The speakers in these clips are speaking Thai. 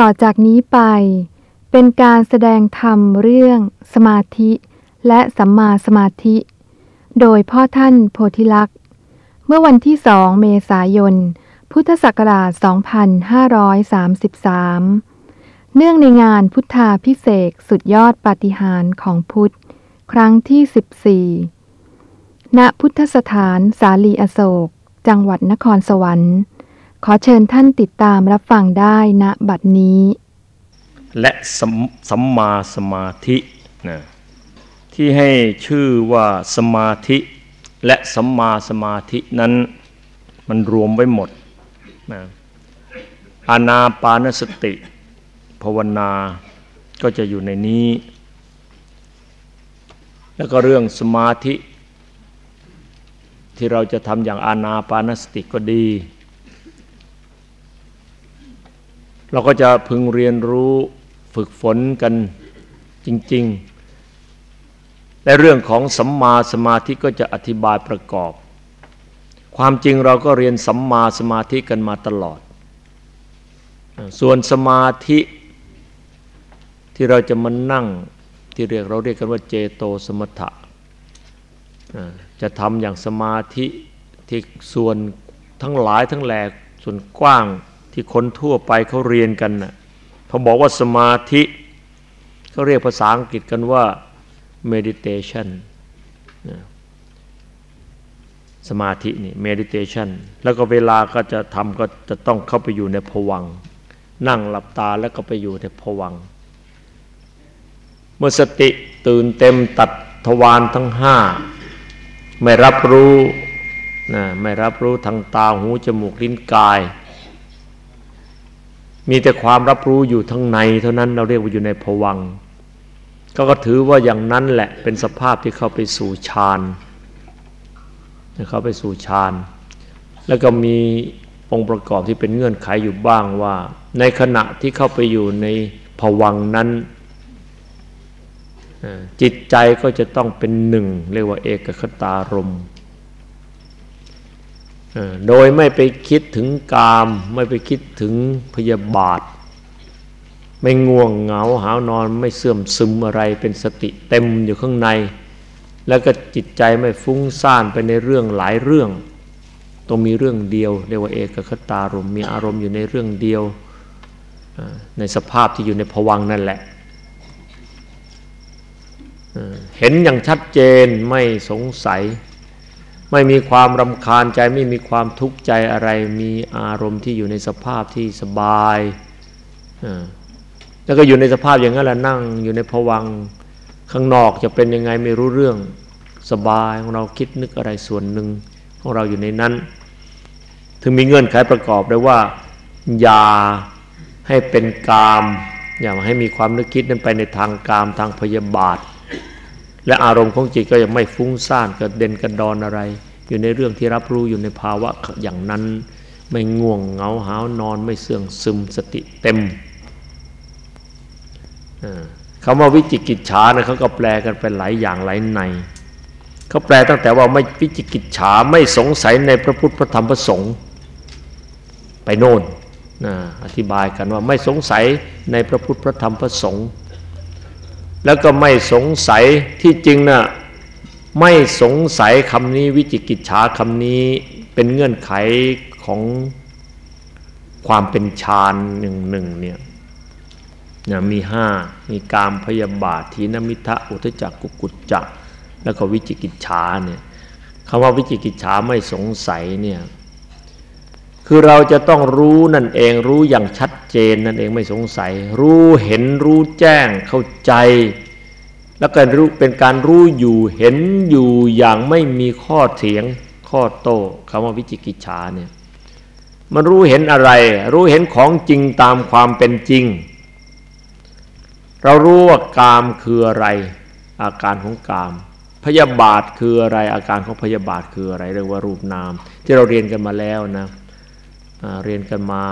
ต่อจากนี้ไป เป็นการแสดงธรรมเรื่อง สมาธิ และสัมมาสมาธิ โดยพ่อท่านโพธิลักษ์ เมื่อวันที่สองเมษายน พุทธศักราช 2533 เนื่องในงานพุทธาพิเศษสุดยอดปาฏิหาริย์ของพุทธ ครั้งที่ 14 ณพุทธสถานสาลีอโศก จังหวัดนครสวรรค์ ขอเชิญท่านติดตามรับฟังได้ณบัดนี้ และสัมสัมมาสมาธินะที่ให้ชื่อว่าสมาธิ และสัมมาสมาธินั้นมันรวมไว้หมดนะอานาปานสติภาวนาก็จะอยู่ในนี้ แล้วก็เรื่องสมาธิ ที่เราจะทำอย่างอานาปานสติก็ดี เราก็จะพึงเรียนรู้ฝึกฝนกันจริง ๆ และเรื่องของสัมมาสมาธิก็จะอธิบายประกอบ ความจริงเราก็เรียนสัมมาสมาธิกันมาตลอด ส่วนสมาธิที่เราจะมานั่งที่เรียกเราเรียกกันว่าเจโตสมถะจะทำอย่างสมาธิที่ส่วนทั้งหลายทั้งแหลกส่วนกว้าง ที่คนทั่วไปเขาเรียนกันน่ะพอบอกว่าสมาธิเขาเรียกภาษาอังกฤษกันว่า meditation สมาธินี่ meditation แล้วก็เวลาก็จะทำก็จะต้องเข้าไปอยู่ในผวัง นั่งหลับตาแล้วก็ไปอยู่ในผวัง เมื่อสติตื่นเต็มตัดทวารทั้งห้าไม่รับรู้นะไม่รับรู้ทางตาหูจมูกลิ้นกาย มีแต่ความรับรู้อยู่ทั้งใน เท่านั้นเราเรียกว่าอยู่ในผวังก็ก็ถือว่าอย่างนั้นแหละเป็นสภาพที่เข้าไปสู่ฌานเข้าไปสู่ฌานแล้วก็มีองค์ประกอบที่เป็นเงื่อนไขอยู่บ้างว่า ในขณะที่เข้าไปอยู่ในผวังนั้นจิตใจก็จะต้องเป็นหนึ่ง เรียกว่าเอกคตารมณ์ โดยไม่ไปคิดถึงกาม ไม่ไปคิดถึงพยาบาท ไม่ง่วงเหงาหานอนไม่เสื่อมซึมอะไรเป็นสติเต็มอยู่ข้างใน แล้วก็จิตใจไม่ฟุ้งซ่านไปในเรื่องหลายเรื่องต้องมีเรื่องเดียวเรียกว่าเอกคตารมมีอารมณ์อยู่ในเรื่องเดียวในสภาพที่อยู่ในผวังนั่นแหละเห็นอย่างชัดเจนไม่สงสัย ไม่มีความรำคาญใจไม่มีความทุกข์ใจอะไร มีอารมณ์ที่อยู่ในสภาพที่สบายแล้วก็อยู่ในสภาพอย่างนั้นแหละนั่ง อยู่ในผวังข้างนอกจะเป็นยังไงไม่รู้เรื่องสบายของเราคิดนึกอะไรส่วนหนึ่งของเราอยู่ในนั้น ถึงมีเงื่อนไขประกอบด้วยว่า อย่าให้เป็นกาม อย่าให้มีความนึกคิดนั้นไปในทางกามทางพยาบาท และอารมณ์ของจิตก็ยังไม่ฟุ้งซ่านกระเด็นกระดอนอะไร อยู่ในเรื่องที่รับรู้อยู่ในภาวะอย่างนั้น ไม่ง่วงเหงาหาวนอนไม่เสื่องซึมสติเต็มคำว่าวิจิกิจฉานะเขาก็แปลกันเป็นหลายอย่างหลายในเขาแปลตั้งแต่ว่าไม่วิจิกิจฉาไม่สงสัยในพระพุทธพระธรรมพระสงฆ์ไปโน่นนะอธิบายกันว่าไม่สงสัยในพระพุทธพระธรรมพระสงฆ์ แล้วก็ไม่สงสัยที่จริงนะ่ะไม่สงสัยคำนี้วิจิกิจฉาคำนี้เป็นเงื่อนไขของความเป็นฌานหนึ่งหนึ่งเนี่ยนะมีห้ามีกามพยาบาททีนมิทะอุทจักกุกุจจะแล้วก็วิจิกิจฉาเนี่ยคำว่าวิจิกิจฉาไม่สงสัยเนี่ย คือเราจะต้องรู้นั่นเองรู้อย่างชัดเจนนั่นเองไม่สงสัย รู้เห็นรู้แจ้งเข้าใจ แล้วก็รู้เป็นการรู้อยู่เห็นอยู่อย่างไม่มีข้อเถียงข้อโต้คำว่าวิจิกิจฉาเนี่ยมันรู้เห็นอะไร รู้เห็นของจริงตามความเป็นจริง เรารู้ว่ากามคืออะไร อาการของกาม พยาบาทคืออะไรอาการของพยาบาทคืออะไรเรียกว่ารูปนาม ที่เราเรียนกันมาแล้วนะ เรียนกันมา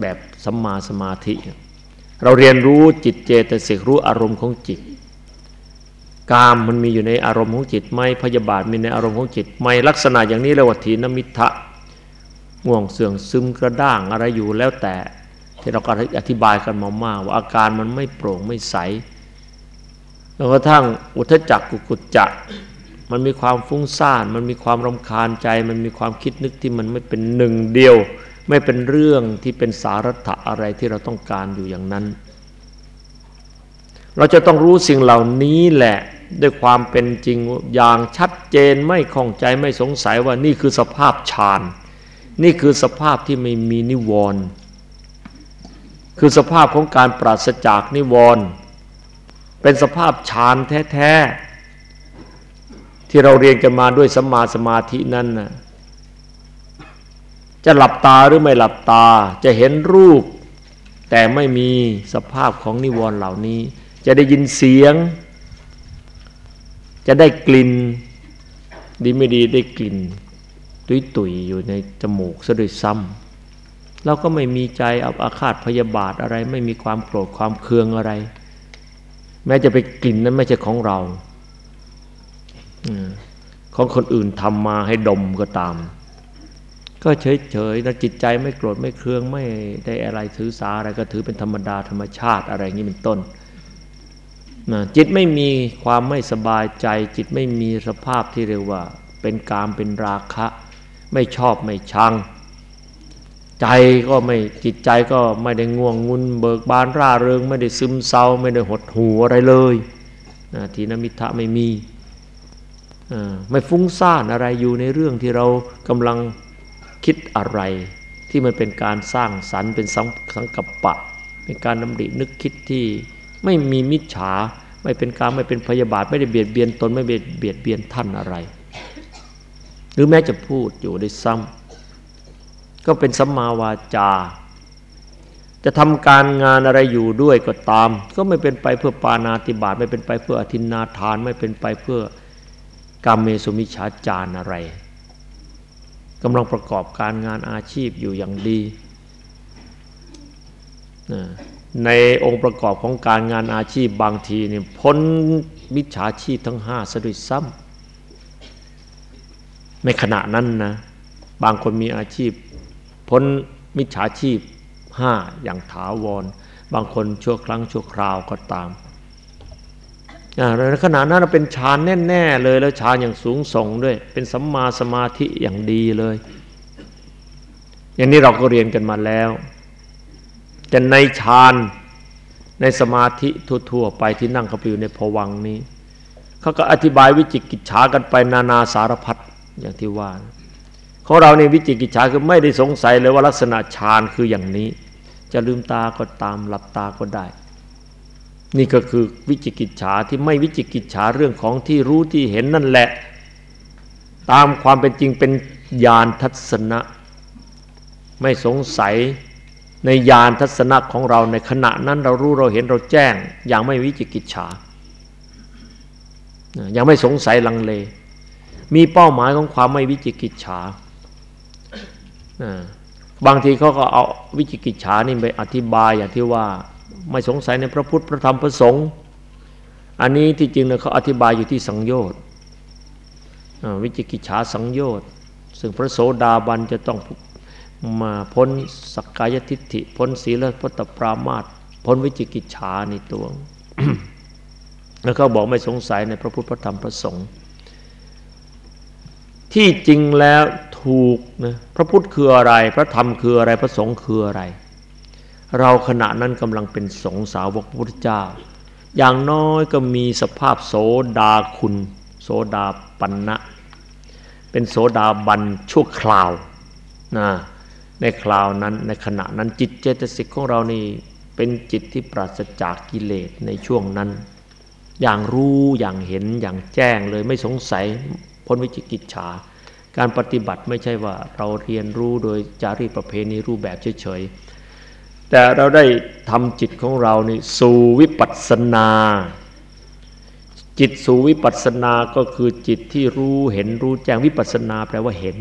แบบสัมมาสมาธิ เราเรียนรู้จิตเจตสิกรู้อารมณ์ของจิต กามมันมีอยู่ในอารมณ์ของจิตไหมพยาบาทมีในอารมณ์ของจิตไหมลักษณะอย่างนี้เรียกว่าถีนมิทะง่วงเสื่องซึมกระด้างอะไรอยู่แล้วแต่ที่เราก็อธิบายกันมามากว่าอาการมันไม่โปร่งไม่ใสแล้วกระทั่งอุทจักกุกุจจะ มันมีความฟุ้งซ่าน มันมีความรำคาญใจ มันมีความคิดนึกที่มันไม่เป็นหนึ่งเดียว ไม่เป็นเรื่องที่เป็นสาระอะไรที่เราต้องการอยู่อย่างนั้น เราจะต้องรู้สิ่งเหล่านี้แหละด้วยความเป็นจริงอย่างชัดเจนไม่ข้องใจไม่สงสัยว่านี่คือสภาพฌานนี่คือสภาพที่ไม่มีนิวรณ์คือสภาพของการปราศจากนิวรณ์เป็นสภาพฌานแท้ๆ ที่เราเรียนกันมาด้วยสัมมาสมาธินั้นนะจะหลับตาหรือไม่หลับตา จะเห็นรูป แต่ไม่มีสภาพของนิวรณ์เหล่านี้ จะได้ยินเสียง จะได้กลิ่น ดีไม่ดีได้กลิ่น ตุยตุยอยู่ในจมูกซะด้วยซ้ำเราก็ไม่มีใจเอาอาฆาตพยาบาทอะไร ไม่มีความโกรธความเคืองอะไร แม้จะไปกลิ่นนั้นไม่ใช่ของเรา ของคนอื่นทำมาให้ดมก็ตาม ก็เฉยๆนะจิตใจไม่โกรธไม่เครืองไม่ได้อะไรถือสาอะไรก็ถือเป็นธรรมดาธรรมชาติอะไรอย่างนี้เป็นต้นนะจิตไม่มีความไม่สบายใจ จิตไม่มีสภาพที่เรียกว่า เป็นกามเป็นราคะ ไม่ชอบไม่ชัง ใจก็ไม่จิตใจก็ไม่ได้ง่วงงุนเบิกบานร่าเริง ไม่ได้ซึมเศร้า ไม่ได้หดหูอะไรเลยนะทีนมิทะไม่มี ไม่ฟุ้งซ่านอะไรอยู่ในเรื่องที่เรากำลังคิดอะไร ที่มันเป็นการสร้างสรรค์เป็นสังกัปปะ เป็นการดำรินึกคิดที่ไม่มีมิจฉา ไม่เป็นการไม่เป็นพยาบาทไม่ได้เบียดเบียนตนไม่เบียดเบียดเบียนท่านอะไร หรือแม้จะพูดอยู่ได้ซ้ำก็เป็นสัมมาวาจา จะทำการงานอะไรอยู่ด้วยก็ตาม ก็ไม่เป็นไปเพื่อปานาติบาตไม่เป็นไปเพื่ออธินาทาน ไม่เป็นไปเพื่อ กรรมเมสุมิชาจารอะไรกำลังประกอบการงานอาชีพอยู่อย่างดี ในองค์ประกอบของการงานอาชีพบางทีนี่พ้นมิจฉาชีพทั้งห้าสะดุดซ้ำในขณะนั้นนะบางคนมีอาชีพ พ้นมิจฉาชีพห้าอย่างถาวร บางคนชั่วครั้งชั่วคราวก็ตาม ในขณะนั้นเราเป็นฌานแน่ ๆ เลยแล้วฌานอย่างสูงส่งด้วย เป็นสัมมาสมาธิอย่างดีเลย อย่างนี้เราก็เรียนกันมาแล้วแต่ในฌานในสมาธิทั่วๆ ไปที่นั่งเขาไปอยู่ในภวังนี้เขาก็อธิบายวิจิกิจฉากันไปนานาสารพัดอย่างที่ว่าของเราในวิจิกิจฉาคือไม่ได้สงสัยเลยว่าลักษณะฌานคืออย่างนี้ จะลืมตาก็ตามหลับตาก็ได้ นี่ก็คือวิจิกิจฉาที่ไม่วิจิกิจฉาเรื่องของที่รู้ที่เห็นนั่นแหละ ตามความเป็นจริงเป็นญาณทัศนะ ไม่สงสัยในญาณทัศนะของเราในขณะนั้นเรารู้เราเห็นเราแจ้ง อย่างไม่วิจิกิจฉายังไม่สงสัยลังเล มีเป้าหมายของความไม่วิจิกิจฉาบางทีเขาก็เอาวิจิกิจฉานี่ไปอธิบายอย่างที่ว่า ไม่สงสัยในพระพุทธพระธรรมพระสงฆ์อันนี้ที่จริงเนี่ยเขาอธิบายอยู่ที่สังโยชน์วิจิกิจฉาสังโยชน์ซึ่งพระโสดาบันจะต้องมาพ้นสักกายทิฏฐิพ้นศีลพัตปรามาตพ้นวิจิกิจฉาในตัวแล้วเขาบอกไม่สงสัยในพระพุทธพระธรรมพระสงฆ์ที่จริงแล้วถูกนะพระพุทธคืออะไร พระธรรมคืออะไรพระสงฆ์คืออะไร เราขณะนั้นกำลังเป็นสงสาวกพระพุทธเจ้า อย่างน้อยก็มีสภาพโสดาคุณ โสดาปันนะเป็นโสดาบันชั่วคราวนะในคราวนั้นในขณะนั้นจิตเจตสิกของเรานี่เป็นจิตที่ปราศจากกิเลสในช่วงนั้น อย่างรู้อย่างเห็นอย่างแจ้งเลยไม่สงสัยพ้นวิจิกิจฉาการปฏิบัติไม่ใช่ว่าเราเรียนรู้โดยจารีตประเพณีรูปแบบเฉยๆ แต่เราได้ทำจิตของเรานี่สู่วิปัสสนา จิตสู่วิปัสสนาก็คือจิตที่รู้เห็นรู้แจ้งวิปัสสนาแปลว่าเห็น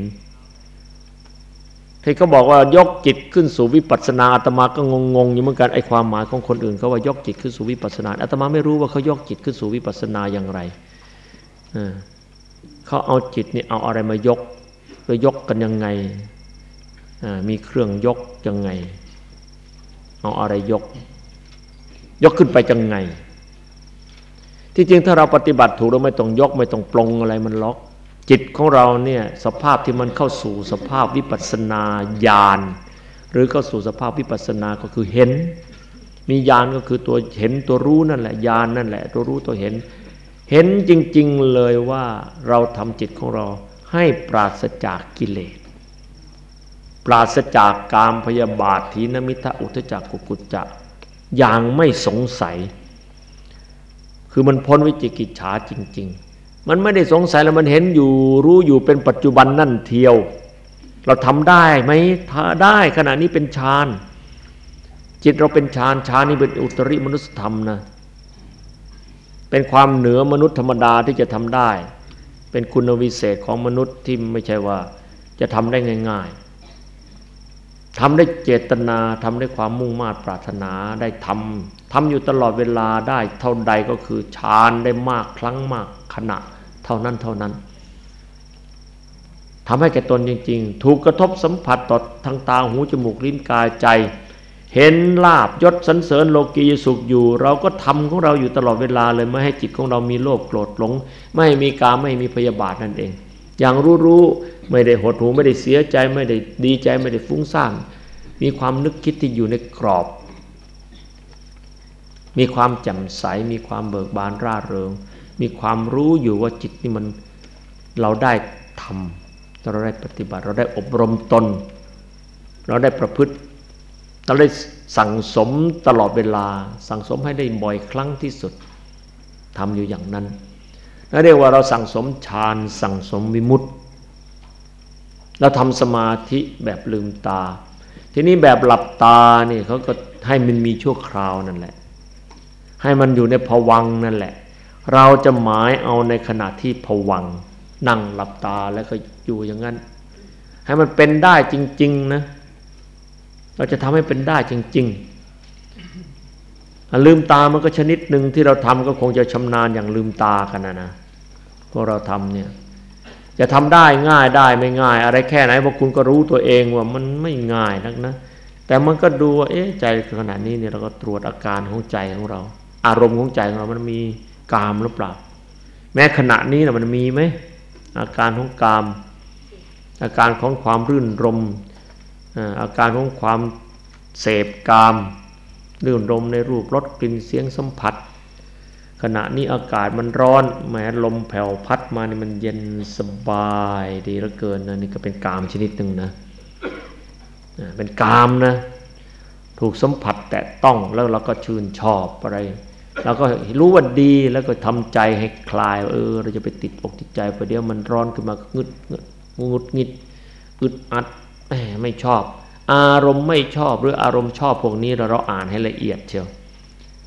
ที่เขาบอกว่ายกจิตขึ้นสู่วิปัสสนาอาตมาก็งงๆอยู่เหมือนกันไอความหมายของคนอื่นเขาว่ายกจิตขึ้นสู่วิปัสสนาอาตมาไม่รู้ว่าเขายกจิตขึ้นสู่วิปัสสนาอย่างไรเขาเอาจิตนี่เอาอะไรมายกไปยกกันยังไงมีเครื่องยกยังไง เอาอะไรยก ยกขึ้นไปจังไง ที่จริงถ้าเราปฏิบัติถูกเราไม่ต้องยก ไม่ต้องปลงอะไรมันล็อก จิตของเราเนี่ยสภาพที่มันเข้าสู่สภาพวิปัสนาญาณหรือเข้าสู่สภาพวิปัสนาก็คือเห็น มีญาณก็คือตัวเห็นตัวรู้นั่นแหละญาณนั่นแหละ ตัวรู้ตัวเห็น เห็นจริง ๆเลยว่าเราทำจิตของเราให้ปราศจากกิเลส ปราศจากกามพยาบาททีนมิทะอุทจักกุกุจจะอย่างไม่สงสัย คือมันพ้นวิจิกิจฉาจริง ๆ มันไม่ได้สงสัยแล้วมันเห็นอยู่รู้อยู่เป็นปัจจุบันนั่นเทียว เราทำได้ไหมได้ขณะนี้เป็นฌานจิตเราเป็นฌานฌานนี่เป็นอุตริมนุสธรรมนะเป็นความเหนือมนุษย์ธรรมดาที่จะทำได้ เป็นคุณวิเศษของมนุษย์ที่ไม่ใช่ว่าจะทำได้ง่าย ๆ ทำได้เจตนาทำได้ความมุ่งมา่ปรารถนาได้ทำทำอยู่ตลอดเวลาได้เท่าใดก็คือฌานได้มากครั้งมากขณะ เท่านั้นเท่านั้นทำให้แก่ตนจริง ๆ ถูกกระทบสัมผัสต่อทางตาหูจมูกลิ้นกายใจ เห็นลาบยศสันเสริญโลกียสุขอยู่ เราก็ทำของเราอยู่ตลอดเวลาเลยไม่ให้จิตของเรามีโลภโกรธหลง ไม่มีกาไม่มีพยาบาทนั่นเอง อย่างรู้รู้ไม่ได้หดหูไม่ได้เสียใจไม่ได้ดีใจไม่ได้ฟุ้งซ่านมีความนึกคิดที่อยู่ในกรอบ มีความแจ่มใสมีความเบิกบานร่าเริง มีความรู้อยู่ว่าจิตนี่มันเราได้ทำเราได้ปฏิบัติ เราได้อบรมตน เราได้ประพฤติ เราได้สั่งสมตลอดเวลา สั่งสมให้ได้บ่อยครั้งที่สุดทำอยู่อย่างนั้น เรียกว่าเราสั่งสมฌานสั่งสมวิมุตติเราทำสมาธิแบบลืมตา ทีนี้แบบหลับตาเนี่ยเขาก็ให้มันมีชั่วคราวนั่นแหละ ให้มันอยู่ในผวังนั่นแหละ เราจะหมายเอาในขณะที่ผวัง นั่งหลับตาแล้วก็อยู่อย่างนั้น ให้มันเป็นได้จริง ๆนะ เราจะทำให้เป็นได้จริง ๆ ลืมตามันก็ชนิดหนึ่งที่เราทำก็คงจะชำนาญอย่างลืมตากันนะนะ พวกเราทำเนี่ยจะทำได้ง่ายได้ไม่ง่าย อะไรแค่ไหนพวกคุณก็รู้ตัวเองว่ามันไม่ง่ายนักนะ แต่มันก็ดูว่าเอ๊ะใจขนาดนี้เนี่ยเราก็ตรวจอาการของใจของเรา อารมณ์ของใจของเรามันมีกามหรือเปล่า แม้ขณะนี้นะมันมีไหมอาการของกาม อาการของความรื่นรมอาการของความเสพกาม รื่นรมในรูปรสกลิ่นเสียงสัมผัส ขณะนี้อากาศมันร้อนแม้ลมแผ่วพัดมานี่มันเย็นสบายดีเหลือเกินนะนี่ก็เป็นกามชนิดหนึ่งนะเป็นกามนะถูกสัมผัสแตะต้องแล้วเราก็ชื่นชอบอะไรเราก็รู้ว่าดีแล้วก็ทำใจให้คลายเออ เราจะไปติดอกติดใจไปเดี๋ยวมันร้อนขึ้นมางึดงุดงิดอึดอัดไม่ชอบ อารมณ์ไม่ชอบหรืออารมณ์ชอบพวกนี้เราเราอ่านให้ละเอียดเชียว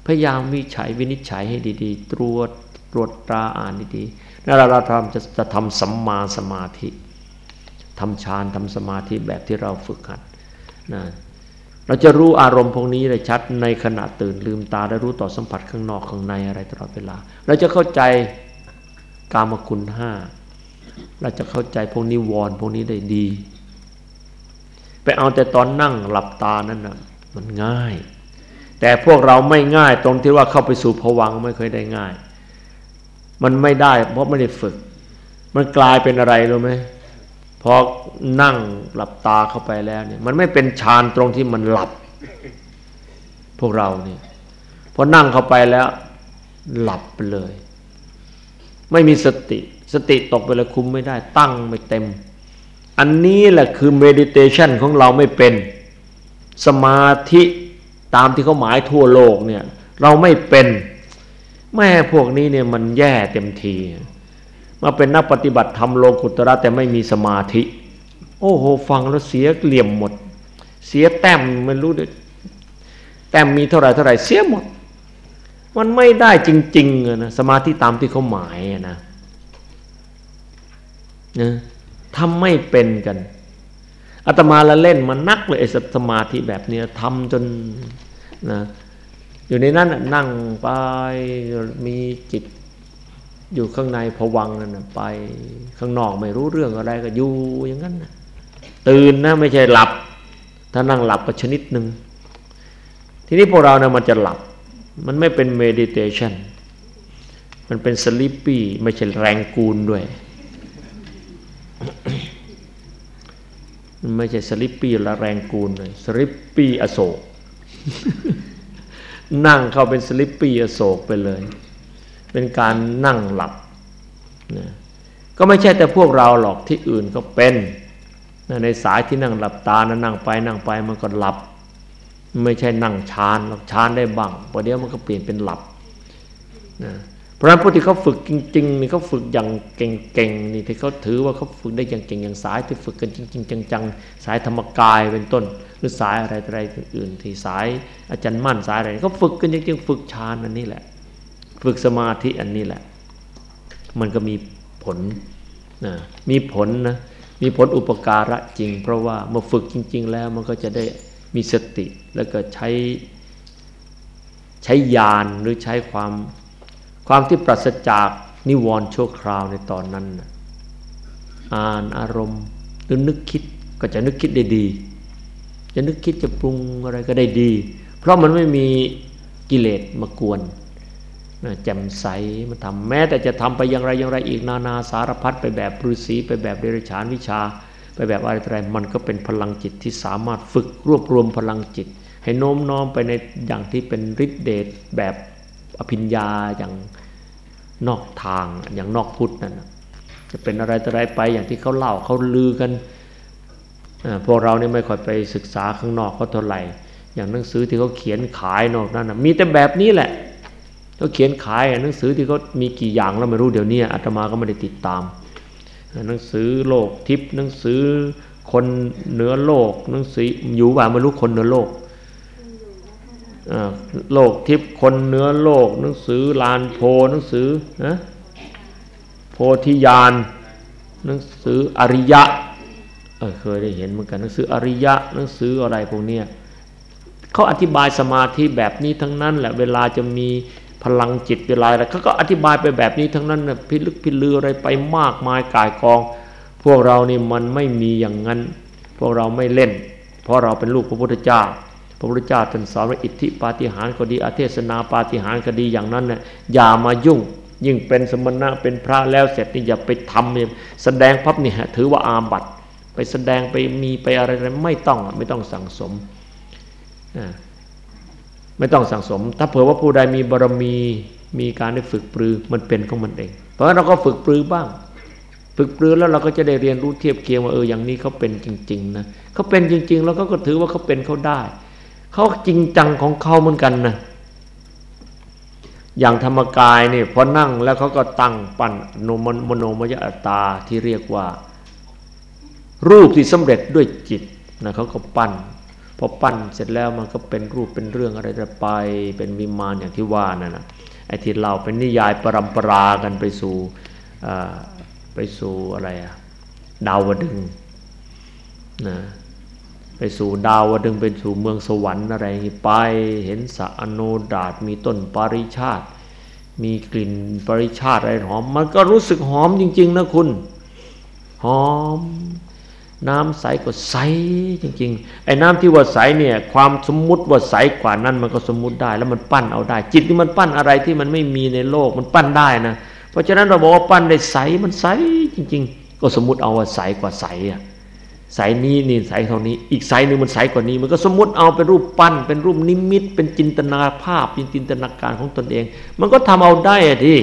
พยายามวิจัยวินิจฉัยให้ดี ๆ ตรวจตรวจตราอ่านดีๆนั่นเราทำจะจะทำสัมมาสมาธิทำฌานทำสมาธิแบบที่เราฝึกหัดนะเราจะรู้อารมณ์พวกนี้ได้ชัดในขณะตื่นลืมตาได้รู้ต่อสัมผัสข้างนอกข้างในอะไรตลอดเวลา เราจะเข้าใจกามคุณห้าเราจะเข้าใจพวกนิวรณ์พวกนี้ได้ดี ไปเอาแต่ตอนนั่งหลับตานั่นนะมันง่าย แต่พวกเราไม่ง่ายตรงที่ว่าเข้าไปสู่ผวังไม่เคยได้ง่าย มันไม่ได้ เพราะไม่ได้ฝึก มันกลายเป็นอะไรรู้ไหมพอนั่งหลับตาเข้าไปแล้วเนี่ย มันไม่เป็นฌานตรงที่มันหลับ พวกเราเนี่ยพอนั่งเข้าไปแล้ว หลับไปเลย ไม่มีสติ สติตกไปเลยคุมไม่ได้ ตั้งไม่เต็ม อันนี้แหละคือเมดิเทชันของเราไม่เป็น สมาธิ ตามที่เขาหมายทั่วโลกเนี่ย เราไม่เป็นแม่พวกนี้เนี่ยมันแย่เต็มทีมาเป็นนักปฏิบัติธรรมโลกุตระแต่ไม่มีสมาธิ โอ้โหฟังแล้วเสียเหลี่ยมหมด เสียแต้มมันรู้ด้วยแต้มมีเท่าไหร่เท่าไหร่เสียหมด มันไม่ได้จริงๆนะสมาธิตามที่เขาหมายนะนะทำไม่เป็นกันอาตมาละเล่นมันนักเลยไอ้สมาธิแบบนี้ทำจน นะอยู่ในนั้นนั่งไปมีจิตอยู่ข้างในผวังนั่นไปข้างนอกไม่รู้เรื่องอะไรก็อยู่อย่างนั้นนะตื่นนะไม่ใช่หลับ ถ้านั่งหลับก็ชนิดหนึ่งทีนี้พวกเราเนี่ยมันจะหลับ มันไม่เป็นเมดิเทชันมันเป็นสลิปปี้ไม่ใช่แรงกูลด้วยมันไม่ใช่สลิปปี้และแรงกูลเลยสลิปปี้อโศก นั่งเข้าเป็นสลิปปี้อโศกไปเลย เป็นการนั่งหลับนะก็ไม่ใช่แต่พวกเราหรอกที่อื่นก็เป็นในสายที่นั่งหลับตานะนั่งไปนั่งไปมันก็หลับ ไม่ใช่นั่งชานหรอกชานได้บ้างประเดี๋ยวมันก็เปลี่ยนเป็นหลับนะ เพราะฉะนั้นพวกที่เขาฝึกจริงๆนี่เขาฝึกอย่างเก่งๆนี่ที่เขาถือว่าเขาฝึกได้อย่างเก่งอย่างสายที่ฝึกกันจริงๆจังๆสายธรรมกายเป็นต้น หรือสายอะไรอะไรอื่นที่สายอาจารย์มั่นสายอะไรเขาฝึกกันจริงๆฝึกฌานอันนี้แหละ ฝึกสมาธิอันนี้แหละ มันก็มีผลนะมีผลนะมีผลอุปการะจริง เพราะว่าเมื่อฝึกจริง ๆ แล้วมันก็จะได้มีสติแล้วก็ใช้ใช้ญาณหรือใช้ความ ความที่ปราศจากนิวรณ์ชั่วคราวในตอนนั้นอ่านอารมณ์หรือนึกคิดก็จะนึกคิดได้ดี จะนึกคิดจะปรุงอะไรก็ได้ดี เพราะมันไม่มีกิเลสมากวนแจ่มใสมาทำแม้แต่จะทำไปอย่างไรอย่างไรอีกนานาสารพัดไปแบบฤาษีไปแบบเดรัจฉานวิชา ไปแบบอะไรอะไรมันก็เป็นพลังจิตที่สามารถฝึกรวบรวมพลังจิต ให้โน้มน้อมไปในอย่างที่เป็นฤทธิเดชแบบ อภิญญาอย่างนอกทางอย่างนอกพุทธนั่นจะเป็นอะไรต่ออะไรไปอย่างที่เขาเล่าเขาลือกันพวกเราเนี่ยไม่ค่อยไปศึกษาข้างนอกเขาเท่าไหร่ อย่างหนังสือที่เขาเขียนขายนอกนั้นมีแต่แบบนี้แหละเขาเขียนขายหนังสือที่เขามีกี่อย่างแล้วไม่รู้เดี๋ยวนี้อาตมาก็ไม่ได้ติดตาม หนังสือโลกทิพย์หนังสือคนเหนือโลกหนังสืออยู่ว่าไม่รู้คนเหนือโลก โลกทิพย์คนเนื้อโลก หนังสือลานโพหนังสือนะโพธิญาณหนังสืออริยะเเคยได้เห็นเหมือนกันหนังสืออริยะหนังสืออะไรพวกเนี้ยเขาอธิบายสมาธิแบบนี้ทั้งนั้นแหละเวลาจะมีพลังจิตเวลาอะไรเขาก็อธิบายไปแบบนี้ทั้งนั้นนะพิลึกพิลืออะไรไปมากมายกายกอง พวกเรานี่มันไม่มีอย่างนั้น พวกเราไม่เล่น เพราะเราเป็นลูกพระพุทธเจ้า พระพุทธเจ้าท่านสอนว่าอิทธิปาฏิหาริย์ก็ดีอเทศนาปาฏิหาริย์ก็ดีอย่างนั้นเนี่ยอย่ามายุ่ง ยิ่งเป็นสมณะเป็นพระแล้วเสร็จนี่อย่าไปทำเนี่ยแสดงพับเนี่ฮะถือว่าอาบัตไปแสดงไปมีไปอะไรอะไรไม่ต้องไม่ต้องสั่งสมไม่ต้องสั่งสม ถ้าเผื่อว่าผู้ใดมีบารมีมีการได้ฝึกปรือมันเป็นของมันเอง เพราะเราก็ฝึกปรือบ้าง ฝึกปรือแล้วเราก็จะได้เรียนรู้เทียบเคียงว่าเอออย่างนี้เขาเป็นจริง ๆนะเขาเป็นจริง ๆ แล้วก็ถือว่าเขาเป็นเขาได้ เขาจริงจังของเขาเหมือนกันนะอย่างธรรมกายนี่พอนั่งแล้วเขาก็ตั้งปั้นโนมมโนมยอัตตาที่เรียกว่า รูปที่สำเร็จด้วยจิตนะเขาก็ปั้นพอปั้นเสร็จแล้วมันก็เป็นรูปเป็นเรื่องอะไรไปเป็นวิมานอย่างที่ว่านั่นนะไอ้ที่เราเป็นนิยายปรำปรากันไปสู่ไปสู่อะไรอะดาวดึงนะ ไปสู่ดาวดึงไปสู่เมืองสวรรค์อะไรอย่างนี้ไป เห็นสะอโนดาตมีต้นปริชาติ มีกลิ่นปริชาติอะไรหอม มันก็รู้สึกหอมจริง ๆ นะคุณ หอม น้ำใสก็ใสจริง ๆ ไอ้น้ำที่ว่าใสเนี่ย ความสมมุติว่าใสกว่านั้นมันก็สมมุติได้ แล้วมันปั้นเอาได้ จิตนี่มันปั้นอะไรที่มันไม่มีในโลกมันปั้นได้นะ เพราะฉะนั้นเราบอกว่าปั้นได้ใสมันใสจริง ๆ ก็สมมุติเอาว่าใสกว่าใสอะ สายนี้นี่สายเท่านี้ อีกสายหนึ่งมันสายกว่านี้ มันก็สมมติเอาเป็นรูปปั้น เป็นรูปนิมิต เป็นจินตนาภาพเป็นจินตนาการของตนเอง มันก็ทำเอาได้อะที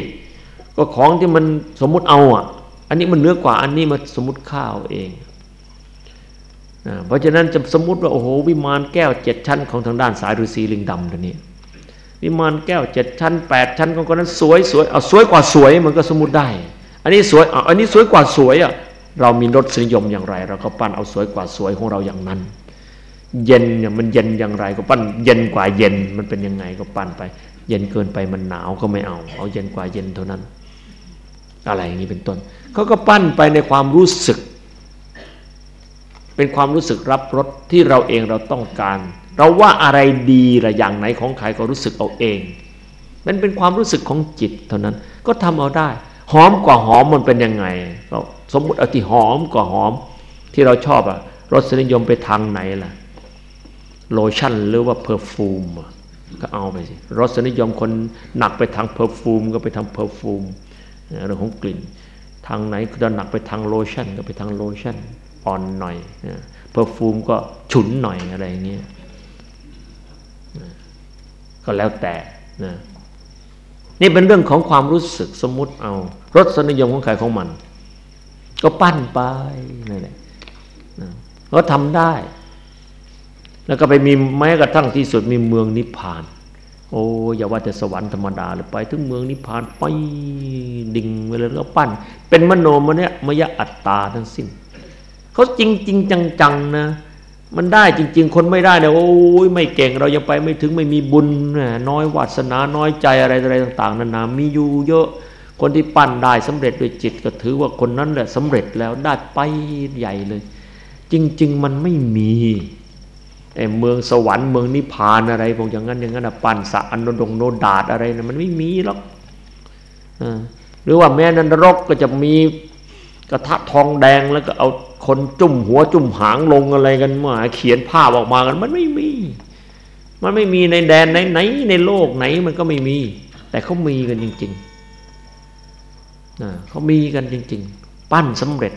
ก็ของที่มันสมมุติเอาอะ อันนี้มันเนื้อกว่าอันนี้มันสมมติข้าวเองนะเพราะฉะนั้นจะสมมติว่าโอ้โหวิมานแก้วเจ็ดชั้นของทางด้านสายฤาษีลิงดำตัวนี้วิมานแก้วเจ็ดชั้นแปดชั้นของคนนั้นสวยสวยเอาสวยกว่าสวยมันก็สมมติได้ อันนี้สวยอันนี้สวยกว่าสวยอะ เรามีรสนิยมอย่างไร เราก็ปั้นเอาสวยกว่าสวยของเราอย่างนั้น เย็นเนี่ยมันเย็นอย่างไร ก็ปั้นเย็นกว่าเย็นมันเป็นยังไงก็ปั้นไป เย็นเกินไปมันหนาวก็ไม่เอา เอาเย็นกว่าเย็นเท่านั้น อะไรอย่างนี้เป็นต้นเขาก็ปั้นไปในความรู้สึก เป็นความรู้สึกรับรสที่เราเองเราต้องการ เราว่าอะไรดีละอย่างไหนของใครก็รู้สึกเอาเองมันเป็นความรู้สึกของจิตเท่านั้นก็ทำเอาได้ หอมกว่าหอมมันเป็นยังไงก็ สมมุติเอาที่หอมก็หอม ที่เราชอบอะรสนิยมไปทางไหนล่ะโลชั่นหรือว่า perfume ก็เอาไปสิรสนิยมคนหนักไปทาง perfume ก็ไปทาง perfume เรื่องของกลิ่น ทางไหนก็จะหนักไปทางโลชั่นก็ไปทางโลชั่นอ่อนหน่อย perfume ก็ฉุนหน่อยอะไรอย่างเงี้ยก็แล้วแต่นะนี่เป็นเรื่องของความรู้สึกสมมุติเอา รสนิยมของใครของมัน ก็ปั้นไปนั่นแหละก็ทำได้ แล้วก็ไปมีแม้กระทั่งที่สุดมีเมืองนิพพาน โอ้อย่าว่าแต่สวรรค์ธรรมดาเลยไป ถึงเมืองนิพพานไปดิ่งไปเลยแล้วปั้น เป็นมโนมเนี่ยมยอัตตาทั้งสิ้นเขาจริงจริงจังๆนะมันได้จริง ๆ คนไม่ได้เนี่ยโอ้ยไม่เก่งเรายังไปไม่ถึงไม่มีบุญน้อยวาสนาน้อยใจอะไรอะไรต่าง ๆนานามีอยู่เยอะ คนที่ปั้นได้สำเร็จด้วยจิตก็ถือว่าคนนั้นแหละสำเร็จแล้วได้ไปใหญ่เลย จริง ๆ มันไม่มีไอ้เมืองสวรรค์เมืองนิพพานอะไรพวกอย่างนั้นอย่างนั้นปั้นสะอันโนดงโนดาดอะไรนะมันไม่มีหรอกหรือว่าแม้นรกก็จะมีกระทะทองแดงแล้วก็เอาคนจุ่มหัวจุ่มหางลงอะไรกันมาเขียนภาพออกมากัน มันไม่มี มันไม่มีในแดนไหนไหนในโลกไหนมันก็ไม่มี แต่เขามีกันจริง ๆ เขามีกันจริง ๆ ปั้นสำเร็จ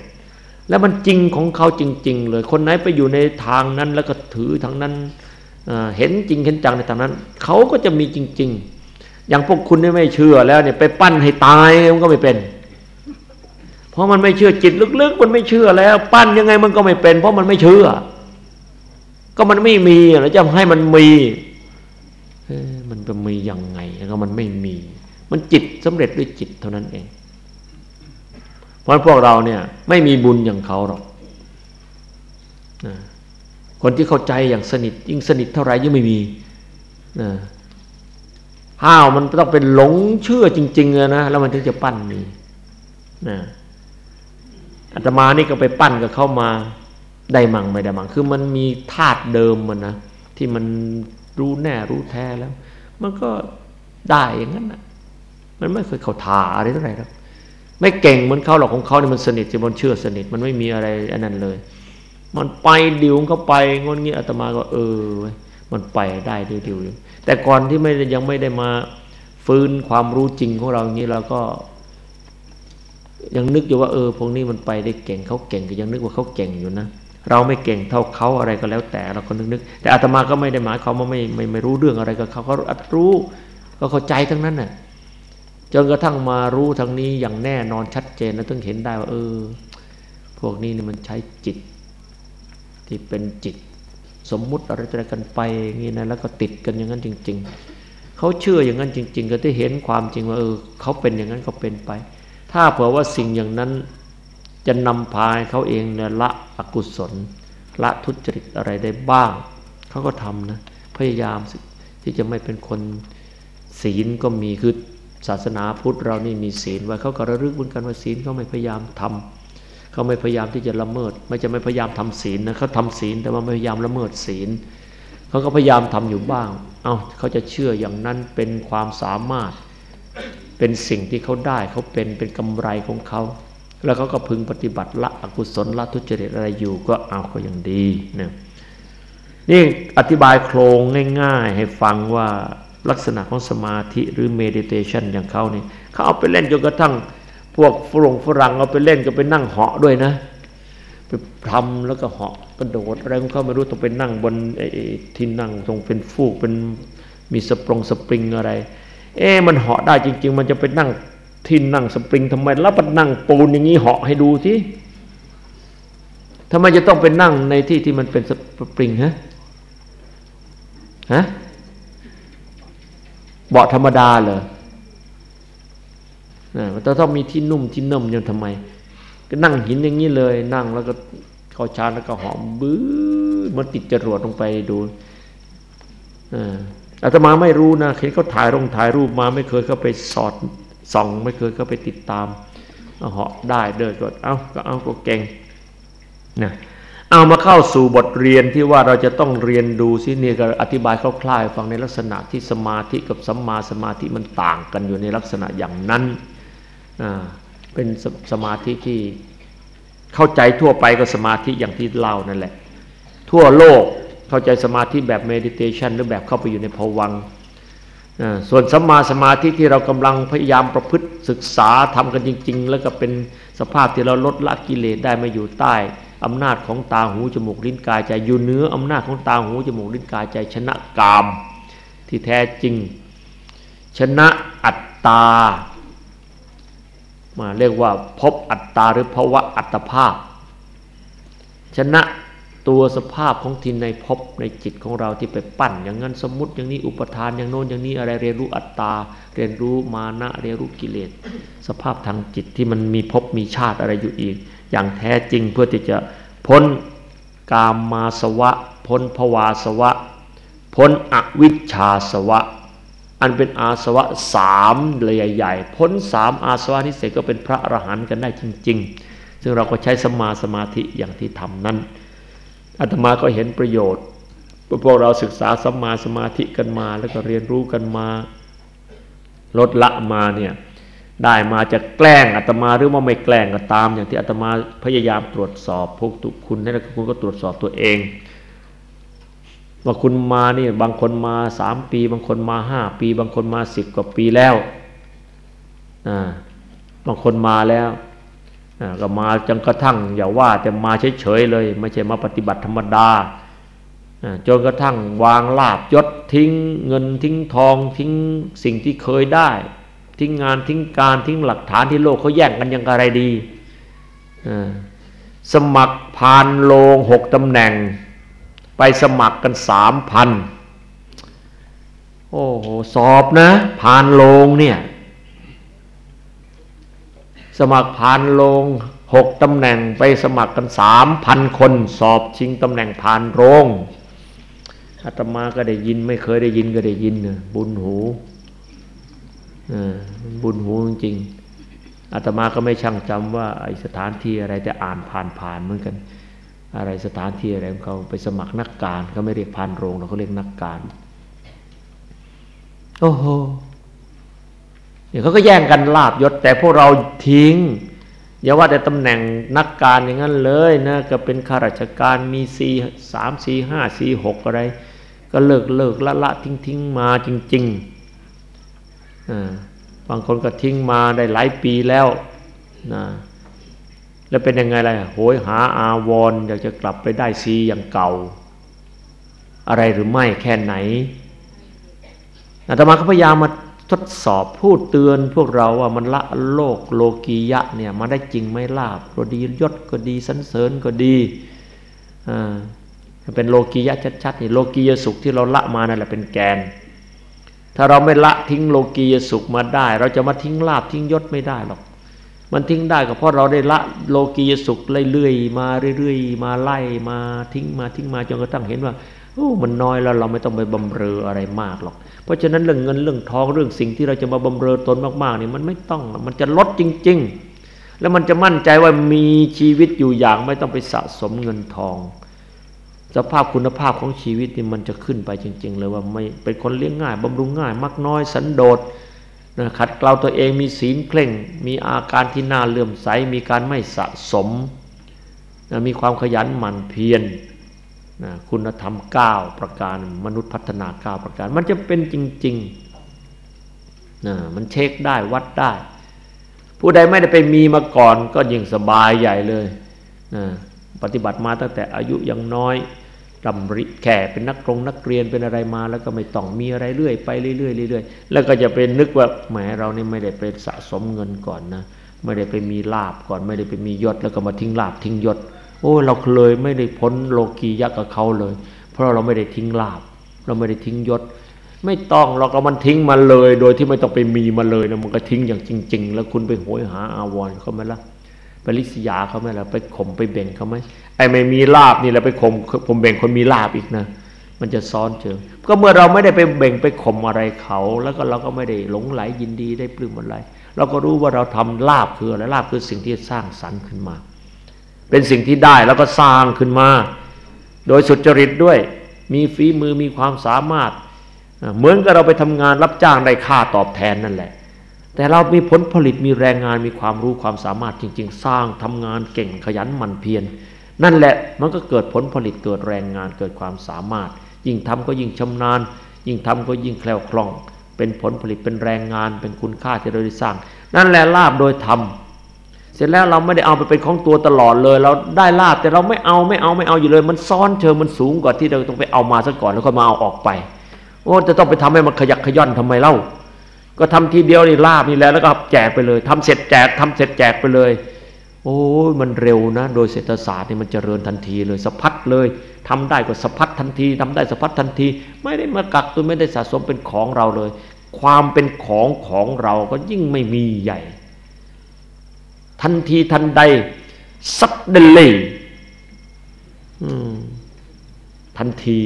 แล้วมันจริงของเขาจริง ๆ เลยคนไหนไปอยู่ในทางนั้นแล้วก็ถือทางนั้นเห็นจริงเห็นจังในทางนั้นเขาก็จะมีจริง ๆ อย่างพวกคุณไม่เชื่อแล้วเนี่ยไปปั้นให้ตายมันก็ไม่เป็น เพราะมันไม่เชื่อจิตลึกๆ มันไม่เชื่อแล้ว ปั้นยังไงมันก็ไม่เป็น เพราะมันไม่เชื่อ ก็มันไม่มีแล้วจะให้มันมีมันจะมียังไงก็มันไม่มี มันจิตสำเร็จด้วยจิตเท่านั้นเอง เพราะพวกเราเนี่ย ไม่มีบุญอย่างเขาหรอกคนที่เข้าใจอย่างสนิท ยิ่งสนิทเท่าไหร่ยิ่งไม่มีห้าวมันต้องเป็นหลงเชื่อจริงๆเลยนะแล้วมันถึงจะปั้นมีนะอาตมานี่ก็ไปปั้นกับเขามาได้มั่งไม่ได้มั่งคือมันมีธาตุเดิมมันนะที่มันรู้แน่รู้แท้แล้ว มันก็ได้อย่างนั้นนะมันไม่เคยเข้าทาอะไรเท่าไหร่ครับ ไม่เก่งเหมือนเขาหรอกของเขาเนี่ยมันสนิทสิมันเชื่อสนิทมันไม่มีอะไรอันนั้นเลย มันไปดิวเขาไปงนงี้อาตมาก็ เออ มันไปได้ดิวดิวแต่ก่อนที่ไม่ยังไม่ได้มาฟื้นความรู้จริงของเราอย่างนี้เราก็ ยังนึกอยู่ว่าเออพวกนี้มันไปได้เก่งเขาเก่งก็ยังนึกว่าเขาเก่งอยู่นะเราไม่เก่งเท่าเขาอะไรก็แล้วแต่เราก็นึกนึกแต่อาตมาก็ไม่ได้หมายความว่าไม่ไม่ไม่รู้เรื่องอะไรกับเขาเขารู้ก็เข้าใจทั้งนั้นน่ะ จนกระทั่งมารู้ทางนี้อย่างแน่นอนชัดเจนแล้วต้องเห็นได้ว่าเออ พวกนี้นี่มันใช้จิต ที่เป็นจิต สมมุติอะไรอะไรกันไปอย่างนี้นะแล้วก็ติดกันอย่างนั้นจริง ๆเขาเชื่ออย่างนั้นจริง ๆ ก็ได้เห็นความจริงว่าเออเขาเป็นอย่างนั้นก็เป็นไป ถ้าเผื่อว่าสิ่งอย่างนั้นจะนำพาเขาเองเนี่ยละอกุศล ละทุจริตอะไรได้บ้าง เขาก็ทำนะ พยายามที่จะไม่เป็นคนศีลก็มีคือ ศาสนาพุทธเรานี่มีศีลไว้เขาก็ระลึกเหมือนกันว่าศีลเขาไม่พยายามทำเขาไม่พยายามที่จะละเมิด ไม่จะไม่พยายามทำศีลนะเขาทำศีลแต่ว่าไม่พยายามละเมิดศีลเขาก็พยายามทำอยู่บ้าง เอา้าเขาจะเชื่ออย่างนั้นเป็นความสามารถ เป็นสิ่งที่เขาได้เขาเป็นเป็นกำไรของเขา แล้วเขาก็พึงปฏิบัติละอกุศลละทุจริตอะไรอยู่ก็เอาเขาอย่างดีนะนี่อธิบายโครงง่าย ๆ ให้ฟังว่า ลักษณะของสมาธิหรือเมดิเทชันอย่างเขานี่เขาเอาไปเล่นจนกระทั่งพวกฝรั่งฝรั่งเอาไปเล่นก็ไปนั่งเหาะด้วยนะไปทำแล้วก็เหาะกระโดดอะไรของเขาไม่รู้ต้องไปนั่งบนที่นั่งตรงเป็นฟูกเป็นมีสปรงสปริงอะไร เอ๊มันเหาะได้จริง ๆ มันจะไปนั่งที่นั่งสปริงทำไมแล้วมันนั่งปูนอย่างนี้เหาะให้ดูที่ทำไมจะต้องไปนั่งในที่ที่มันเป็นสปริงฮะฮะ เบาะธรรมดาเหรอนะมันต้องมีที่นุ่มที่นุ่มยังทำไม ก็นั่งหินอย่างนี้เลย นั่งแล้วก็เข้าชานแล้วก็หอมบื้อมันติดจรวดลงไปดูอ่าอาตมาไม่รู้นะเห็นเขาถ่ายลงถ่ายรูปมาไม่เคยเข้าไปสอดส่อง ไม่เคยเข้าไปติดตามเหาะได้เดินก็เอาก็เอาก็เก่งนะ เอามาเข้าสู่บทเรียนที่ว่าเราจะต้องเรียนดูสิเนี่ยก็อธิบายคร่าวๆฟังในลักษณะที่สมาธิกับสัมมาสมาธิมันต่างกันอยู่ในลักษณะอย่างนั้นเป็นสสมาธิที่เข้าใจทั่วไปก็สมาธิอย่างที่เล่านั่นแหละ ทั่วโลกเข้าใจสมาธิแบบเมดิเทชันหรือแบบเข้าไปอยู่ในภวังส่วนสัมมาสมาธิที่เรากำลังพยายามประพฤติศึกษาทำกันจริง ๆ แล้วก็เป็นสภาพที่เราลดละกิเลสได้มาอยู่ใต้ อำนาจของตาหูจมูกลิ้นกายใจอยู่เนื้ออำนาจของตาหูจมูกลิ้นกายใจชนะกาม ที่แท้จริง ชนะอัตตามาเรียกว่าพบอัตตาหรือภาวะอัตภาพ ชนะตัวสภาพของทินในพบในจิตของเราที่ไปปั้น อย่างนั้นสมมติอย่างนี้อุปทานอย่างโน้นอย่างนี้อะไรเรียนรู้อัตตา เรียนรู้มานะเรียนรู้กิเลส สภาพทางจิตที่มันมีพบมีชาติอะไรอยู่อีก อย่างแท้จริงเพื่อที่จะพ้นกามมาสวะ พ้นภวาสวะ พ้นอวิชชาสวะ อันเป็นอาสวะสามเลยใหญ่ๆพ้นสามอาสวะนี้เสร็จก็เป็นพระอรหันต์กันได้จริง ๆ ซึ่งเราก็ใช้สมาสมาธิอย่างที่ทำนั้นอาตมาก็เห็นประโยชน์พวกเราศึกษาสัมมาสมาธิกันมาแล้วก็เรียนรู้กันมา ลดละมาเนี่ย ได้มาจะแกล้งอาตมาหรือว่าไม่แกล้งก็ตาม อย่างที่อาตมาพยายามตรวจสอบพวกทุกคุณแล้วคุณก็ตรวจสอบตัวเอง ว่าคุณมานี่บางคนมาสามปี บางคนมาห้าปี บางคนมาสิบกว่าปีแล้วบางคนมาแล้วก็มาจนกระทั่ง อย่าว่าแต่มาเฉยๆเลย ไม่ใช่มาปฏิบัติธรรมดาจนกระทั่งวางลาบยศทิ้งเงินทิ้งทองทิ้งสิ่งที่เคยได้ ทิ้งงานทิ้งการทิ้งหลักฐานที่โลกเขาแย่งกันยังอะไรดีสมัครผ่านโลงหกตำแหน่ง ไปสมัครกันสามพันโอ้โหสอบนะผ่านโลงเนี่ยสมัครผ่านโลงหกตำแหน่งไปสมัครกันสามพันคน สอบชิงตำแหน่งผ่านโรงอาตมาก็ได้ยินไม่เคยได้ยินก็ได้ยินเนะบุญหู บุญหูจริงอาตมาก็ไม่ช่างจำว่าไอสถานที่อะไรแต่อ่านผ่านผ่านเหมือนกัน อะไรสถานที่อะไรเขาไปสมัครนักการเขาไม่เรียกผ่านโรงเราเขาเรียกนักการโอ้โหเนี่ยเขาก็แย่งกันลาบยศ แต่พวกเราทิ้งอย่าว่าแต่ตำแหน่งนักการอย่างนั้นเลยนะก็เป็นข้าราชการมีสี่สามสี่ห้าสี่หกอะไร ก็เลิกเลิกละละทิ้งทิ้งมาจริง ๆ บางคนก็ทิ้งมาได้หลายปีแล้วนะแล้วเป็นยังไงล่ะโหยหาอาวรอยากจะกลับไปได้ซีอย่างเก่า อะไรหรือไม่แค่ไหนอาตมาก็พยายามมาทดสอบพูดเตือนพวกเราว่ามันละโลกโลกียะเนี่ยมาได้จริงไม่ลาบก็ดียศก็ดีสันเสริญก็ดีอ่าเป็นโลกียะชัดๆนี่โลกียสุขที่เราละมานั่นแหละเป็นแกน ถ้าเราไม่ละทิ้งโลกียสุขมาได้ เราจะมาทิ้งลาบทิ้งยศไม่ได้หรอก มันทิ้งได้ก็เพราะเราได้ละโลกียสุขเรื่อยๆมาเรื่อยๆมาไล่มาทิ้งมาทิ้งมาจนกระทั่งเห็นว่าโอ้มันน้อยแล้วเราไม่ต้องไปบำเรออะไรมากหรอก เพราะฉะนั้นเรื่องเงินเรื่องทองเรื่องสิ่งที่เราจะมาบำเรอตนมากๆนี่มันไม่ต้องมันจะลดจริง ๆ แล้วมันจะมั่นใจว่ามีชีวิตอยู่อย่างไม่ต้องไปสะสมเงินทอง สภาพคุณภาพของชีวิตนี่มันจะขึ้นไปจริง ๆ เลยว่าไม่เป็นคนเลี้ยงง่ายบำรุงง่าย มักน้อยสันโดษนะขัดเกลาตัวเองมีศีลเคร่ง มีอาการที่น่าเลื่อมใสมีการไม่สะสมนะมีความขยันหมั่นเพียรนะคุณธรรม 9 ประการมนุษย์พัฒนา 9 ประการ มันจะเป็นจริงๆนะมันเช็คได้วัดได้ ผู้ใดไม่ได้ไปมีมาก่อนก็ยิ่งสบายใหญ่เลยนะปฏิบัติมาตั้งแต่อายุยังน้อย รำริแข่เป็นนักกรงนักเรียนเป็นอะไรมา แล้วก็ไม่ต้องมีอะไรเรื่อยไปเรื่อยๆเรื่อยๆแล้วก็จะเป็นนึกว่าแหมเรานี่ไม่ได้ไปสะสมเงินก่อนนะไม่ได้ไปมีลาบก่อน ไม่ได้ไปมียศแล้วก็มาทิ้งลาบทิ้งยศโอ้เราเลยไม่ได้พ้นโลกียะกับเขาเลย เพราะเราไม่ได้ทิ้งลาบ เราไม่ได้ทิ้งยศ ไม่ต้องเราก็มันทิ้งมาเลย โดยที่ไม่ต้องไปมีมาเลยนะมันก็ทิ้งอย่างจริง ๆ แล้วคุณไปโหยหาอาวรเขาไหมล่ะไปลิษยาเขาไหมล่ะไปข่มไปเบ่งเขาไหม ไอ้ไม่มีลาบนี่แหละไปข่มผมเบ่งคนมีลาบอีกนะมันจะซ้อนเชิงก็เมื่อเราไม่ได้ไปเบ่งไปข่มอะไรเขา แล้วก็เราก็ไม่ได้หลงไหลยินดีได้ปลื้มอะไร เราก็รู้ว่าเราทำลาบคืออะไรลาบคือสิ่งที่สร้างสรรค์ขึ้นมา เป็นสิ่งที่ได้แล้วก็สร้างขึ้นมา โดยสุจริตด้วย มีฝีมือมีความสามารถ เหมือนกับเราไปทำงานรับจ้างได้ค่าตอบแทนนั่นแหละ แต่เรามีผลผลิตมีแรงงานมีความรู้ความสามารถจริง ๆ สร้างทำงานเก่งขยันหมั่นเพียร นั่นแหละมันก็เกิดผลผลิตเกิดแรงงานเกิดความสามารถ ยิ่งทำก็ยิ่งชำนาญ ยิ่งทำก็ยิ่งแคล่วคล่อง เป็นผลผลิตเป็นแรงงาน เป็นคุณค่าที่เราได้สร้าง นั่นแหละลาบโดยธรรมเสร็จแล้วเราไม่ได้เอาไปเป็นของตัวตลอดเลย เราได้ลาบแต่เราไม่เอาไม่เอาไม่เอาอยู่เลย มันซ้อนเชิงมันสูงกว่าที่เราต้องไปเอามาซะก่อนแล้วก็มาเอาออกไปโอ้จะต้องไปทำให้มันขยักขย่อนทำไมเล่า ก็ทำทีเดียวนี่ลาบนี่แล้วแล้วก็แจกไปเลยทำเสร็จแจกทำเสร็จแจกไปเลย โอ้ยมันเร็วนะ โดยเศรษฐศาสตร์นี่มันเจริญทันทีเลยสะพัดเลยทำได้ก็สะพัดทันทีทำได้สะพัดทันที ไม่ได้มากักตัวไม่ได้สะสมเป็นของเราเลย ความเป็นของของเราก็ยิ่งไม่มีใหญ่ ทันทีทันใดซัดเดลยทันที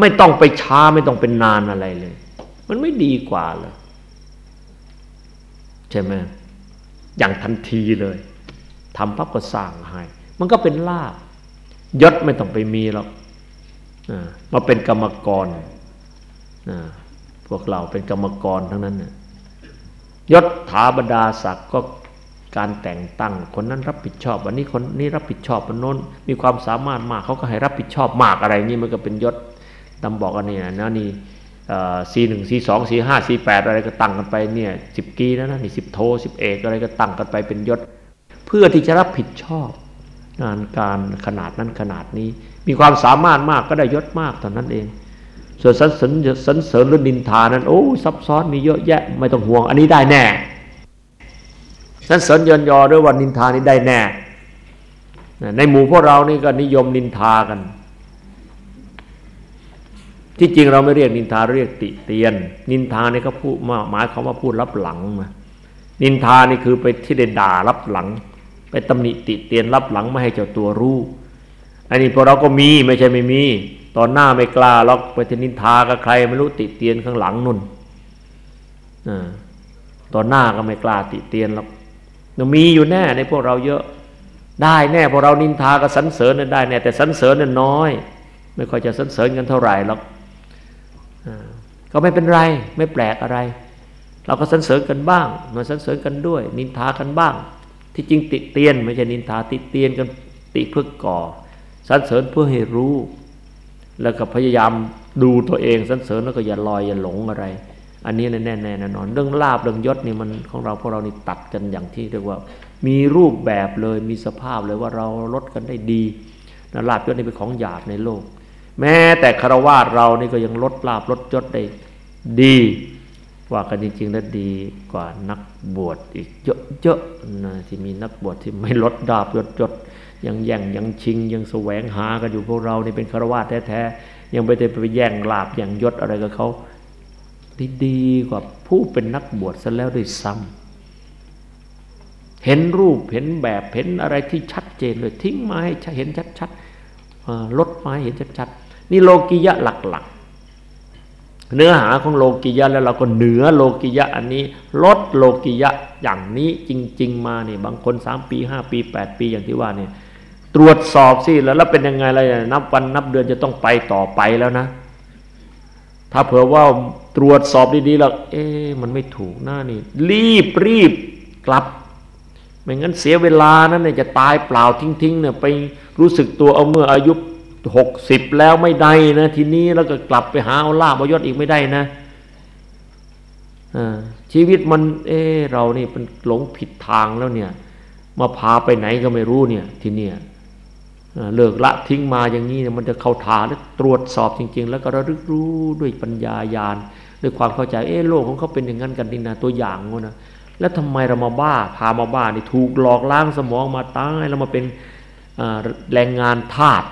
ไม่ต้องไปช้าไม่ต้องเป็นนานอะไรเลย มันไม่ดีกว่าเลยใช่ไหม อย่างทันทีเลยทำพับก็สร้างให้มันก็เป็นลาบยศไม่ต้องไปมีหรอกมาเป็นกรรมกรพวกเราเป็นกรรมกรทั้งนั้นยศถาบรรดาศักดิ์ก็การแต่งตั้ง คนนั้นรับผิดชอบ วันนี้คนนี้รับผิดชอบคนโน้นมีความสามารถมากเขาก็ให้รับผิดชอบมากอะไรนี่มันก็เป็นยศตำบอกอันนี้นะนี่ สี่หนึ่งสี่สองสี่ห้าสี่แปดอะไรก็ตั้งกันไปเนี่ยสิบกีนะนะนี่สิบโทสิบเอกอะไรก็ตั้งกันไปเป็นยศ เพื่อที่จะรับผิดชอบ งานการขนาดนั้นขนาดนี้ มีความสามารถมากก็ได้ยศมากเท่านั้นเอง ส่วนสันเสริญสันเสริญหรือนินทานั้นโอ้ซับซ้อนมีเยอะแยะไม่ต้องห่วง อันนี้ได้แน่สันเสริญยนยอด้วยว่านินทานี้ได้แน่ ในหมู่พวกเรานี่ก็นิยมนินทากัน ที่จริงเราไม่เรียกนินทาเรียกติเตียน นินทาเนี่เขาพูดหมายเขาว่าพูดรับหลังมานินทานี่คือไปที่ได้ด่ารับหลัง ไปตำหนิติเตียนรับหลังไม่ให้เจ้าตัวรู้ อันนี้พวกเราก็มีไม่ใช่ไม่มี ตอนหน้าไม่กล้าล็อกไปที่นินทากับใครไม่รู้ติเตียนข้างหลังนุ่นตอนหน้าก็ไม่กล้าติเตียนหรอกมีอยู่แน่ในพวกเราเยอะ ได้แน่พวกเรานินทากับสันเสริญได้แน่แต่สันเสริญน่น้อย ไม่ค่อยจะสันเสริญกันเท่าไหร่หรอก ก็ไม่เป็นไรไม่แปลกอะไร เราก็สรรเสริญกันบ้างมาสรรเสริญกันด้วย นินทากันบ้าง ที่จริงติเตียนไม่ใช่นินทาติเตียนกันติเพื่อก่อสรรเสริญเพื่อให้รู้ แล้วก็พยายามดูตัวเองสรรเสริญแล้วก็อย่าลอยอย่าหลงอะไร อันนี้แน่แน่แน่นอน เรื่องลาบเรื่องยศนี่มันของเราพวกเรานี่ตัดกันอย่างที่เรียกว่า มีรูปแบบเลยมีสภาพเลยว่าเราลดกันได้ดีนะลาบยศนี่เป็นของหยาบในโลก แม้แต่คารวาสเรานี่ก็ยังลดลาบลดยศได้ดี ว่ากันจริงๆแล้วดีกว่านักบวชอีกเยอะๆนะที่มีนักบวชที่ไม่ลดลาบลดยศยังแย่งยังชิงยังแสวงหากันอยู่พวกเรานี่เป็นคารวาสแท้ๆยังไปได้ไปแย่งลาบอย่างยศอะไรกับเขาดีกว่าผู้เป็นนักบวชซะแล้วด้วยซ้ำเห็นรูปเห็นแบบเห็นอะไรที่ชัดเจนเลยทิ้งมาให้เห็นชัดๆลดมาให้เห็นชัดๆ นี่โลกิยะหลักๆ เนื้อหาของโลกิยะแล้วเราก็เหนือโลกิยะอันนี้ลดโลกิยะอย่างนี้จริง ๆ มาเนี่ยบางคนสามปีห้าปีแปดปีอย่างที่ว่าเนี่ยตรวจสอบสิแล้วแล้วเป็นยังไงอะไรนับวันนับเดือนจะต้องไปต่อไปแล้วนะ ถ้าเผื่อว่าตรวจสอบดีๆแล้วเอ๊มันไม่ถูกหน้านี่ รีบรีบกลับไม่งั้นเสียเวลานั้นเนี่ยจะตายเปล่าทิ้งๆเนี่ยไปรู้สึกตัวเอาเมื่ออายุ หกสิบแล้วไม่ได้นะทีนี้แล้วก็กลับไปหาเอาลาบยศอีกไม่ได้นะชีวิตมัน เออเรานี่เป็นหลงผิดทางแล้วเนี่ย มาพาไปไหนก็ไม่รู้เนี่ย ทีเนี้ยเลิกละทิ้งมาอย่างนี้เนี่ยมันจะเข้าทาแล้วตรวจสอบจริง ๆ แล้วก็ระลึกรู้ด้วยปัญญาญาณด้วยความเข้าใจเออโลกของเขาเป็นอย่างนั้นกันดินะตัวอย่างวะนะแล้วทำไมเรามาบ้าพามาบ้านี่ถูกหลอกล้างสมองมาตายแล้วมาเป็นแรงงานทาส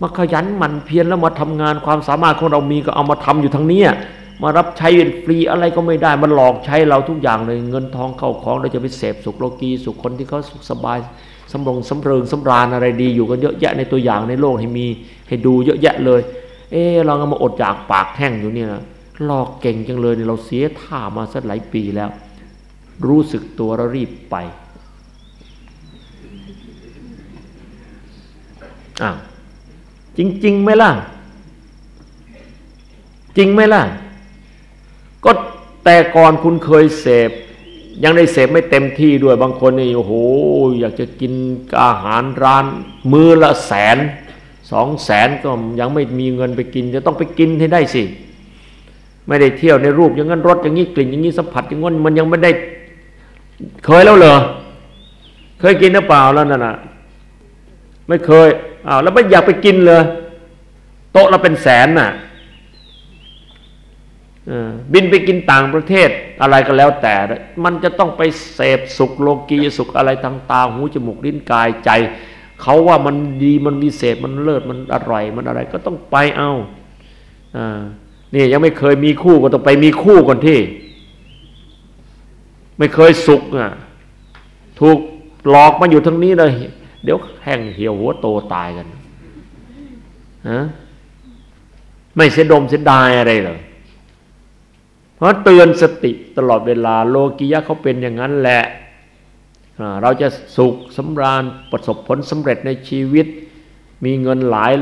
มาขยันหมั่นเพียรแล้วมาทำงานความสามารถของเรามีก็เอามาทำอยู่ทั้งนี้มารับใช้ฟรีอะไรก็ไม่ได้มันหลอกใช้เราทุกอย่างเลย เงินทองเข้าของเราจะไปเสพสุขโลกีสุขคนที่เขาสุขสบายสำรงสำเริงสำราญอะไรดีอยู่กันเยอะแยะในตัวอย่างในโลกให้มีให้ดูเยอะแยะเลย เออเราเอามาอดจากปากแห้งอยู่เนี่ยหลอกเก่งจังเลยเราเสียท่ามาสักหลายปีแล้ว รู้สึกตัวแล้วรีบไปอ้าว จริงๆไหมล่ะ จริงไหมล่ะ ก็แต่ก่อนคุณเคยเสพ ยังได้เสพไม่เต็มที่ด้วยบางคนนี่โอ้โหอยากจะกินอาหารร้าน มือละแสนสองแสนก็ยังไม่มีเงินไปกิน จะต้องไปกินให้ได้สิ ไม่ได้เที่ยวในรูปอย่างนั้นรสอย่างนี้กลิ่นอย่างนี้สัมผัสอย่างนั้นมันยังไม่ได้ เคยแล้วเหรอเคยกินหรือเปล่าแล้วนั่นน่ะ ไม่เคยอ้าวแล้วไม่อยากไปกินเลยโต๊ะเราเป็นแสนน่ะบินไปกินต่างประเทศอะไรก็แล้วแต่ มันจะต้องไปเสพสุขโลกีสุขอะไรทางตาหูจมูกลิ้นกายใจ เขาว่ามันดีมันมีเศษมันเลิศมันอร่อยมันอะไรก็ต้องไปเอาอ่านี่ยังไม่เคยมีคู่ก็ต้องไปมีคู่ก่อนที่ ไม่เคยสุขอะถูกหลอกมาอยู่ทั้งนี้เลย เดี๋ยวแห้งเหี่ยวหัวโตตายกันฮะไม่เสียดมเสียดายอะไรเลยเพราะเตือนสติตลอดเวลาโลกิยะเขาเป็นอย่างนั้นแหละเราจะสุขสำราญประสบผลสำเร็จในชีวิต มีเงินหลาย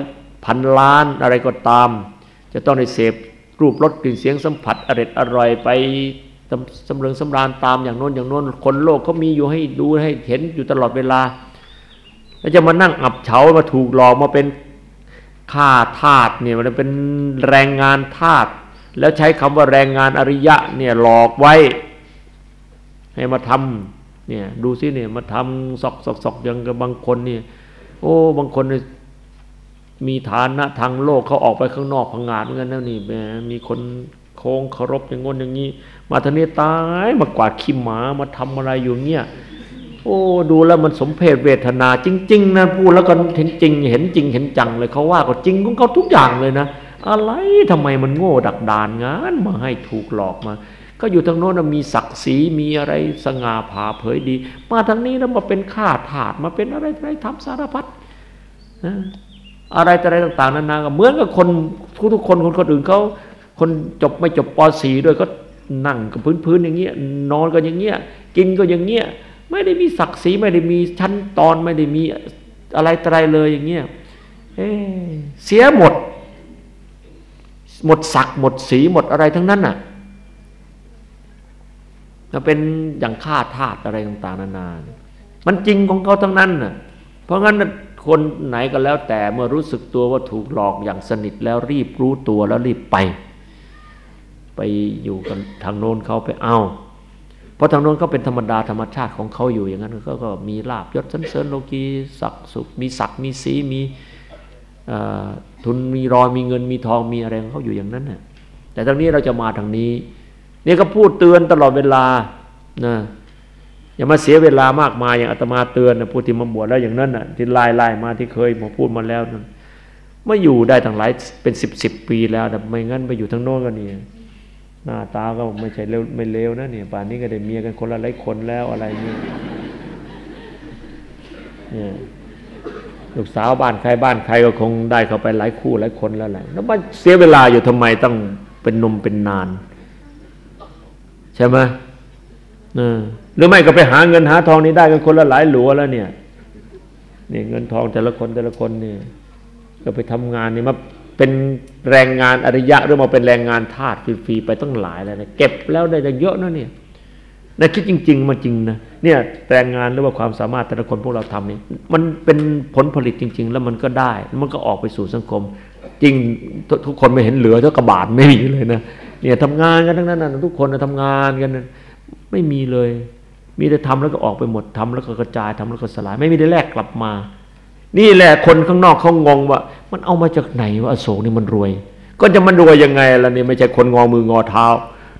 พันล้านอะไรก็ตาม จะต้องได้เสพรูปรสกลิ่นเสียงสัมผัสอร่อยอร่อยไปสำเริงสำราญตามอย่างโน้นอย่างโน้นคนโลกเขามีอยู่ให้ดูให้เห็นอยู่ตลอดเวลา แล้วจะมานั่งอับเฉามาถูกหลอกมาเป็นข้าทาสเนี่ยมันเป็นแรงงานทาสแล้วใช้คำว่าแรงงานอริยะเนี่ยหลอกไว้ ให้มาทำเนี่ยดูซิเนี่ยมาทำสอกสอกสอกอย่างกับบางคนเนี่ยโอ้บางคนมีฐานะทางโลกเขาออกไปข้างนอกพังงาดเหมือนกันนะนี่แหมมีคนโค้งเคารพอย่างงนอย่างนี้ มาทนี้ตายมากวาดขี้หมามาทำอะไรอยู่เงี้ย โอ้ดูแล้วมันสมเพศเวทนาจริง ๆนะพูดแล้วก็เห็นจริง เห็นจริงเห็นจังเลยเขาว่าก็จริงของเขาทุกอย่างเลยนะ อะไรทำไมมันโง่ดักดานงานมาให้ถูกหลอกมา ก็อยู่ทางโน้นมีศักดิ์ศรีมีอะไรสง่าผ่าเผยดี มาทางนี้แล้วมาเป็นข้าทาสมาเป็นอะไรอะไรทำสารพัดอะไรอะไรต่างๆนานาเหมือนกับคนทุกๆคนคนคนอื่นเขาคนจบไม่จบป .4 ด้วยก็นั่งกับพื้นๆอย่างเงี้ยนอนก็อย่างเงี้ยกินก็อย่างเงี้ย ไม่ได้มีศักดิ์ศรีไม่ได้มีชั้นตอนไม่ได้มีอะไรอะไรเลยอย่างเงี้ยเเสียหมด หมดศักดิ์หมดสีหมดอะไรทั้งนั้นน่ะมันเป็นอย่างฆ่าทาสอะไรต่างๆนานา มันจริงของเขาทั้งนั้นน่ะ เพราะงั้นคนไหนก็แล้วแต่เมื่อรู้สึกตัวว่าถูกหลอกอย่างสนิทแล้วรีบรู้ตัวแล้วรีบไป ไปอยู่กันทางโน้นเขาไปเอา เพราะทางโน้นเขาเป็นธรรมดาธรรมชาติของเขาอยู่อย่างนั้นเขาก็มีลาบยศสันเสริญโลกีศักดิ์สุข มีศักดิ์มีสีมีทุนมีรอยมีเงินมีทองมีอะไรของเขาอยู่อย่างนั้นน่ะแต่ทางนี้เราจะมาทางนี้นี่ก็พูดเตือนตลอดเวลานะอย่ามาเสียเวลามากมายอย่างอาตมาเตือนนะพูดที่มาบวชแล้วอย่างนั้นน่ะที่ไล่ไล่มาที่เคยมาพูดมาแล้วนั้นไม่อยู่ได้ทั้งหลายเป็นสิบสิบปีแล้วแต่ไม่งั้นไปอยู่ทั้งโน้นก็นี่ หน้าตาก็ไม่ใช่เลวไม่เลวนะเนี่ยป่านนี้ก็ได้เมียกันคนละหลายคนแล้วอะไรนี่เนี่ยลูกสาวบ้านใครบ้านใครก็คงได้เข้าไปหลายคู่หลายคนแล้วแหละแล้วมันเสียเวลาอยู่ทำไมต้องเป็นนมเป็นนาน ใช่ไหมหรือไม่ก็ไปหาเงินหาทองนี้ได้กันคนละหลายหลัวแล้วเนี่ยเนี่ยเงินทองแต่ละคนแต่ละคนเนี่ย ก็ไปทำงานนี่มา เป็นแรงงานอริยะหรือมาเป็นแรงงานทาสฟรีๆไปตั้งหลายแล้วนะเก็บแล้วได้เยอะนะเนี่ยนะคิดจริง ๆ มาจริงนะเนี่ยแรงงานหรือว่าความสามารถแต่ละคนพวกเราทำนี่มันเป็นผลผลิตจริง ๆ แล้วมันก็ได้ มันก็ออกไปสู่สังคม จริงทุกคนไม่เห็นเหลือเท่ากระบาดไม่มีเลยนะเนี่ยทำงานกันทั้งนั้นนะทุกคนทำงานกันไม่มีเลย มีแต่ทำแล้วก็ออกไปหมดทำแล้วก็กระจายทำแล้วก็สลาย ไม่มีได้แลกกลับมา นี่แหละคนข้างนอกเขางงว่า มันเอามาจากไหนว่าอโศกนี่มันรวย ก็จะมันรวยยังไงล่ะนี่ไม่ใช่คนงอมืองอเท้า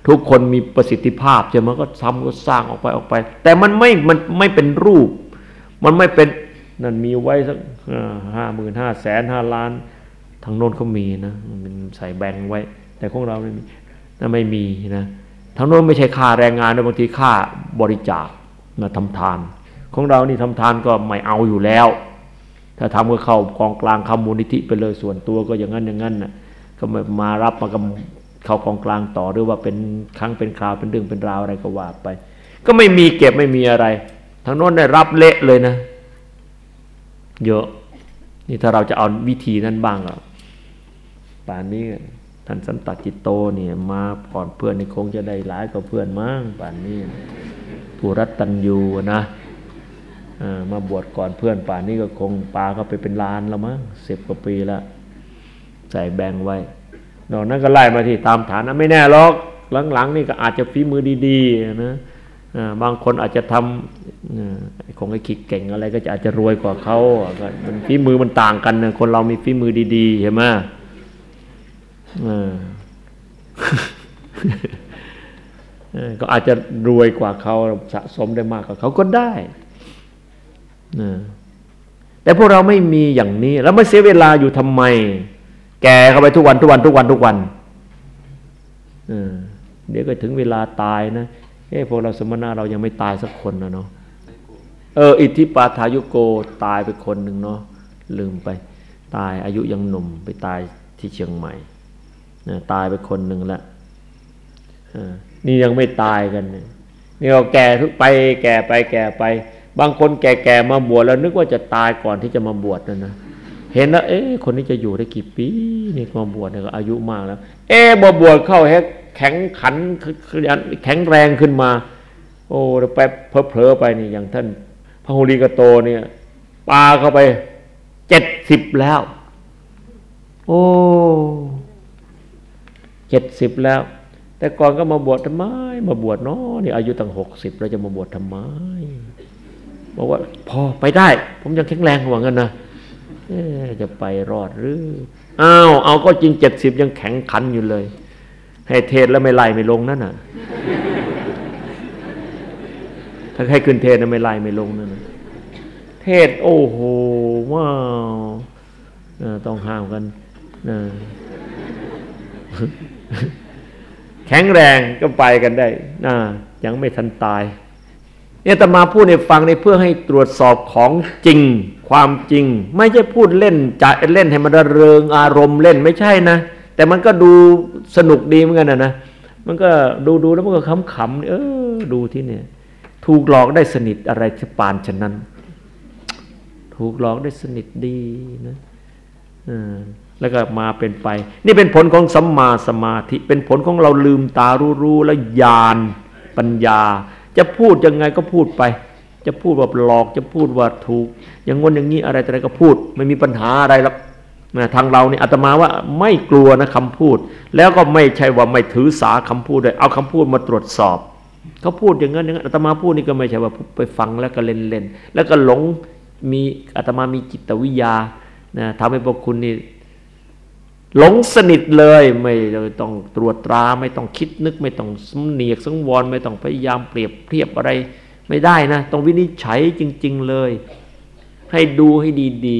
ทุกคนมีประสิทธิภาพใช่ไหมก็ทำก็สร้างออกไปออกไป แต่มันไม่มันไม่เป็นรูป มันไม่เป็นนั่นมีไว้สักห้าหมื่นห้าแสนห้าล้านทางโน้นเขามีนะมันใส่แบงไว้ แต่ของเราไม่มีนั่นไม่มีนะทางโน้นไม่ใช่ค่าแรงงานนะบางทีค่าบริจาคมาทำทาน ของเรานี่ทำทานก็ไม่เอาอยู่แล้ว ถ้าทำก็เข้ากองกลางคำมูลนิธิไปเลยส่วนตัวก็อย่างนั้นอย่างนั้นน่ะก็มารับมากเข้ากองกลางต่อหรือว่าเป็นครั้งเป็นคราวเป็นเรื่องเป็นราวอะไรก็ว่าไป ก็ไม่มีเก็บไม่มีอะไรทางโน้นได้รับเละเลยนะ เยอะ นี่ถ้าเราจะเอาวิธีนั้นบ้างอะป่านนี้ท่านสันตจิตโตเนี่ยมาก่อนเพื่อนในคงจะได้หลายกว่าเพื่อนมั้งป่านนี้ผู้รัตตัญญูนะ มาบวชก่อนเพื่อนป่านนี้ก็คงปาเขาไปเป็นล้านแล้วมั้งสิบกว่าปีแล้วใส่แบงไว้นอกนั้นก็ไล่มาที่ตามฐานนะไม่แน่หรอกหลังๆนี่ก็อาจจะฝีมือดีๆนะบางคนอาจจะทำคงไอ้ขิดเก่งอะไรก็จะอาจจะรวยกว่าเขามันฝีมือมันต่างกันนะคนเรามีฝีมือดีๆเห็นไหมก็อาจจะรวยกว่าเขาสะสมได้มากกว่าเขาก็ได้ แต่พวกเราไม่มีอย่างนี้ แล้วไม่เสียเวลาอยู่ทำไม แก่เข้าไปทุกวันทุกวันทุกวันทุกวันเดี๋ยวก็ถึงเวลาตายนะเอ้พวกเราสมณะเรายังไม่ตายสักคนนะเนาะเอออิทธิปาทายุโกตายไปคนหนึ่งเนาะลืมไป ตายอายุยังหนุ่มไปตายที่เชียงใหม่นะตายไปคนหนึ่งล้วนี่ยังไม่ตายกัน นี่เราแก่ทุกไป แก่ไปแก่ไป บางคนแก่ๆมาบวชแล้วนึกว่าจะตายก่อนที่จะมาบวชนั่นนะเห็นแล้วเอ๊ะคนนี้จะอยู่ได้กี่ปีนี่มาบวชเนี่ยก็อายุมากแล้ว เอ๊ะบบวชเข้าแฮกแข็งขันแข็งแรงขึ้นมา โอ้แป๊บเพลอไปนี่อย่างท่านพระโหรีกโตเนี่ยปาเข้าไปเจ็ดสิบแล้ว โอ้เจ็ดสิบแล้ว แต่ก่อนก็มาบวชทำไม มาบวชเนาะนี่อายุตั้งหกสิบเราจะมาบวชทำไม บอกว่า พอไปได้ ผมยังแข็งแรงกว่างั้นนะจะไปรอดหรืออ้าวเอาก็จริงเจ็ดสิบยังแข็งขันอยู่เลย ให้เทศแล้วไม่ไล่ไม่ลงนั่นน่ะ ถ้าให้ขึ้นเทศแล้วไม่ไล่ไม่ลงนั่นเทศโอ้โหว้าวต้องห้ามกันแข็งแรงก็ไปกันได้นะยังไม่ทันตาย เนี่ยตมาพูดในฟังในเพื่อให้ตรวจสอบของจริง ความจริง ไม่ใช่พูดเล่นจะเล่นให้มันระเริงอารมณ์เล่นไม่ใช่นะ แต่มันก็ดูสนุกดีเหมือนกันนะนะมันก็ดูดูแล้วมันก็ขำๆเออดูที่เนี่ย ถูกหลอกได้สนิทอะไรจะปานฉะนั้น ถูกหลอกได้สนิทดีนะแล้วก็มาเป็นไป นี่เป็นผลของสัมมาสมาธิ เป็นผลของเราลืมตารู้รู้แล้วญาณปัญญา จะพูดยังไงก็พูดไป จะพูดว่าหลอกจะพูดว่าถูก อย่างงนอย่างนี้อะไรอะไรก็พูด ไม่มีปัญหาอะไรหรอกนะทางเราเนี่ยอาตมาว่าไม่กลัวนะคำพูด แล้วก็ไม่ใช่ว่าไม่ถือสาคำพูดเลยเอาคำพูดมาตรวจสอบเขาพูดอย่างนั้นอย่างนั้นอาตมาพูดนี่ก็ไม่ใช่ว่าไปฟังแล้วก็เล่นเล่นแล้วก็หลงมีอาตมามีจิตวิทยานะทำให้พวกคุณนี่ หลงสนิทเลยไม่ต้องตรวจตราไม่ต้องคิดนึก ไม่ต้องสมเนียกสังวรไม่ต้องพยายามเปรียบเทียบอะไร ไม่ได้นะต้องวินิจฉัยจริง ๆเลย ให้ดูให้ดี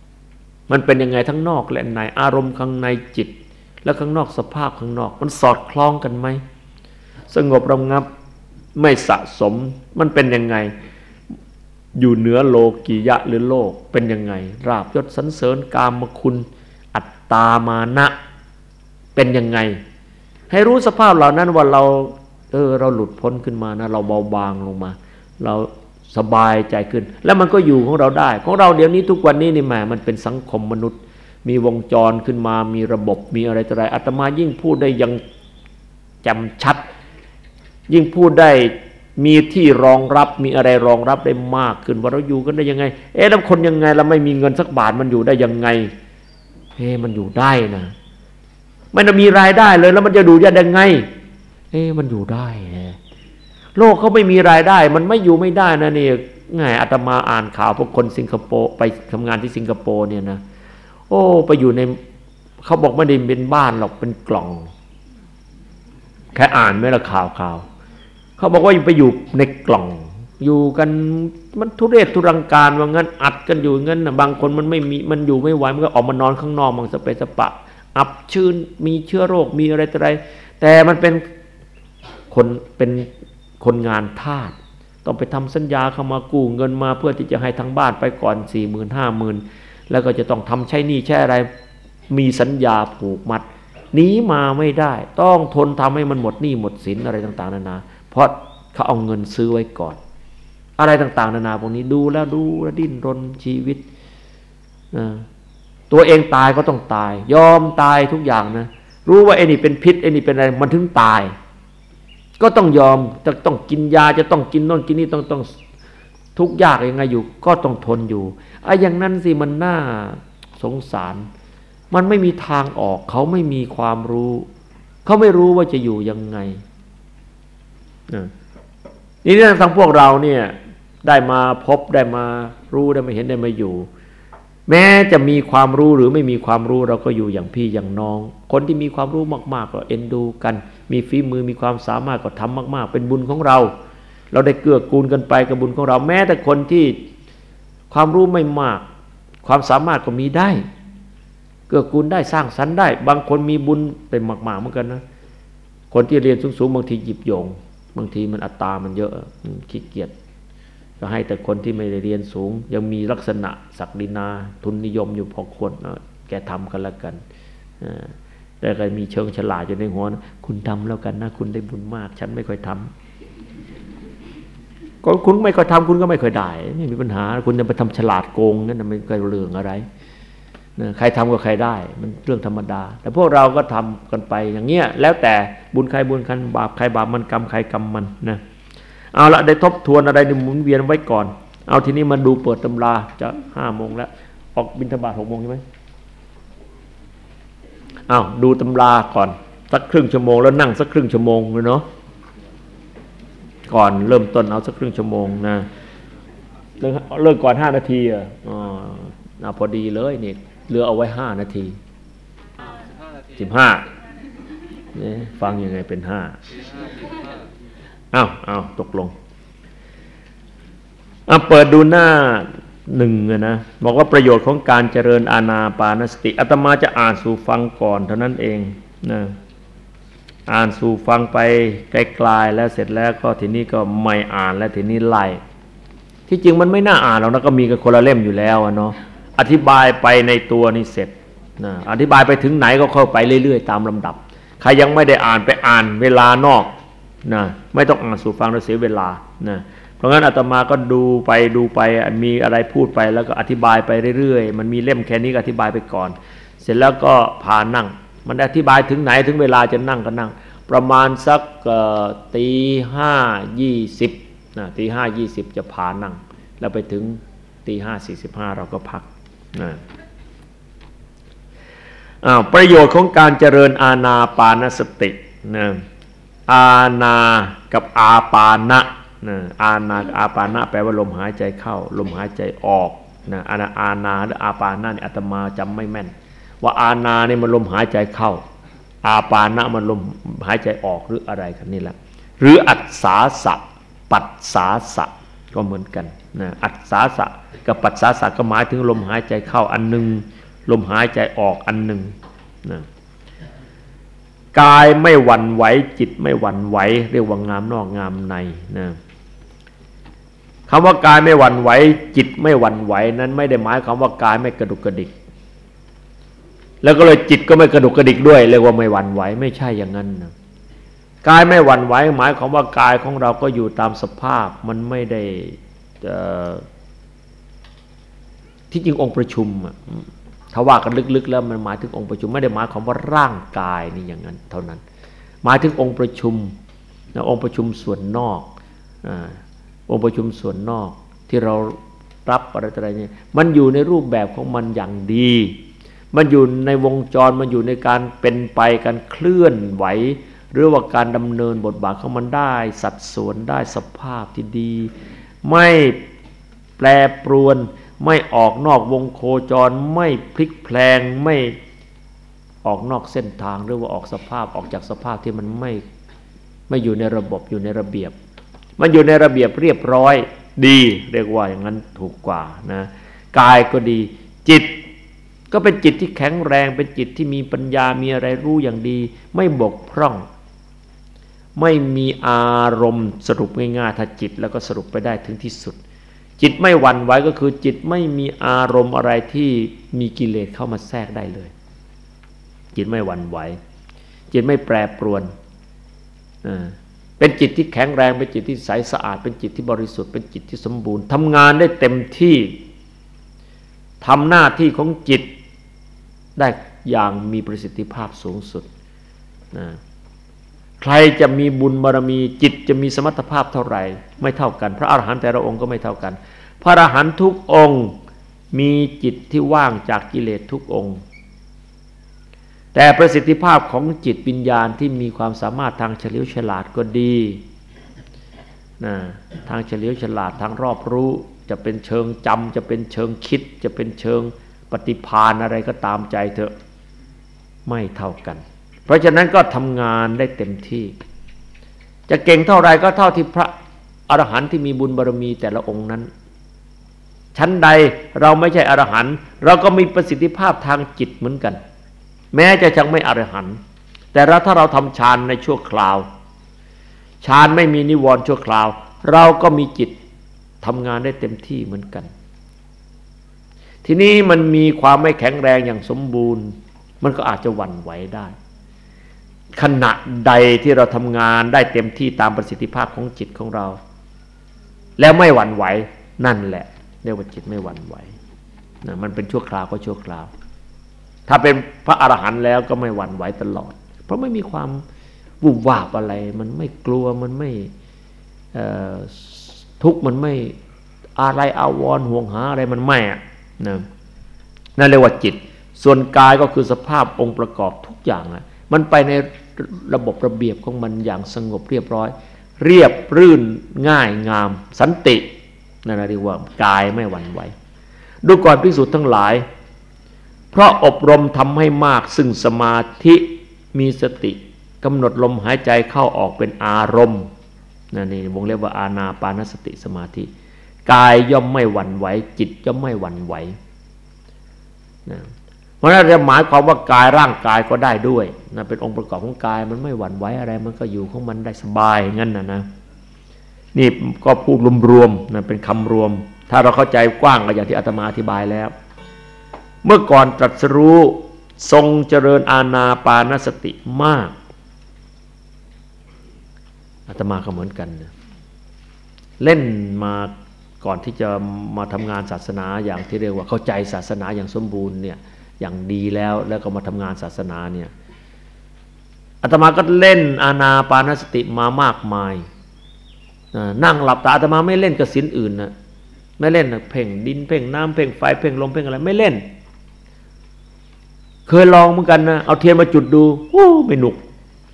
ๆ มันเป็นยังไงทั้งนอกและในอารมณ์ข้างในจิต และข้างนอกสภาพข้างนอก มันสอดคล้องกันไหมสงบระงับไม่สะสมมันเป็นยังไงอยู่เหนือโลกียะหรือโลกเป็นยังไง ราบยศสันเสริญกามคุณ อัตตามานะเป็นยังไง ให้รู้สภาพเหล่านั้นว่าเราเออเราหลุดพ้นขึ้นมานะ เราเบาบางลงมา เราสบายใจขึ้น แล้วมันก็อยู่ของเราได้ ของเราเดี๋ยวนี้ทุกวันนี้นี่แหมมันเป็นสังคมมนุษย์ มีวงจรขึ้นมา มีระบบมีอะไรต่ออะไรอาตมายิ่งพูดได้ยังจำชัด ยิ่งพูดได้มีที่รองรับมีอะไรรองรับได้มากขึ้นว่าเราอยู่กันได้ยังไง เอ๊ะแล้วคนยังไงเราไม่มีเงินสักบาทมันอยู่ได้ยังไง เอ๊ะมันอยู่ได้นะมันมีรายได้เลยแล้วมันจะดูยังไง เอ๊ะมันอยู่ได้นะโลกเขาไม่มีรายได้ มันไม่อยู่ไม่ได้นะนี่ง่ายอาตมาอ่านข่าวพวกคนสิงคโปร์ไปทำงานที่สิงคโปร์เนี่ยนะโอ้ไปอยู่ในเขาบอกไม่ได้เป็นบ้านหรอกเป็นกล่อง แค่อ่านไม่ละข่าวข่าวเขาบอกว่าไปอยู่ในกล่อง อยู่กันมันทุเรศทุรังการว่างั้นอัดกันอยู่งั้นนะบางคนมันไม่มีมันอยู่ไม่ไหวมันก็ออกมานอนข้างนอกมังสเปสปะ อับชื้นมีเชื้อโรคมีอะไรต่ออะไร แต่มันเป็นคนเป็นคนงานทาสต้องไปทำสัญญาเข้ามากู้เงินมาเพื่อที่จะให้ทั้งบ้านไปก่อนสี่หมื่นห้าหมื่นแล้วก็จะต้องทำใช้หนี้ใช้อะไร มีสัญญาผูกมัดหนีมาไม่ได้ ต้องทนทำให้มันหมดหนี้หมดสินอะไรต่าง ๆนานาเพราะเขาเอาเงินซื้อไว้ก่อน อะไรต่าง ๆ นานาพวกนี้ดูแล้วดูแล้วดิ้นรนชีวิตตัวเองตายก็ต้องตาย ยอมตายทุกอย่างนะ รู้ว่าไอ้นี่เป็นพิษไอ้นี่เป็นอะไรมันถึงตาย ก็ต้องยอมจะต้องกินยาจะต้องกินโน่นกินนี่ต้องต้องทุกยากยังไงอยู่ ก็ต้องทนอยู่ไอ้อย่างนั้นสิมันน่าสงสาร มันไม่มีทางออก เขาไม่มีความรู้ เขาไม่รู้ว่าจะอยู่ยังไงนี่เรื่องทางพวกเราเนี่ย ได้มาพบได้มารู้ได้มาเห็นได้มาอยู่ แม้จะมีความรู้หรือไม่มีความรู้เราก็อยู่อย่างพี่อย่างน้อง คนที่มีความรู้มาก ๆ ก็เอ็นดูกัน มีฝีมือมีความสามารถก็ทำมาก ๆ เป็นบุญของเรา เราได้เกื้อกูลกันไปกับบุญของเรา แม้แต่คนที่ความรู้ไม่มาก ความสามารถก็มีได้ เกื้อกูลได้สร้างสรรค์ได้ บางคนมีบุญเป็นมากๆเหมือนกันนะคนที่เรียนสูงๆบางทีหยิบโยง บางทีมันอัตรามันเยอะขี้เกียจ ก็ให้แต่คนที่ไม่ได้เรียนสูง ยังมีลักษณะศักดินาทุนนิยมอยู่พอควรแกทำกันแล้วกันแต่ก็มีเชิงฉลาดอยู่ในหัวนะคุณทำแล้วกันนะคุณได้บุญมาก ฉันไม่ค่อยทำก็คุณไม่ค่อยทำคุณก็ไม่ค่อยได้ไม่มีปัญหา คุณจะไปทำฉลาดโกงนั่นมันก็เรื่องอะไรใครทำก็ใครได้ มันเรื่องธรรมดา แต่พวกเราก็ทำกันไปอย่างเงี้ยแล้วแต่บุญใครบุญคันบาปใครบาปมันกรรมใครกรรมมันนะ เอาละได้ทบทวนอะไรในหมุนเวียนไว้ก่อน เอาทีนี้มาดูเปิดตำราจะห้าโมงแล้ว ออกบินธบาตหกโมงใช่ไหมเอาดูตำราก่อนสักครึ่งชั่วโมงแล้วนั่งสักครึ่งชั่วโมงเลยเนาะก่อนเริ่มต้นเอาสักครึ่งชั่วโมงนะเลิกเลิกก่อนห้านาทีอะอ๋อพอดีเลยนี่เหลือเอาไว้ห้านาทีสิบห้าเนี่ยฟังยังไงเป็นห้า อ้าวอ้าวตกลงอะเปิดดูหน้าหนึ่งนะบอกว่าประโยชน์ของการเจริญอาณาปานสติอาตมาจะอ่านสู่ฟังก่อนเท่านั้นเองนะอ่านสู่ฟังไปไกลๆแล้วเสร็จแล้วก็ทีนี้ก็ไม่อ่านแล้วทีนี้ไล่ที่จริงมันไม่น่าอ่านหรอกนะก็มีกันคนละเล่มอยู่แล้วเนาะอธิบายไปในตัวนี้เสร็จนะอธิบายไปถึงไหนก็เข้าไปเรื่อย ๆ ตามลำดับ ใครยังไม่ได้อ่านไปอ่านเวลานอก นะไม่ต้องอ่านสู่ฟังแล้วเสียเวลานะเพราะงั้นอาตมาก็ดูไปดูไปมีอะไรพูดไปแล้วก็อธิบายไปเรื่อยๆ มันมีเล่มแค่นี้ก็อธิบายไปก่อน เสร็จแล้วก็พานั่ง มันอธิบายถึงไหนถึงเวลาจะนั่งก็นั่ง ประมาณสักตีห้ายี่สิบนะตีห้ายี่สิบจะพานั่ง แล้วไปถึงตีห้าสี่สิบห้าเราก็พักนะประโยชน์ของการเจริญอาณาปานสตินะ อาณากับอาปานะนะอาณาอาปานะแปลว่าลมหายใจเข้า ลมหายใจออกนะอาณาอาณาหรืออาปานะนี่ยอาตมาจำไม่แม่น ว่าอาณาเนี่ยมันลมหายใจเข้า อาปานะมันลมหายใจออกหรืออะไรกันนี่แหละหรืออัศสาสะปัสสาสะก็เหมือนกันนะอัศสาสะกับปัสสาสะก็หมายถึงลมหายใจเข้าอันหนึ่งลมหายใจออกอันหนึ่งนะ กายไม่หวั่นไหวจิตไม่หวั่นไหวเรียกว่างามนอกงามในนะคำว่ากายไม่หวั่นไหวจิตไม่หวั่นไหวนั้นไม่ได้หมายความว่ากายไม่กระดุกกระดิก แล้วก็เลยจิตก็ไม่กระดุกกระดิกด้วยเรียกว่าไม่หวั่นไหวไม่ใช่อย่างนั้นนะกายไม่หวั่นไหวหมายความว่ากายของเราก็อยู่ตามสภาพมันไม่ได้ที่จริงองค์ประชุม ถ้าว่ากันลึกๆ แล้วมันหมายถึงองค์ประชุมไม่ได้หมายความว่าร่างกายนี่อย่างนั้นเท่านั้น หมายถึงองค์ประชุมนะองค์ประชุมส่วนนอกอองค์ประชุมส่วนนอกที่เรารับอะไรอะไรเนี่ยมันอยู่ในรูปแบบของมันอย่างดี มันอยู่ในวงจรมันอยู่ในการเป็นไปการเคลื่อนไหว หรือว่าการดำเนินบทบาทของมันได้ สัดส่วนได้สภาพที่ดี ไม่แปรปรวน ไม่ออกนอกวงโคจร ไม่พลิกแพลงไม่ออกนอกเส้นทางหรือว่าออกสภาพออกจากสภาพที่มันไม่ไม่อยู่ในระบบอยู่ในระเบียบ มันอยู่ในระเบียบเรียบร้อยดีเรียกว่าอย่างนั้นถูกกว่านะกายก็ดีจิต ก็เป็นจิตที่แข็งแรงเป็นจิตที่มีปัญญามีอะไรรู้อย่างดี ไม่บกพร่อง ไม่มีอารมณ์สรุปง่ายๆถ้าจิตแล้วก็สรุปไปได้ถึงที่สุด จิตไม่หวั่นไหวก็คือจิตไม่มีอารมณ์อะไรที่มีกิเลสเข้ามาแทรกได้เลย จิตไม่หวั่นไหว จิตไม่แปรปรวนเป็นจิตที่แข็งแรงเป็นจิตที่ใสสะอาด เป็นจิตที่บริสุทธิ์เป็นจิตที่สมบูรณ์ทำงานได้เต็มที่ทำหน้าที่ของจิตได้อย่างมีประสิทธิภาพสูงสุด ใครจะมีบุญบารมีจิตจะมีสมรรถภาพเท่าไหร่ ไม่เท่ากัน พระอรหันต์แต่ละองค์ก็ไม่เท่ากัน พระอรหันต์ทุกองค์มีจิตที่ว่างจากกิเลสทุกองค์ แต่ประสิทธิภาพของจิตวิญญาณที่มีความสามารถทางเฉลียวฉลาดก็ดีนะทางเฉลียวฉลาดทางรอบรู้จะเป็นเชิงจำจะเป็นเชิงคิด จะเป็นเชิงปฏิพานอะไรก็ตามใจเถอะไม่เท่ากัน เพราะฉะนั้นก็ทำงานได้เต็มที่ จะเก่งเท่าไรก็เท่าที่พระอรหันต์ที่มีบุญบารมีแต่ละองค์นั้น ชั้นใดเราไม่ใช่อรหันต์เราก็มีประสิทธิภาพทางจิตเหมือนกัน แม้จะยังไม่อรหันต์แต่เราถ้าเราทำฌานในชั่วคราวฌานไม่มีนิวรณ์ชั่วคราว เราก็มีจิตทำงานได้เต็มที่เหมือนกัน ทีนี้มันมีความไม่แข็งแรงอย่างสมบูรณ์ มันก็อาจจะหวั่นไหวได้ ขณะใดที่เราทำงานได้เต็มที่ตามประสิทธิภาพของจิตของเรา แล้วไม่หวั่นไหวนั่นแหละเรียกว่าจิตไม่หวั่นไหวนะมันเป็นชั่วคราวก็ชั่วคราว ถ้าเป็นพระอรหันต์แล้วก็ไม่หวั่นไหวตลอด เพราะไม่มีความวุบวาบอะไร มันไม่กลัวมันไม่ทุกข์มันไม่อะไรอาวรห่วงหาอะไรมันไม่อะนะนั่นเรียกว่าจิต ส่วนกายก็คือสภาพองค์ประกอบทุกอย่างอะมันไปใน ระบบระเบียบของมันอย่างสงบเรียบร้อย เรียบรื่นง่ายงาม สันตินั่นเรียกว่ากายไม่หวั่นไหวดูก่อนพิสูจน์ทั้งหลาย เพราะอบรมทำให้มากซึ่งสมาธิมีสติกำหนดลมหายใจเข้าออกเป็นอารมณ์นั่นนี่วงเรียกว่าอาณาปานสติสมาธิ กายย่อมไม่หวั่นไหว จิตย่อมไม่หวั่นไหวนะ เพราะนั้นจะหมายความว่ากายร่างกายก็ได้ด้วยนะเป็นองค์ประกอบของกายมันไม่หวั่นไหวอะไร มันก็อยู่ของมันได้สบายงั้นนะนะนี่ก็พูดรวมๆนะเป็นคำรวม ถ้าเราเข้าใจกว้างก็อย่างที่อาตมาอธิบายแล้ว เมื่อก่อนตรัสรู้ทรงเจริญอาณาปานสติมากอาตมาก็เหมือนกันนะเล่นมาก่อนที่จะมาทำงานศาสนาอย่างที่เรียกว่าเข้าใจศาสนาอย่างสมบูรณ์เนี่ย อย่างดีแล้วแล้วก็มาทำงานศาสนาเนี่ยอาตมาก็เล่นอาณาปานสติมามากมายนั่งหลับตาอาตมาไม่เล่นกับสินอื่นนะไม่เล่นนะเพ่งดินเพ่งน้ำเพ่งไฟเพ่งลมเพ่งอะไรไม่เล่น เคยลองเหมือนกันนะเอาเทียนมาจุดดูโอ้ไม่หนุก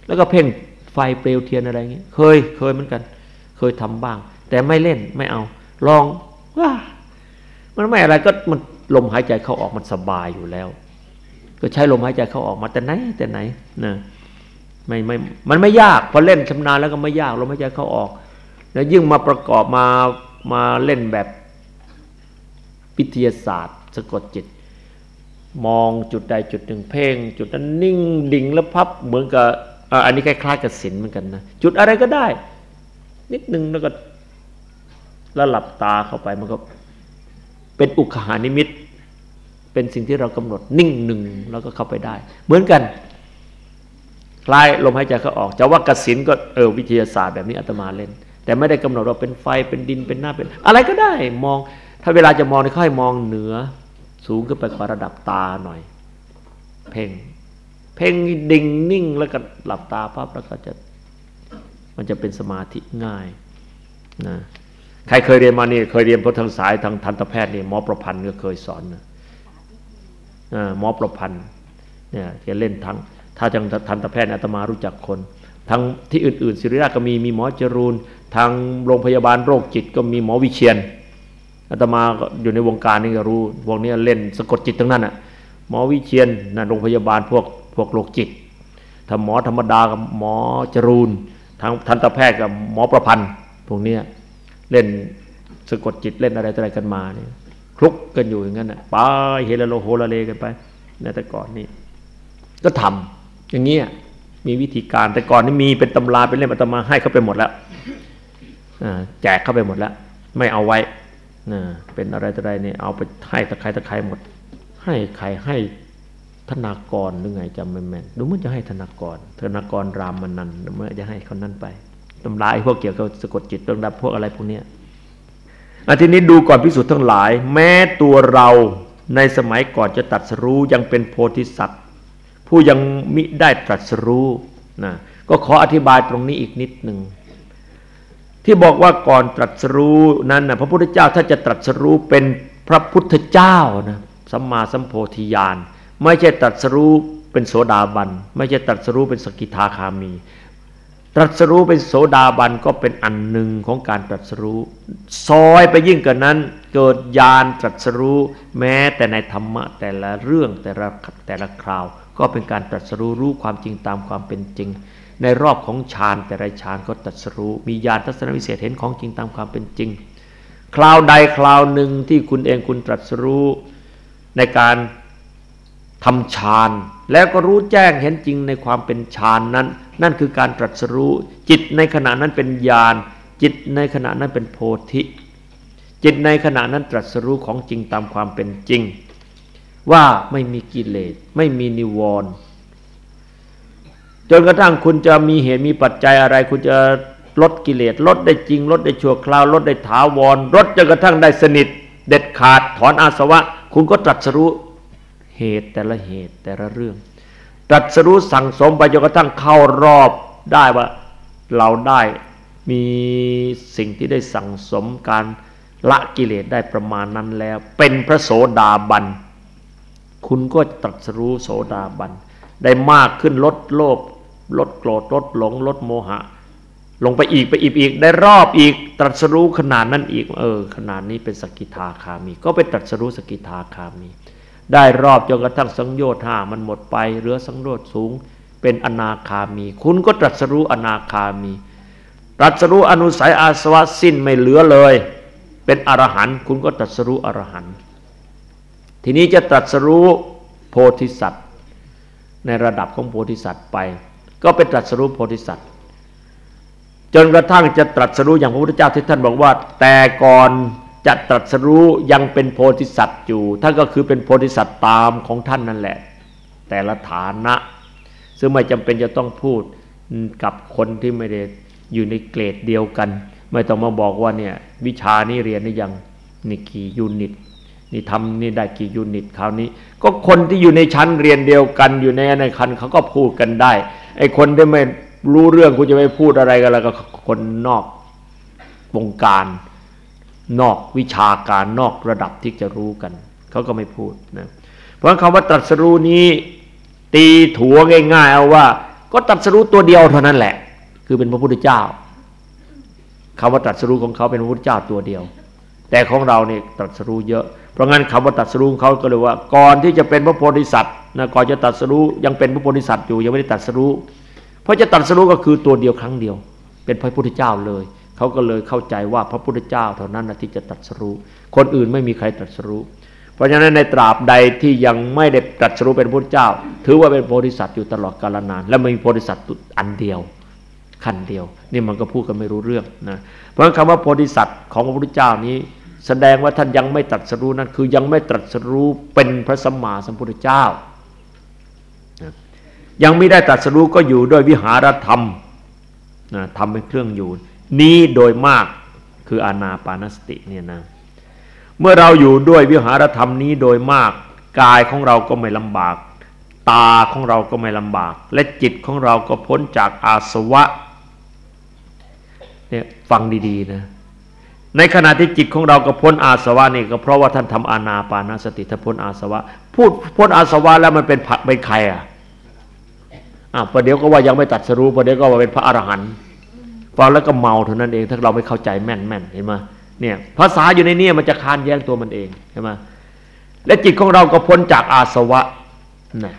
แล้วก็เพ่งไฟเปลวเทียนอะไรเงี้ยเคยเคยเหมือนกัน เคยทำบ้าง แต่ไม่เล่นไม่เอา ลองว่ามันไม่อะไรก็มัน ลมหายใจเข้าออกมันสบายอยู่แล้ว ก็ใช้ลมหายใจเข้าออกมาแต่ไหนแต่ไหนนะไม่ไม่มันไม่ยากพอเล่นชำนาญแล้วก็ไม่ยากลมหายใจเข้าออก แล้วยิ่งมาประกอบมามาเล่นแบบวิทยาศาสตร์ สะกดจิต มองจุดใดจุดหนึ่งเพ่งจุดนั้นนิ่งดิ่งแล้วพับเหมือนกับอันนี้คล้ายๆกับศีลเหมือนกันนะจุดอะไรก็ได้ นิดนึงแล้วก็แล้วหลับตาเข้าไปมันก็ เป็นอุคหานิมิต เป็นสิ่งที่เรากำหนดนิ่งหนึ่งแล้วก็เข้าไปได้ เหมือนกันคล้ายลมหายใจเขาออกจะว่ากสินก็เออวิทยาศาสตร์แบบนี้อาตมาเล่น แต่ไม่ได้กำหนดว่าเป็นไฟเป็นดินเป็นหน้าเป็น อะไรก็ได้มอง ถ้าเวลาจะมองค่อยมองเหนือ สูงขึ้นไปกว่าระดับตาหน่อย เพ่งเพ่งดิ่งนิ่งแล้วก็หลับตาปั๊บแล้วก็จะมันจะเป็นสมาธิง่ายนะ ใครเคยเรียนมานี่เคยเรียนพทางสายทางทันตแพทย์นี่หมอประพันธ์ก็เคยสอนนะหมอประพันธ์เนี่ยจะเล่นทั้งถ้าทางทันตแพทย์อาตมารู้จักคนทางที่อื่นๆศิริราชก็มีมีหมอจรูนทางโรงพยาบาลโรคจิตก็มีหมอวิเชียนอาตมาอยู่ในวงการนี่ก็รู้พวกนี้เล่นสะกดจิตทั้งนั้นอะหมอวิเชียนนะโรงพยาบาลพวกพวกโรคจิตถ้าหมอธรรมดากับหมอจรูนทางทันตแพทย์กับหมอประพันธ์พวกนี้ เล่นสะกดจิตเล่นอะไรอะไรกันมาเนี่ยคลุกกันอยู่อย่างนั้นอะไปเฮลโลโฮลาเลกันไปในแต่ก่อนนี่ก็ทำอย่างเงี้ยมีวิธีการแต่ก่อนนี่มีเป็นตำราเป็นเล่มอาตมาให้เขาไปหมดแล้วแจกเข้าไปหมดแล้ว ไม่เอาไว้เป็นอะไรต่ออะไรเนี่ยเอาไปให้ตะไคร้ตะไคร้หมด ให้ใครให้ธนากรหรือไงจำไม่แม่นดูมันจะให้ธนากร ธนากรรามมันนันเมื่อจะให้คนนั้นไป ตำราไอ้พวกเกี่ยวกับสะกดจิตเรื่องดับพวกอะไรพวกเนี้ยอทีนี้ดูก่อนพิสูจน์ทั้งหลาย แม้ตัวเราในสมัยก่อนจะตัดสรู้ยังเป็นโพธิสัตว์ผู้ยังมิได้ตรัสรู้นะก็ขออธิบายตรงนี้อีกนิดหนึ่งที่บอกว่าก่อนตรัสรู้นั้นนะพระพุทธเจ้าถ้าจะตรัสรู้เป็นพระพุทธเจ้านะสัมมาสัมโพธิญาณไม่ใช่ตรัสรู้เป็นโสดาบัน ไม่ใช่ตรัสรู้เป็นสกิทาคามี ตรัสรู้เป็นโสดาบันก็เป็นอันหนึ่งของการตรัสรู้ ซอยไปยิ่งกว่านั้น เกิดญาณตรัสรู้ แม้แต่ในธรรมะแต่ละเรื่องแต่ละแต่ละคราว ก็เป็นการตรัสรู้รู้ความจริงตามความเป็นจริง ในรอบของฌานแต่ละฌานก็ตรัสรู้ มีญาณทัศนวิเศษเห็นของจริงตามความเป็นจริง คราวใดคราวหนึ่งที่คุณเองคุณตรัสรู้ในการทำฌาน แล้วก็รู้แจ้งเห็นจริงในความเป็นฌานนั้น นั่นคือการตรัสรู้ จิตในขณะนั้นเป็นญาณจิตในขณะนั้นเป็นโพธิ จิตในขณะนั้นตรัสรู้ของจริงตามความเป็นจริง ว่าไม่มีกิเลสไม่มีนิวรณ์จนกระทั่งคุณจะมีเหตุมีปัจจัยอะไร คุณจะลดกิเลสลดได้จริง ลดได้ชั่วคราว ลดได้ถาวรลดจนกระทั่งได้สนิท เด็ดขาดถอนอาสวะ คุณก็ตรัสรู้เหตุแต่ละเหตุแต่ละเรื่อง ตรัสรู้สั่งสมไปจนกระทั่งเข้ารอบได้ว่าเราได้มีสิ่งที่ได้สั่งสมการละกิเลสได้ประมาณนั้นแล้ว เป็นพระโสดาบัน คุณก็ตรัสรู้โสดาบัน ได้มากขึ้นลดโลภลดโกรธลดหลงลดโมหะ ลงไปอีกไปอีกอีก ได้รอบอีกตรัสรู้ขนาดนั้นอีก เออขนาดนี้เป็นสกิทาคามี ก็เป็นตรัสรู้สกิทาคามี ได้รอบจนกระทั่งสังโยชน์ห้ามันหมดไปเหลือสังโยชน์สูง เป็นอนาคามี คุณก็ตรัสรู้อนาคามีตรัสรู้อนุสัยอาสวะสิ้นไม่เหลือเลย เป็นอรหันต์คุณก็ตรัสรู้อรหันต์ทีนี้จะตรัสรู้โพธิสัตว์ ในระดับของโพธิสัตว์ไป ก็เป็นตรัสรู้โพธิสัตว์ จนกระทั่งจะตรัสรู้อย่างพระพุทธเจ้าที่ท่านบอกว่า แต่ก่อน จะตรัสรู้ยังเป็นโพธิสัตว์อยู่ท่านก็คือเป็นโพธิสัตว์ตามของท่านนั่นแหละ แต่ละฐานะ ซึ่งไม่จำเป็นจะต้องพูดกับคนที่ไม่ได้อยู่ในเกรดเดียวกัน ไม่ต้องมาบอกว่าเนี่ยวิชานี้เรียนนี่ยังนี่กี่ยูนิตนี่ทำนี่ได้กี่ยูนิตคราวนี้ ก็คนที่อยู่ในชั้นเรียนเดียวกันอยู่ในในคันเขาก็พูดกันได้ไอ้คนที่ไม่รู้เรื่องคุณจะไปพูดอะไรกันแล้วก็คนนอกวงการ นอกวิชาการนอกระดับที่จะรู้กัน เขาก็ไม่พูดนะเพราะคำว่าตรัสรู้นี้ ตีถัวง่ายๆเอาว่า ก็ตรัสรู้ตัวเดียวเท่านั้นแหละ คือเป็นพระพุทธเจ้าคำว่าตรัสรู้ของเขาเป็นพระพุทธเจ้าตัวเดียว แต่ของเราเนี่ยตรัสรู้เยอะเพราะงั้นคำว่าตรัสรู้ของเขาก็เลยว่า ก่อนที่จะเป็นพระโพธิสัตว์นะก่อนจะตรัสรู้ยังเป็นพระโพธิสัตว์อยู่ยังไม่ได้ตรัสรู้ เพราะจะตรัสรู้ก็คือตัวเดียวครั้งเดียว เป็นพระพุทธเจ้าเลย เขาก็เลยเข้าใจว่าพระพุทธเจ้าเท่านั้นนะที่จะตรัสรู้ คนอื่นไม่มีใครตรัสรู้ เพราะฉะนั้นในตราบใดที่ยังไม่ได้ตรัสรู้เป็นพุทธเจ้า ถือว่าเป็นโพธิสัตว์อยู่ตลอดกาลนาน และไม่มีโพธิสัตว์อันเดียวขันเดียว นี่มันก็พูดกันไม่รู้เรื่องนะเพราะคำว่าโพธิสัตว์ของพระพุทธเจ้านี้ แสดงว่าท่านยังไม่ตรัสรู้นั่นคือยังไม่ตรัสรู้เป็นพระสัมมาสัมพุทธเจ้ายังไม่ได้ตรัสรู้ก็อยู่ด้วยวิหารธรรมนะทำเป็นเครื่องอยู่ นี้โดยมากคืออานาปานสติเนี่ยนะเมื่อเราอยู่ด้วยวิหารธรรมนี้โดยมากกายของเราก็ไม่ลำบาก ตาของเราก็ไม่ลำบาก และจิตของเราก็พ้นจากอาสวะเนี่ยฟังดีๆนะในขณะที่จิตของเราก็พ้นอาสวะนี่ก็เพราะว่าท่านทำอานาปานสติถ้าพ้นอาสวะ พูดพ้นอาสวะแล้วมันเป็นผักเป็นใครอะอะประเดี๋ยวก็ว่ายังไม่ตัดสรู้ประเดี๋ยวก็ว่าเป็นพระอรหันต์ ฟังแล้วก็เมาเท่านั้นเอง ถ้าเราไม่เข้าใจแม่นแม่นเห็นไหมเนี่ยภาษาอยู่ในนี้มันจะคานแย้งตัวมันเองใช่ไหมและจิตของเราก็พ้นจากอาสวะนะ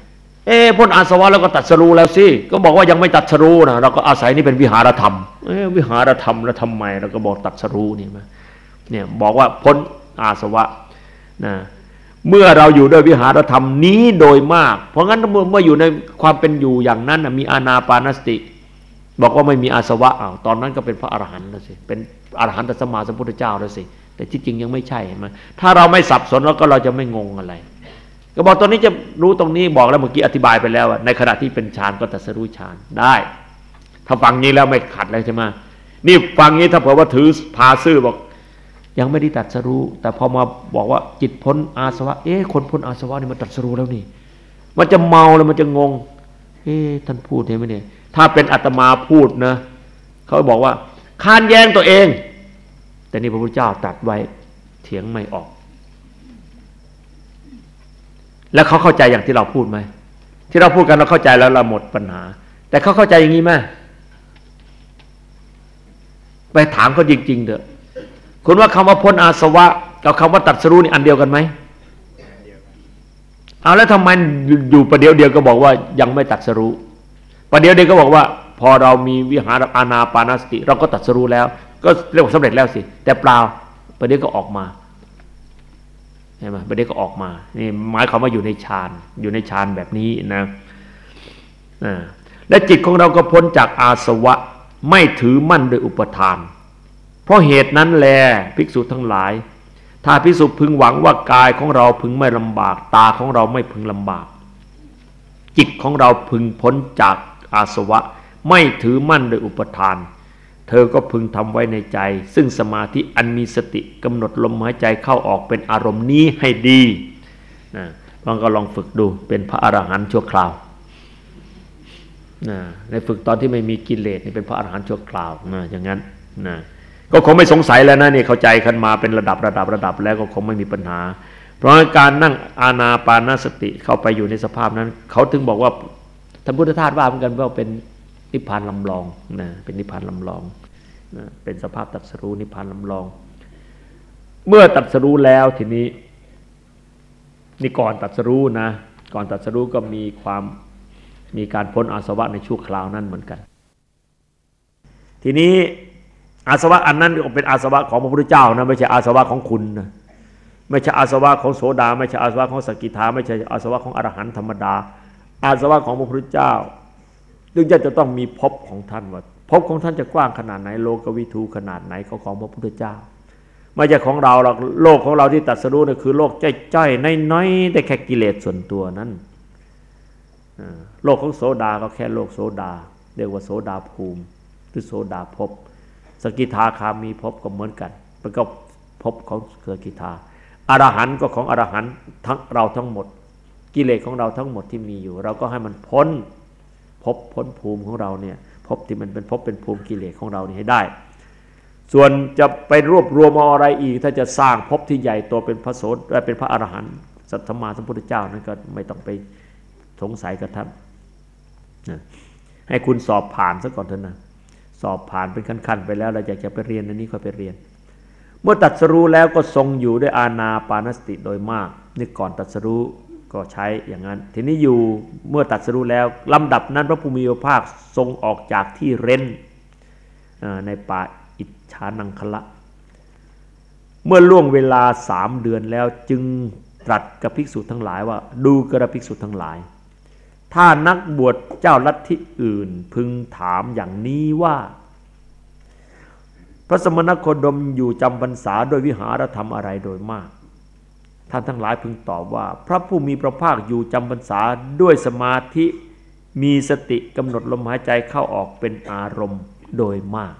เอ๊พ้นอาสวะแล้วก็ตัดสรู้แล้วสิก็บอกว่ายังไม่ตัดสรู้นะเราก็อาศัยนี่เป็นวิหารธรรมเอ๊วิหารธรรมแล้วทำไมเราก็บอกตัดสรู้นี่มาเนี่ยบอกว่าพ้นอาสวะนะเมื่อเราอยู่ด้วยวิหารธรรมนี้โดยมาก เพราะงั้นเมื่อเมื่ออยู่ในความเป็นอยู่อย่างนั้นมีอานาปานสติ บอกว่าไม่มีอาสวะอ้าวตอนนั้นก็เป็นพระอรหันต์แล้วสิเป็นอรหันตสมมาสัมพุทธเจ้าแล้วสิแต่ที่จริงยังไม่ใช่เห็นไหมถ้าเราไม่สับสนแล้วก็เราจะไม่งงอะไร ก็บอกตอนนี้จะรู้ตรงนี้บอกแล้วเมื่อกี้อธิบายไปแล้วในขณะที่เป็นฌานก็ตัดสรู้ฌานได้ ถ้าฟังนี้แล้วไม่ขัดเลยใช่ไหมนี่ฟังนี้ถ้าเผื่อว่าถือพาซื่อบอก ยังไม่ได้ตัดสรู้ แต่พอมาบอกว่าจิตพ้นอาสวะ เอ๊ะคนพ้นอาสวะนี่มันตัดสรู้แล้วนี่ มันจะเมาแล้วมันจะงง เอ๊ท่านพูดเห็นไหมเนี่ย ถ้าเป็นอาตมาพูดนะเขาบอกว่าคานแย้งตัวเอง แต่นี่พระพุทธเจ้าตัดไว้เถียงไม่ออก แล้วเขาเข้าใจอย่างที่เราพูดไหมที่เราพูดกันเราเข้าใจแล้วเราหมดปัญหา แต่เขาเข้าใจอย่างนี้ไหมไปถามเขาจริงๆเถอะคุณว่าคำว่าพ้นอาสวะกับคำว่าตัดสรู้นี่อันเดียวกันไหม เอาแล้วทำไมอยู่ประเดี๋ยวเดียวก็บอกว่ายังไม่ตัดสรู้ประเดี๋ยวเดียวก็บอกว่า พอเรามีวิหารอาณาปานสติ เราก็ตัดสรู้แล้ว ก็เรียกว่าสำเร็จแล้วสิ แต่เปล่าประเดี๋ยวก็ออกมาใช่ไหมประเดี๋ยวก็ออกมานี่หมายความว่าอยู่ในฌานอยู่ในฌานแบบนี้นะและจิตของเราก็พ้นจากอาสวะไม่ถือมั่นโดยอุปทาน เพราะเหตุนั้นแลภิกษุทั้งหลาย ถ้าภิกษุพึงหวังว่ากายของเราพึงไม่ลำบาก ตาของเราไม่พึงลำบาก จิตของเราพึงพ้นจากอาสวะ ไม่ถือมั่นโดยอุปทาน เธอก็พึงทำไว้ในใจ ซึ่งสมาธิอันมีสติกำหนดลมหายใจเข้าออกเป็นอารมณ์นี้ให้ดีนะลองก็ลองฝึกดูเป็นพระอรหันต์ชั่วคราวนะในฝึกตอนที่ไม่มีกิเลสนี่เป็นพระอรหันต์ชั่วคราวนะอย่างนั้นนะ ก็คงไม่สงสัยแล้วนะนี่เข้าใจกันมาเป็นระดับระดับระดับแล้วก็คงไม่มีปัญหา เพราะการนั่งอาณาปานสติเข้าไปอยู่ในสภาพนั้น เขาถึงบอกว่าท่านพุทธทาสว่าเหมือนกันว่าเป็นนิพพานลำลองนะเป็นนิพพานลำลองนะเป็นสภาพตัดสรู้นิพพานลำลอง เมื่อตัดสรู้แล้วทีนี้นี่ก่อนตัดสรู้นะก่อนตัดสรู้ก็มีความมีการพ้นอาสวะในชั่วคราวนั้นเหมือนกัน ทีนี้ อาสวะอันนั้นก็เป็นอาสวะของพระพุทธเจ้านะไม่ใช่อาสวะของคุณนะไม่ใช่อาสวะของโสดา ไม่ใช่อาสวะของสกิทาไม่ใช่อาสวะของอรหันต์ธรรมดา อาสวะของพระพุทธเจ้าจึงจะจะต้องมีภพของท่านว่าภพของท่านจะกว้างขนาดไหนโลกวิทูขนาดไหนของของพระพุทธเจ้าไม่ใช่ของเราหรอกโลกของเราที่ตัดสรู้นี่คือโลกใจๆน้อยๆได้แค่กิเลสส่วนตัวนั้นโลกของโสดาก็แค่โลกโสดา เรียกว่าโสดาภูมิหรือโสดาภพ สกิทาคามีภพก็เหมือนกันมันก็ภพของสกิทาอรหันก็ของอรหันทั้งเราทั้งหมด กิเลสของเราทั้งหมดที่มีอยู่ เราก็ให้มันพ้นภพพ้นภูมิของเราเนี่ยภพที่มันเป็นภพเป็นภูมิกิเลสของเรานี่ให้ได้ ส่วนจะไปรวบรวมเอาอะไรอีก ถ้าจะสร้างภพที่ใหญ่โตเป็นพระโสดเป็นพระอรหันต์สัตมาสัมพุทธเจ้านั้นก็ไม่ต้องไปสงสัยกับท่านนะให้คุณสอบผ่านซะก่อนเถอะนะ สอบผ่านเป็นขั้น ๆ ไปแล้วเราอยากจะไปเรียนอันนี้ค่อยไปเรียน เมื่อตัดสรู้แล้วก็ทรงอยู่ด้วยอาณาปานสติโดยมากนี่ก่อนตัดสรู้ก็ใช้อย่างนั้น ทีนี้อยู่เมื่อตัดสรู้แล้วลำดับนั้นพระภูมิโยภาคทรงออกจากที่เร้นในป่าอิจฉานังคละ เมื่อล่วงเวลาสามเดือนแล้วจึงตรัสกับภิกษุทั้งหลายว่า ดูกระภิกษุทั้งหลาย ถ้านักบวชเจ้าลัทธิอื่นพึงถามอย่างนี้ว่า พระสมณโคดมอยู่จำพรรษาโดยวิหารธรรมอะไรโดยมาก ท่านทั้งหลายพึงตอบว่า พระผู้มีพระภาคอยู่จำพรรษาด้วยสมาธิมีสติกำหนดลมหายใจเข้าออกเป็นอารมณ์โดยมาก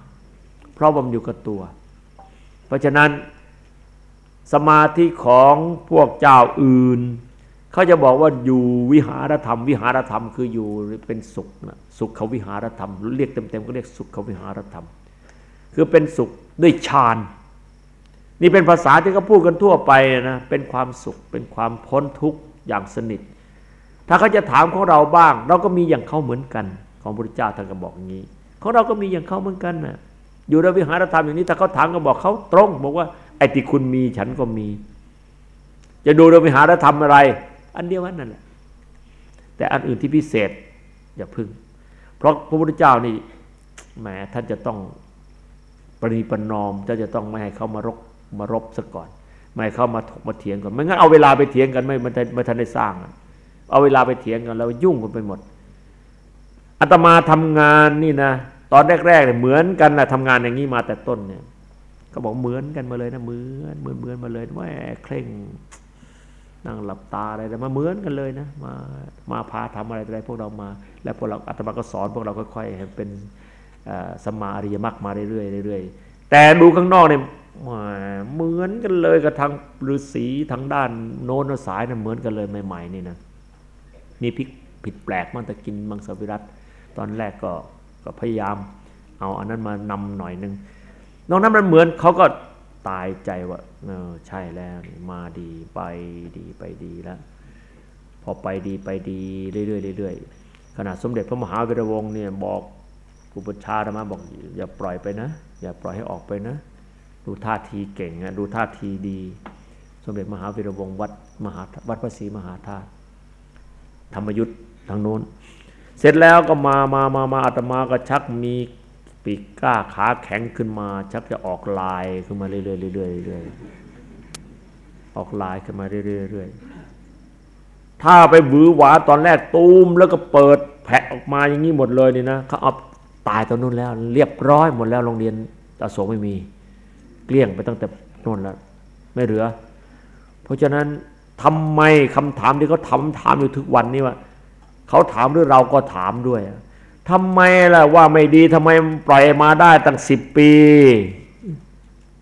เพราะบำอยู่กับตัว เพราะฉะนั้นสมาธิของพวกเจ้าอื่น เขาจะบอกว่าอยู่วิหารธรรม วิหารธรรมคืออยู่เป็นสุขนะสุขเขาวิหารธรรม เรียกเต็มๆก็เรียกสุขเขาวิหารธรรม คือเป็นสุขด้วยฌานนี่เป็นภาษาที่เขาพูดกันทั่วไปนะเป็นความสุขเป็นความพ้นทุกข์อย่างสนิท ถ้าเขาจะถามของเราบ้าง เราก็มีอย่างเขาเหมือนกัน ของพระพุทธเจ้าท่านก็บอกอย่างนี้ของเราก็มีอย่างเขาเหมือนกันนะอยู่ในวิหารธรรมอย่างนี้ถ้าเขาถามก็บอกเขาตรง บอกว่าไอ้ที่คุณมีฉันก็มี จะดูในวิหารธรรมอะไร อันเดียวกันนั่นแหละแต่อันอื่นที่พิเศษอย่าพึ่ง เพราะพระพุทธเจ้านี่แหมท่านจะต้องปริปนอมจะจะต้องไม่ให้เขามารบมารบซะก่อน ไม่ให้เขามาถกมาเถียงก่อนไม่งั้นเอาเวลาไปเถียงกันไม่ไม่ไม่ทันได้สร้าง เอาเวลาไปเถียงกันแล้วยุ่งกันไปหมดอาตมาทำงานนี่นะตอนแรกๆเนี่ยเหมือนกันนะทำงานอย่างนี้มาแต่ต้นเนี่ยก็บอกเหมือนกันมาเลยนะเหมือนเหมือนเหมือนมาเลยแม่เคร่ง นั่งหลับตาอะไรแต่มาเหมือนกันเลยนะมามาพาทำอะไรอะไรพวกเรามา แล้วพวกเราอาตมาก็สอนพวกเราค่อยๆเป็นสมาอริยมรรคมาเรื่อยๆเรื่อยๆแต่ดูข้างนอกเนี่ยเหมือนกันเลยกับทางฤาษีทางด้านโน้นสายนะ่ะเหมือนกันเลยใหม่ๆนี่นะมีพิกผิดแปลกมันแต่กินมังสวิรัตตอนแรกก็ก็พยายามเอาอันนั้นมานำหน่อยนึงนอกนั้นมันเหมือนเขาก็ ตายใจว่าเออใช่แล้วมาดีไปดีไปดีแล้วพอไปดีไปดีเรื่อยๆเรื่อยๆขณะสมเด็จพระมหาวีรวงศ์เนี่ยบอกอุปชาธรรมาบอกอย่าปล่อยไปนะ อย่าปล่อยให้ออกไปนะ ดูท่าทีเก่งนะดูท่าทีดี สมเด็จมหาวีรวงศ์วัดมหาวัดพระศรีมหาธาตุธรรมยุทธ์ทางโน้น เสร็จแล้วก็มามามามาอาตมาก็ชักมี ปีกก้าขาแข็งขึ้นมา ชักจะออกลายขึ้นมาเรื่อยๆเรื่อยๆเรื่อยๆออกลายขึ้นมาเรื่อยๆเรื่อยๆถ้าไปบือหวาตอนแรกตูมแล้วก็เปิดแผะออกมาอย่างนี้หมดเลยนี่นะเขาเอาตายตอนนู้นแล้ว เรียบร้อยหมดแล้วโรงเรียนตาโสไม่มี เกลี้ยงไปตั้งแต่นู่นแล้ว ไม่เหลือ เพราะฉะนั้นทำไมคำถามที่เขาทำถามอยู่ทุกวันนี้ว่าเขาถามหรือเราก็ถามด้วย ทำไมล่ะว่าไม่ดีทำไมปล่อยมาได้ตั้งสิบปี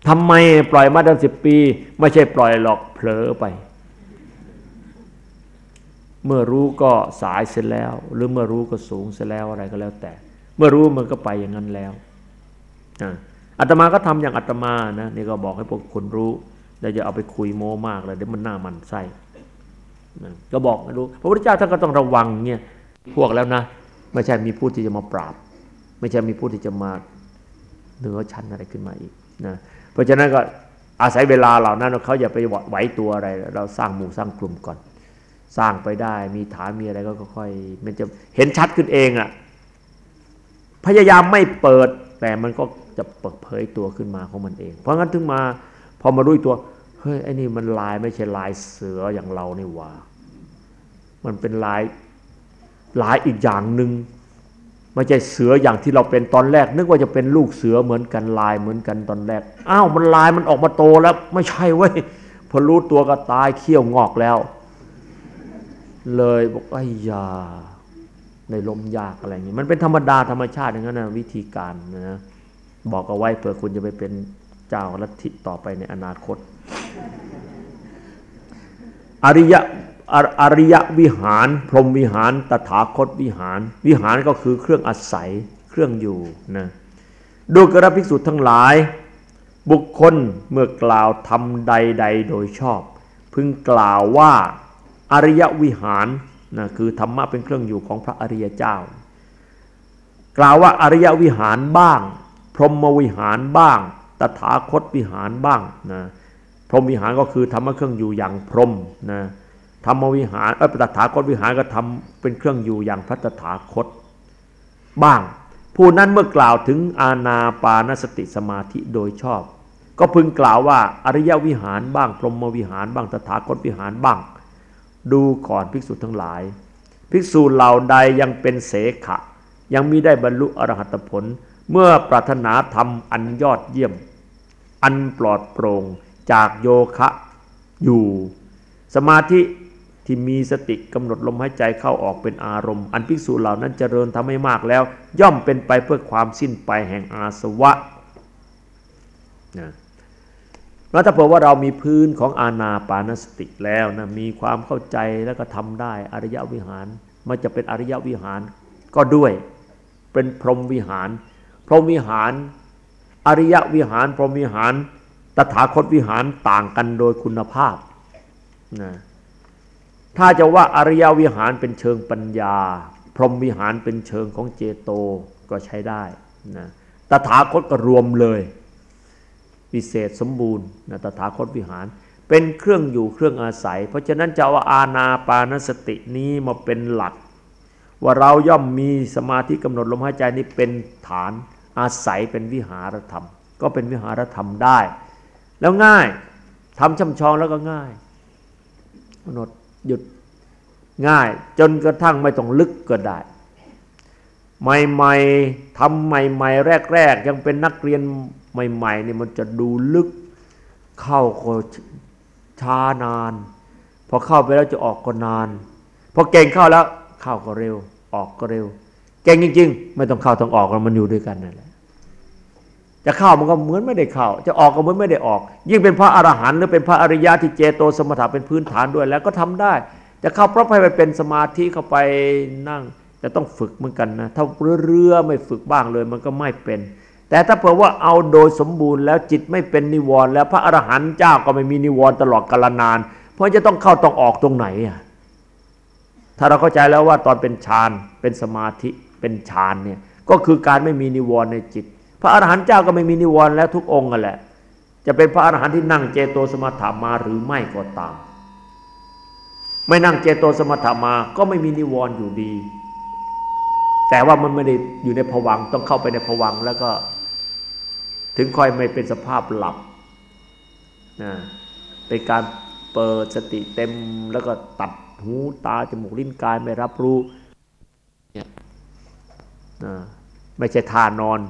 ทำไมปล่อยมาตั้งสิบปี ไม่ใช่ปล่อยหรอกเผลอไป เมื่อรู้ก็สายเสร็จแล้ว หรือเมื่อรู้ก็สูงเสร็จแล้วอะไรก็แล้วแต่ เมื่อรู้มันก็ไปอย่างนั้นแล้วอาตมาก็ทำอย่างอาตมานะนี่ก็บอกให้พวกคนรู้เราจะเอาไปคุยโม้มากเลยเดี๋ยวมันหน้ามันไส้ก็บอกให้รู้พระพุทธเจ้าท่านก็ต้องระวังเนี่ยพวกแล้วนะ ไม่ใช่มีผู้ที่จะมาปราบ ไม่ใช่มีผู้ที่จะมาเหนือชั้นอะไรขึ้นมาอีกนะเพราะฉะนั้นก็อาศัยเวลาเหล่านั้นเขาอย่าไปไหวตัวอะไร เราสร้างหมู่สร้างกลุ่มก่อน สร้างไปได้มีฐานมีอะไรก็ค่อยมันจะเห็นชัดขึ้นเองอะ่ะพยายามไม่เปิดแต่มันก็จะเปิดเผยตัวขึ้นมาของมันเอง เพราะงั้นถึงมาพอมารู้ตัวเฮ้ยไอ้นี่มันลายไม่ใช่ลายเสืออย่างเรานี่หว่า มันเป็นลาย หลายอีกอย่างหนึ่งไม่ใช่เสืออย่างที่เราเป็นตอนแรก นึกว่าจะเป็นลูกเสือเหมือนกันลายเหมือนกันตอนแรกอ้าวมันลายมันออกมาโตแล้ว ไม่ใช่เว้ยพอรู้ตัวก็ตายเขี้ยวงอกแล้ว เลยบอกไอ้ยาในลมยากอะไรอย่างนี้มันเป็นธรรมดาธรรมชาติอย่างนั้นนะวิธีการนะบอกเอาไว้เผื่อคุณจะไปเป็นเจ้าลัทธิต่อไปในอนาคต อริยะ อริยวิหาร พรหมวิหาร ตถาคตวิหาร วิหารก็คือเครื่องอาศัยเครื่องอยู่นะดูกระภิกษุทั้งหลาย บุคคลเมื่อกล่าวทำใดๆโดยชอบ พึงกล่าวว่าอริยวิหารนะคือธรรมะเป็นเครื่องอยู่ของพระอริยเจ้า กล่าวว่าอริยวิหารบ้าง พรหมวิหารบ้าง ตถาคตวิหารบ้างนะพรหมวิหารก็คือธรรมะเครื่องอยู่อย่างพรหมนะ ธรรมวิหารเออตถาคตวิหารก็ทำเป็นเครื่องอยู่อย่างพระตถาคต บ้าง ผู้นั้นเมื่อกล่าวถึงอาณาปานสติสมาธิโดยชอบ ก็พึงกล่าวว่าอริยวิหารบ้าง พรหมวิหารบ้างตถาคตวิหารบ้าง ดูก่อนภิกษุทั้งหลาย ภิกษุเหล่าใดยังเป็นเสขะ ยังมิได้บรรลุอรหัตผล เมื่อปรารถนาธรรมอันยอดเยี่ยม อันปลอดโปร่งจากโยคะอยู่ สมาธิ ที่มีสติกำหนดลมหายใจเข้าออกเป็นอารมณ์ อันภิกษุเหล่านั้นเจริญทำให้มากแล้ว ย่อมเป็นไปเพื่อความสิ้นไปแห่งอาสวะนะแล้วถ้าเผื่อว่าเรามีพื้นของอาณาปานสติแล้วนะมีความเข้าใจแล้วก็ทำได้อริยวิหาร มันจะเป็นอริยวิหารก็ด้วย เป็นพรหมวิหาร พรหมวิหาร อริยวิหาร พรหมวิหาร ตถาคตวิหารต่างกันโดยคุณภาพนะ ถ้าจะว่าอริยวิหารเป็นเชิงปัญญา พรหมวิหารเป็นเชิงของเจโตก็ใช้ได้นะตถาคตก็รวมเลยวิเศษสมบูรณ์นะตถาคตวิหาร เป็นเครื่องอยู่เครื่องอาศัย เพราะฉะนั้นจะว่าอาณาปานสตินี้มาเป็นหลัก ว่าเราย่อมมีสมาธิกำหนดลมหายใจนี้เป็นฐานอาศัยเป็นวิหารธรรม ก็เป็นวิหารธรรมได้ แล้วง่ายทำช่ำชองแล้วก็ง่ายกำหนด หยุดง่าย จนกระทั่งไม่ต้องลึกก็ได้ ใหม่ๆทำใหม่ๆ แรกๆ ยังเป็นนักเรียนใหม่ๆนี่มันจะดูลึกเข้าก็ช้านาน พอเข้าไปแล้วจะออกก็นาน พอเก่งเข้าแล้วเข้าก็เร็ว ออกก็เร็ว เก่งจริง ๆ ไม่ต้องเข้าต้องออกมันอยู่ด้วยกันนั่นแหละ จะเข้ามันก็เหมือนไม่ได้เข้า จะออกก็เหมือนไม่ได้ออก ยิ่งเป็นพระอรหันต์หรือเป็นพระอริยะที่เจโตสมถะเป็นพื้นฐานด้วยแล้วก็ทำได้ จะเข้าเพราะไปเป็นสมาธิเข้าไปนั่งแต่ต้องฝึกเหมือนกันนะถ้าเรื่อไม่ฝึกบ้างเลยมันก็ไม่เป็น แต่ถ้าเผื่อว่าเอาโดยสมบูรณ์แล้วจิตไม่เป็นนิวรณ์แล้วพระอรหันต์เจ้าก็ไม่มีนิวรณ์ตลอดกาลนาน เพราะจะต้องเข้าต้องออกตรงไหนอะถ้าเราเข้าใจแล้วว่าตอนเป็นฌานเป็นสมาธิเป็นฌานเนี่ยก็คือการไม่มีนิวรณ์ในจิต พระอรหันต์เจ้าก็ไม่มีนิวรณ์แล้วทุกองค์กันแหละ จะเป็นพระอรหันต์ที่นั่งเจโตสมถามาหรือไม่ก็ตาม ไม่นั่งเจโตสมถามาก็ไม่มีนิวรณ์อยู่ดี แต่ว่ามันไม่ได้อยู่ในผวังต้องเข้าไปในผวังแล้วก็ ถึงค่อยไม่เป็นสภาพหลับนะเป็นการเปิดสติเต็มแล้วก็ตัดหูตาจมูกลิ้นกายไม่รับรู้เนี่ยไม่ใช่ท่านอน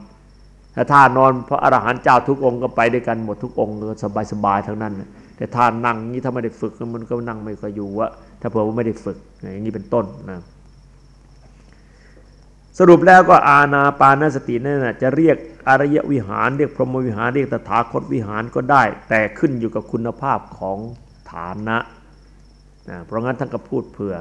ถ้าท่านอนพระอรหันต์เจ้าทุกองค์ก็ไปด้วยกันหมดทุกองค์ก็สบายสบายทั้งนั้น แต่ท่านั่งนี้ถ้าไม่ได้ฝึกมันก็นั่งไม่ค่อยอยู่วะถ้าเผื่อว่าไม่ได้ฝึกอย่างนี้เป็นต้นนะสรุปแล้วก็อาณาปานสตินั่นนะจะเรียกอารยวิหารเรียกพรหมวิหารเรียกตถาคตวิหารก็ได้ แต่ขึ้นอยู่กับคุณภาพของฐานะนะเพราะงั้นท่านก็พูดเผื่อ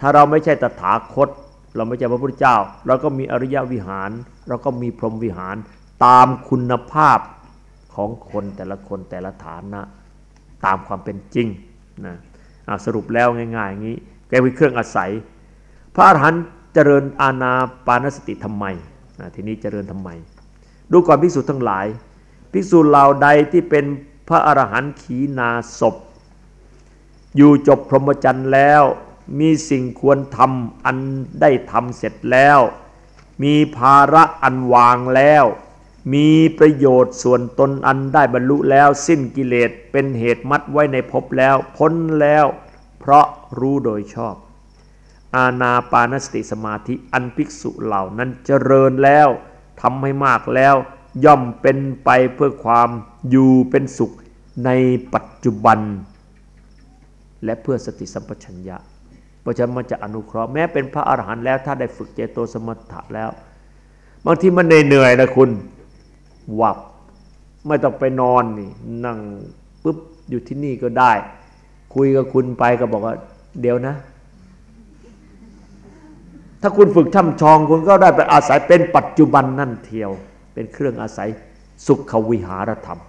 ถ้าเราไม่ใช่ตถาคต เราไม่ใช่พระพุทธเจ้า เราก็มีอริยวิหาร เราก็มีพรหมวิหาร ตามคุณภาพของคนแต่ละคนแต่ละฐานะ ตามความเป็นจริงนะสรุปแล้วง่ายๆอย่างนี้แกเป็นเครื่องอาศัย พระอรหันต์เจริญอาณาปานสติทำไมนะทีนี้เจริญทำไม ดูก่อนภิกษุทั้งหลาย ภิกษุเหล่าใดที่เป็นพระอรหันต์ขีนาศพ อยู่จบพรหมจรรย์แล้วมีสิ่งควรทำอันได้ทำเสร็จแล้ว มีภาระอันวางแล้ว มีประโยชน์ส่วนตนอันได้บรรลุแล้วสิ้นกิเลสเป็นเหตุมัดไว้ในภพแล้ว พ้นแล้ว เพราะรู้โดยชอบ อาณาปานสติสมาธิอันภิกษุเหล่านั้นเจริญแล้วทำให้มากแล้ว ย่อมเป็นไปเพื่อความอยู่เป็นสุขในปัจจุบัน และเพื่อสติสัมปชัญญะเพราะฉะนั้นมันจะอนุเคราะห์แม้เป็นพระอรหันต์แล้วถ้าได้ฝึกเจโตสมถะแล้ว บางทีมันเหนื่อยนะคุณ วับ ไม่ต้องไปนอนนี่นั่งปุ๊บอยู่ที่นี่ก็ได้ คุยกับคุณไปก็บอกว่า เดี๋ยวนะ ถ้าคุณฝึกทำชองคุณก็ได้ไปอาศัยเป็นปัจจุบันนั่นเทียว เป็นเครื่องอาศัยสุขวิหารธรรม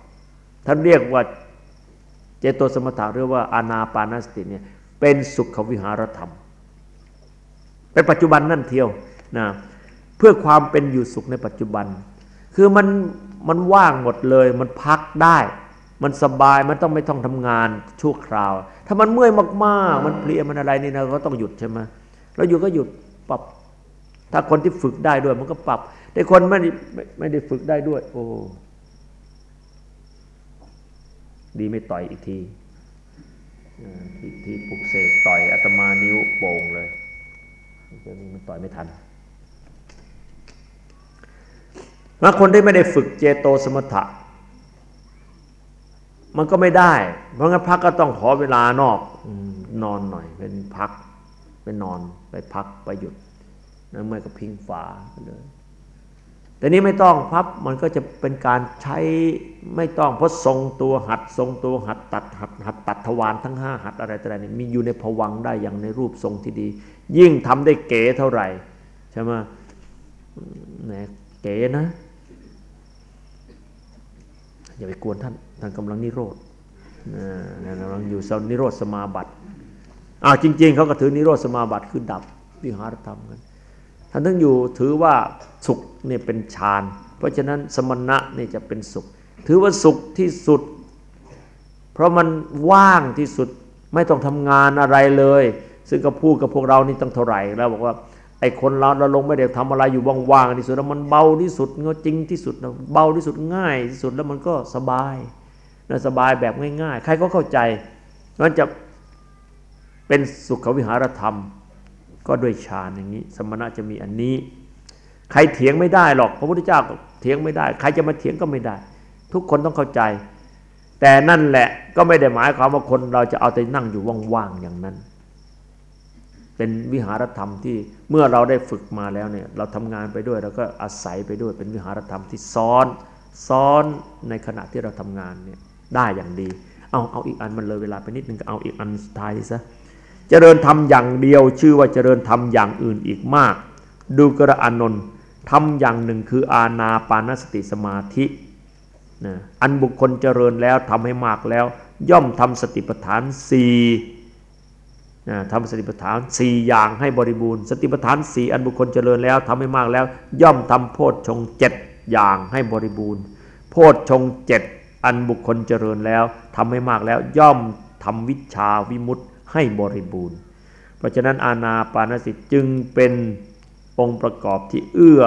ท่านเรียกว่าเจโตสมถะเรียกว่าอานาปานสติเนี่ยเป็นสุขวิหารธรรม เป็นปัจจุบันนั่นเทียวนะเพื่อความเป็นอยู่สุขในปัจจุบัน คือมัน มันว่างหมดเลย มันพักได้ มันสบายมันต้องไม่ต้องทำงานชั่วคราว ถ้ามันเมื่อยมากๆ มันเพลียมันอะไรนี่นะก็ต้องหยุดใช่ไหมแล้วหยุดก็หยุดปรับ ถ้าคนที่ฝึกได้ด้วย มันก็ปรับ แต่คนไม่ไม่ได้ฝึกได้ด้วย โอ้ดีไม่ต่อยอีกทีที่ที่ปุกเสกต่อยอาตมานิ้วโป่งเลยเดี๋ยวนี้มันต่อยไม่ทัน ถ้าคนที่ไม่ได้ฝึกเจโตสมถะ มันก็ไม่ได้ เพราะงั้นพักก็ต้องขอเวลานอกนอนหน่อย เป็นพักไปนอนไปพักไปหยุดแล้วไม่ก็พิงฝาไปเลยแต่นี้ไม่ต้องพับมันก็จะเป็นการใช้ไม่ต้องเพราะทรงตัวหัดทรงตัวหัดตัดหัดหัดตัดทวารทั้งห้าหัดอะไรต่างๆมีอยู่ในผวังได้อย่างในรูปทรงที่ดี ยิ่งทำได้เก๋เท่าไหร่ใช่ไหมแหมเก๋นะ อย่าไปกวนท่านท่านกำลังนิโรธกำลังอยู่นิโรธสมาบัติอ้าวจริง ๆเขาก็ถือนิโรธสมาบัติคือดับวิหารธรรมกันท่านต้งอยู่ถือว่าสุขนี่เป็นฌานเพราะฉะนั้นสมณะนี่จะเป็นสุข ถือว่าสุขที่สุด เพราะมันว่างที่สุดไม่ต้องทำงานอะไรเลย ซึ่งก็พูดกับพวกเรานี่ตั้งเท่าไหร่แล้วบอกว่า ไอ้คนเราเราลงไม่ได้ทำอะไรอยู่ว่างๆที่สุดแล้วมันเบาที่สุดเงาจริงที่สุดเบาที่สุดง่ายที่สุดแล้วมันก็สบายนะสบายแบบง่ายๆ ใครก็เข้าใจมันจะเป็นสุขวิหารธรรม ก็ด้วยฌานอย่างนี้ สมณะจะมีอันนี้ ใครเถียงไม่ได้หรอกพระพุทธเจ้าเถียงไม่ได้ ใครจะมาเถียงก็ไม่ได้ ทุกคนต้องเข้าใจ แต่นั่นแหละก็ไม่ได้หมายความว่าคนเราจะเอาแต่นั่งอยู่ว่างๆอย่างนั้น เป็นวิหารธรรมที่เมื่อเราได้ฝึกมาแล้วเนี่ยเราทำงานไปด้วยเราก็อาศัยไปด้วยเป็นวิหารธรรมที่ซ้อน ซ้อนในขณะที่เราทำงานเนี่ยได้อย่างดี เอาเอาอีกอันมันเลยเวลาไปนิดนึงก็เอาอีกอันสุดท้ายซะเจริญธรรมอย่างเดียว ชื่อว่าเจริญธรรมอย่างอื่นอีกมาก ดูกระอานนท์ทำอย่างหนึ่งคืออาณาปานสติสมาธินะอันบุคคลเจริญแล้วทำให้มากแล้ว ย่อมทำสติปัฏฐานสี่ ทำสติปัฏฐานสี่อย่างให้บริบูรณ์ สติปัฏฐานสี่อันบุคคลเจริญแล้วทำให้มากแล้ว ย่อมทำโพชฌงเจ็ดอย่างให้บริบูรณ์ โพชฌงเจ็ดอันบุคคลเจริญแล้วทำให้มากแล้วย่อมทำวิชาวิมุตต์ให้บริบูรณ์ เพราะฉะนั้นอาณาปานสติจึงเป็นองค์ประกอบที่เอื้อ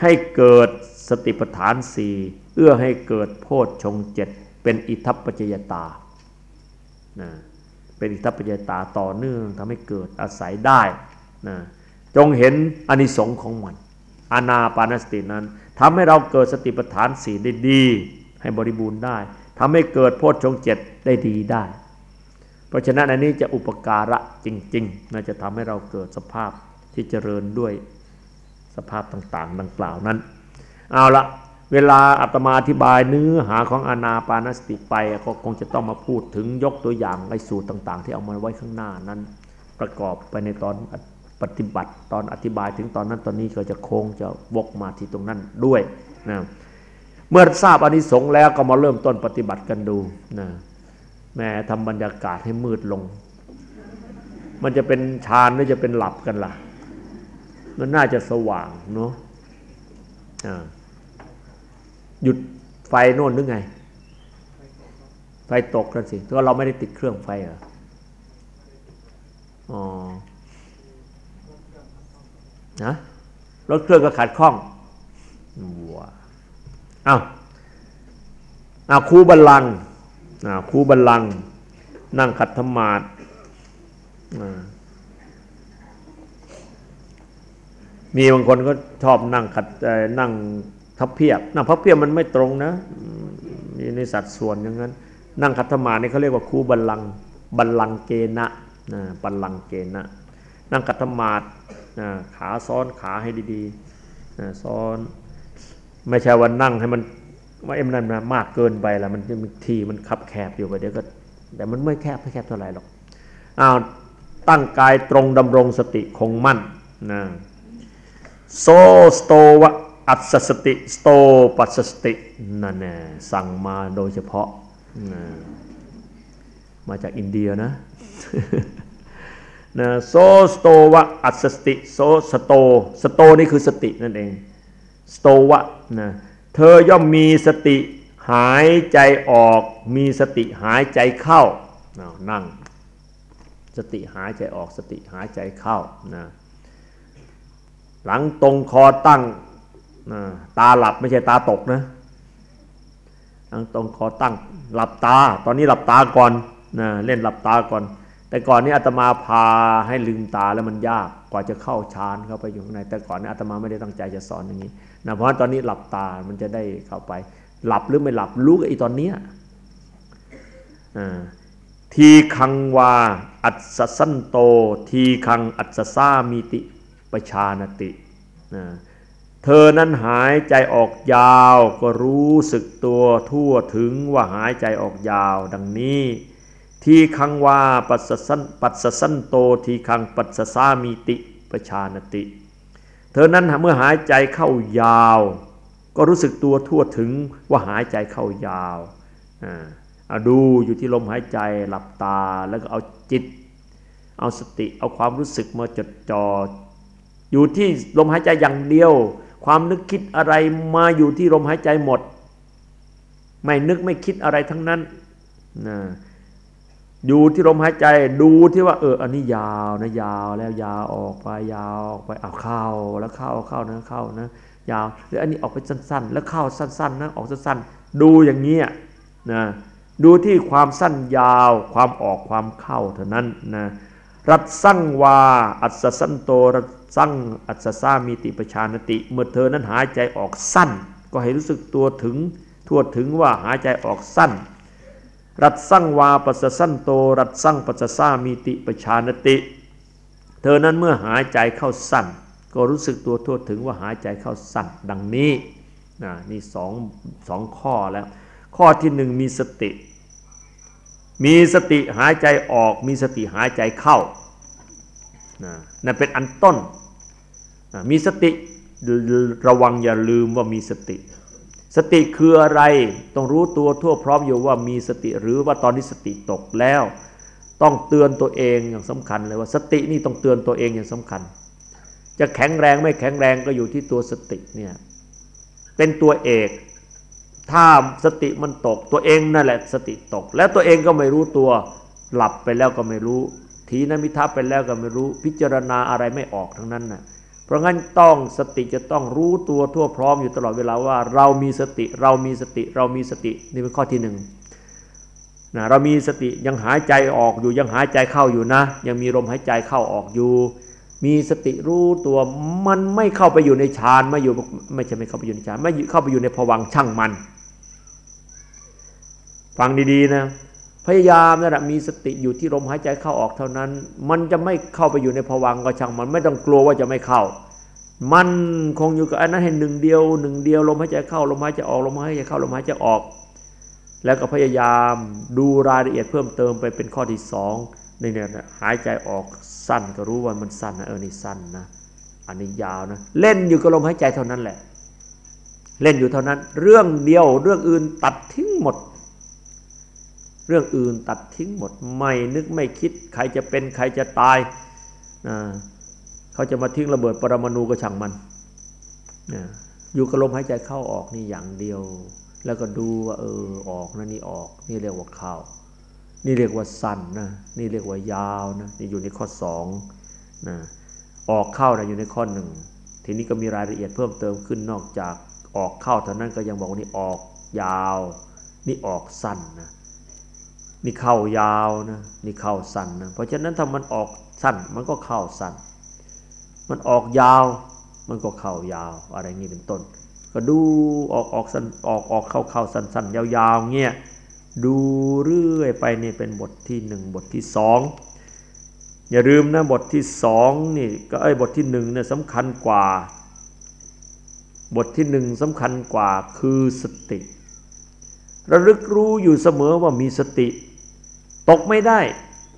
ให้เกิดสติปัฏฐานสี่เอื้อให้เกิดโพชฌงเจ็ดเป็นอิทัปปัจจยตานะ เป็นอิทัปปัจจยตาต่อเนื่องทำให้เกิดอาศัยได้นะจงเห็นอนิสงค์ของมัน อาณาปานสตินั้นทำให้เราเกิดสติปัฏฐานสีได้ดี ให้บริบูรณ์ได้ทำให้เกิดโพชฌงเจ็ดได้ดีได้ เพราะฉะนั้นอันนี้จะอุปการะจริงๆน่าจะทำให้เราเกิดสภาพที่เจริญด้วยสภาพต่างๆ ดังกล่าวนั้น เอาละ เวลาอาตมาอธิบายเนื้อหาของอานาปานสติไปก็คงจะต้องมาพูดถึงยกตัวอย่างไอ้สูตรต่าง ๆ ที่เอามาไว้ข้างหน้านั้น ประกอบไปในตอนปฏิบัติตอนอธิบายถึงตอนนั้นตอนนี้ก็จะโค้งจะวกมาที่ตรงนั้นด้วยนะเมื่อทราบอานิสงส์แล้วก็มาเริ่มต้นปฏิบัติกันดูนะแม่ทำบรรยากาศให้มืดลง มันจะเป็นฌานหรือจะเป็นหลับกันล่ะ มันน่าจะสว่างเนาะอ่า หยุดไฟโน่นหรือไง ไฟตกกันสิเพราเราไม่ได้ติดเครื่องไฟเหรออ๋อนะรถเครื่องก็ขาดข้องวัวอ้าวอ้าวคูบัลลังอ้าวคูบัลลัง นั่งขัดธรรมาดมีบางคนก็ชอบนั่งขัดนั่ง พับเพียบนั่งพับเพียบมันไม่ตรงนะมีในสัดส่วนอย่างนั้น นั่งขัดธรรมานี่เขาเรียกว่าคูบัลลังบัลลังเกณะนะบัลลังเกณะ นั่งขัดธรรมาขาซ้อนขาให้ดีๆซ้อน ไม่ใช่วันนั่งให้มันว่าเอ็มนั่นมากเกินไปละมันทีมันคับแคบอยู่ไปเดี๋ยวก็แต่มันไม่แคบไม่แคบเท่าไหร่หรอกอ้าวตั้งกายตรงดำรงสติคงมั่นนะโซสโตวะ อัศสติสโตปัสสตินั่นแน่สั่งมาโดยเฉพาะมาจากอินเดียนะนะโซสโตวะอัศสติโซสโตสโตนี่คือสตินั่นเองสโตวะนะเธอย่อมมีสติหายใจออกมีสติหายใจเข้านั่ง สติหายใจออกสติหายใจเข้านะหลังตรงคอตั้ง ตาหลับไม่ใช่ตาตกนะหลังตรงคอตั้งหลับตา ตอนนี้หลับตาก่อนนะเล่นหลับตาก่อน แต่ก่อนนี้อาตมาพาให้ลืมตาแล้วมันยากกว่าจะเข้าฌานเข้าไปอยู่ข้างในแต่ก่อนนี้อาตมาไม่ได้ตั้งใจจะสอนอย่างนี้นะเพราะตอนนี้หลับตามันจะได้เข้าไป หลับหรือไม่หลับรู้ไอ้ตอนนี้ทีคังวา อัศสันโต ทีคังอัศสามีติปชานติ เธอนั้นหายใจออกยาวก็รู้สึกตัวทั่วถึงว่าหายใจออกยาวดังนี้ ทีคังวาปัสสันปัสสันโตทีคังปัสสามีติปชานติ เธอนั้นเมื่อหายใจเข้ายาว ก็รู้สึกตัวทั่วถึงว่าหายใจเข้ายาวอ่าดูอยู่ที่ลมหายใจหลับตาแล้วก็เอาจิต เอาสติเอาความรู้สึกมาจดจอ่ออยู่ที่ลมหายใจอย่างเดียว ความนึกคิดอะไรมาอยู่ที่ลมหายใจหมด ไม่นึกไม่คิดอะไรทั้งนั้นนะอยู่ที่ลมหายใจดูที่ว่า เอออันนี้ยาวนะยาวแล้วยาวออกไปยาวออกไปเอาเข้าแล้วเข้าเข้านะเข้านะ ยาวหรืออันนี้ออกไปสั้น ๆ แล้วเข้าสั้น ๆ นะออกสั้นๆ ดูอย่างนี้นะดูที่ความสั้นยาวความออกความเข้าเท่านั้นนะรัดสั่งวา อัศสันโตรัด สั่งอัศสามีติปชานติ เมื่อเธอนั้นหายใจออกสั้น ก็ให้รู้สึกตัวถึงทั่วถึงว่าหายใจออกสั้น รัดสั่งวาปัสสั่นโต รัดสั่งปัสสามีติปชานติ เธอนั้นเมื่อหายใจเข้าสั้น ก็รู้สึกตัวทั่วถึงว่าหายใจเข้าสั้น ดังนี้นะนี่สองสองข้อแล้ว ข้อที่หนึ่งมีสติ มีสติหายใจออก มีสติหายใจเข้านะนั่นเป็นอันต้น มีสติระวังอย่าลืมว่ามีสติ สติคืออะไรต้องรู้ตัวทั่วพร้อมอยู่ว่ามีสติหรือว่าตอนนี้สติตกแล้ว ต้องเตือนตัวเองอย่างสำคัญเลยว่าสตินี่ต้องเตือนตัวเองอย่างสำคัญ จะแข็งแรงไม่แข็งแรงก็อยู่ที่ตัวสติเนี่ยเป็นตัวเอกถ้าสติมันตก ตัวเองนั่นแหละสติตก แล้วตัวเองก็ไม่รู้ตัวหลับไปแล้วก็ไม่รู้ ทีนมิทัพไปแล้วก็ไม่รู้ พิจารณาอะไรไม่ออกทั้งนั้นนะ่ะ เพราะงั้นต้องสติจะต้องรู้ตัวทั่วพร้อมอยู่ตลอดเวลาว่า เรามีสติเรามีสติเรามีสตินี่เป็นข้อที่หนึ่งนะเรามีสติยังหายใจออกอยู่ยังหายใจเข้าอยู่นะ ยังมีลมหายใจเข้าออกอยู่ มีสติรู้ตัวมันไม่เข้าไปอยู่ในฌานไม่อยู่ไม่ใช่ไม่เข้าไปอยู่ในฌานไม่เข้าไปอยู่ในภวังช่างมัน ฟังดีๆนะ พยายามนั่นแหละมีสติอยู่ที่ลมหายใจเข้าออกเท่านั้น มันจะไม่เข้าไปอยู่ในภวังก็ช่างมันไม่ต้องกลัวว่าจะไม่เข้า มันคงอยู่กับอันนั้นให้หนึ่งเดียวหนึ่งเดียวลมหายใจเข้าลมหายใจออกลมหายใจเข้าลมหายใจออก แล้วก็พยายามดูรายละเอียดเพิ่มเติมไปเป็นข้อที่สองในเนี่ยหายใจออกสั้นก็รู้ว่ามันสั้นนะเออนี่สั้นนะอันนี้ยาวนะเล่นอยู่กับลมหายใจเท่านั้นแหละ เล่นอยู่เท่านั้น เรื่องเดียวเรื่องอื่นตัดทิ้งหมด เรื่องอื่นตัดทิ้งหมดไม่นึกไม่คิด ใครจะเป็นใครจะตายนะเขาจะมาทิ้งระเบิดปรมาณูก็ช่างมันนะอยู่กับลมหายใจเข้าออกนี่อย่างเดียว แล้วก็ดูว่าเออออกนะนี่ออก นี่เรียกว่าเข้านี่เรียกว่าสั้นนะนี่เรียกว่ายาวนะนี่อยู่ในข้อสองนะออกเข้านะอยู่ในข้อหนึ่งทีนี้ก็มีรายละเอียดเพิ่มเติมขึ้นนอกจากออกเข้าเท่านั้นก็ยังบอกว่านี่ออกยาว นี่ออกสั้นนะ นี่เข้ายาวนะนี่เข้าสั้นนะเพราะฉะนั้นถ้ามันออกสั้นมันก็เข้าสั้น มันออกยาวมันก็เข้ายาวอะไรงี้เป็นต้น ก็ดูออกออกสั้นออกออกเข้าเข้าสั้นสั้นยาวๆเงี้ยดูเรื่อยไปนี่เป็นบทที่หนึ่งบทที่สองอย่าลืมนะบทที่สองนี่ก็ไอ้บทที่หนึ่งเนี่ยสำคัญกว่า บทที่หนึ่งสำคัญกว่าคือสติ ระลึกรู้อยู่เสมอว่ามีสติ ตกไม่ได้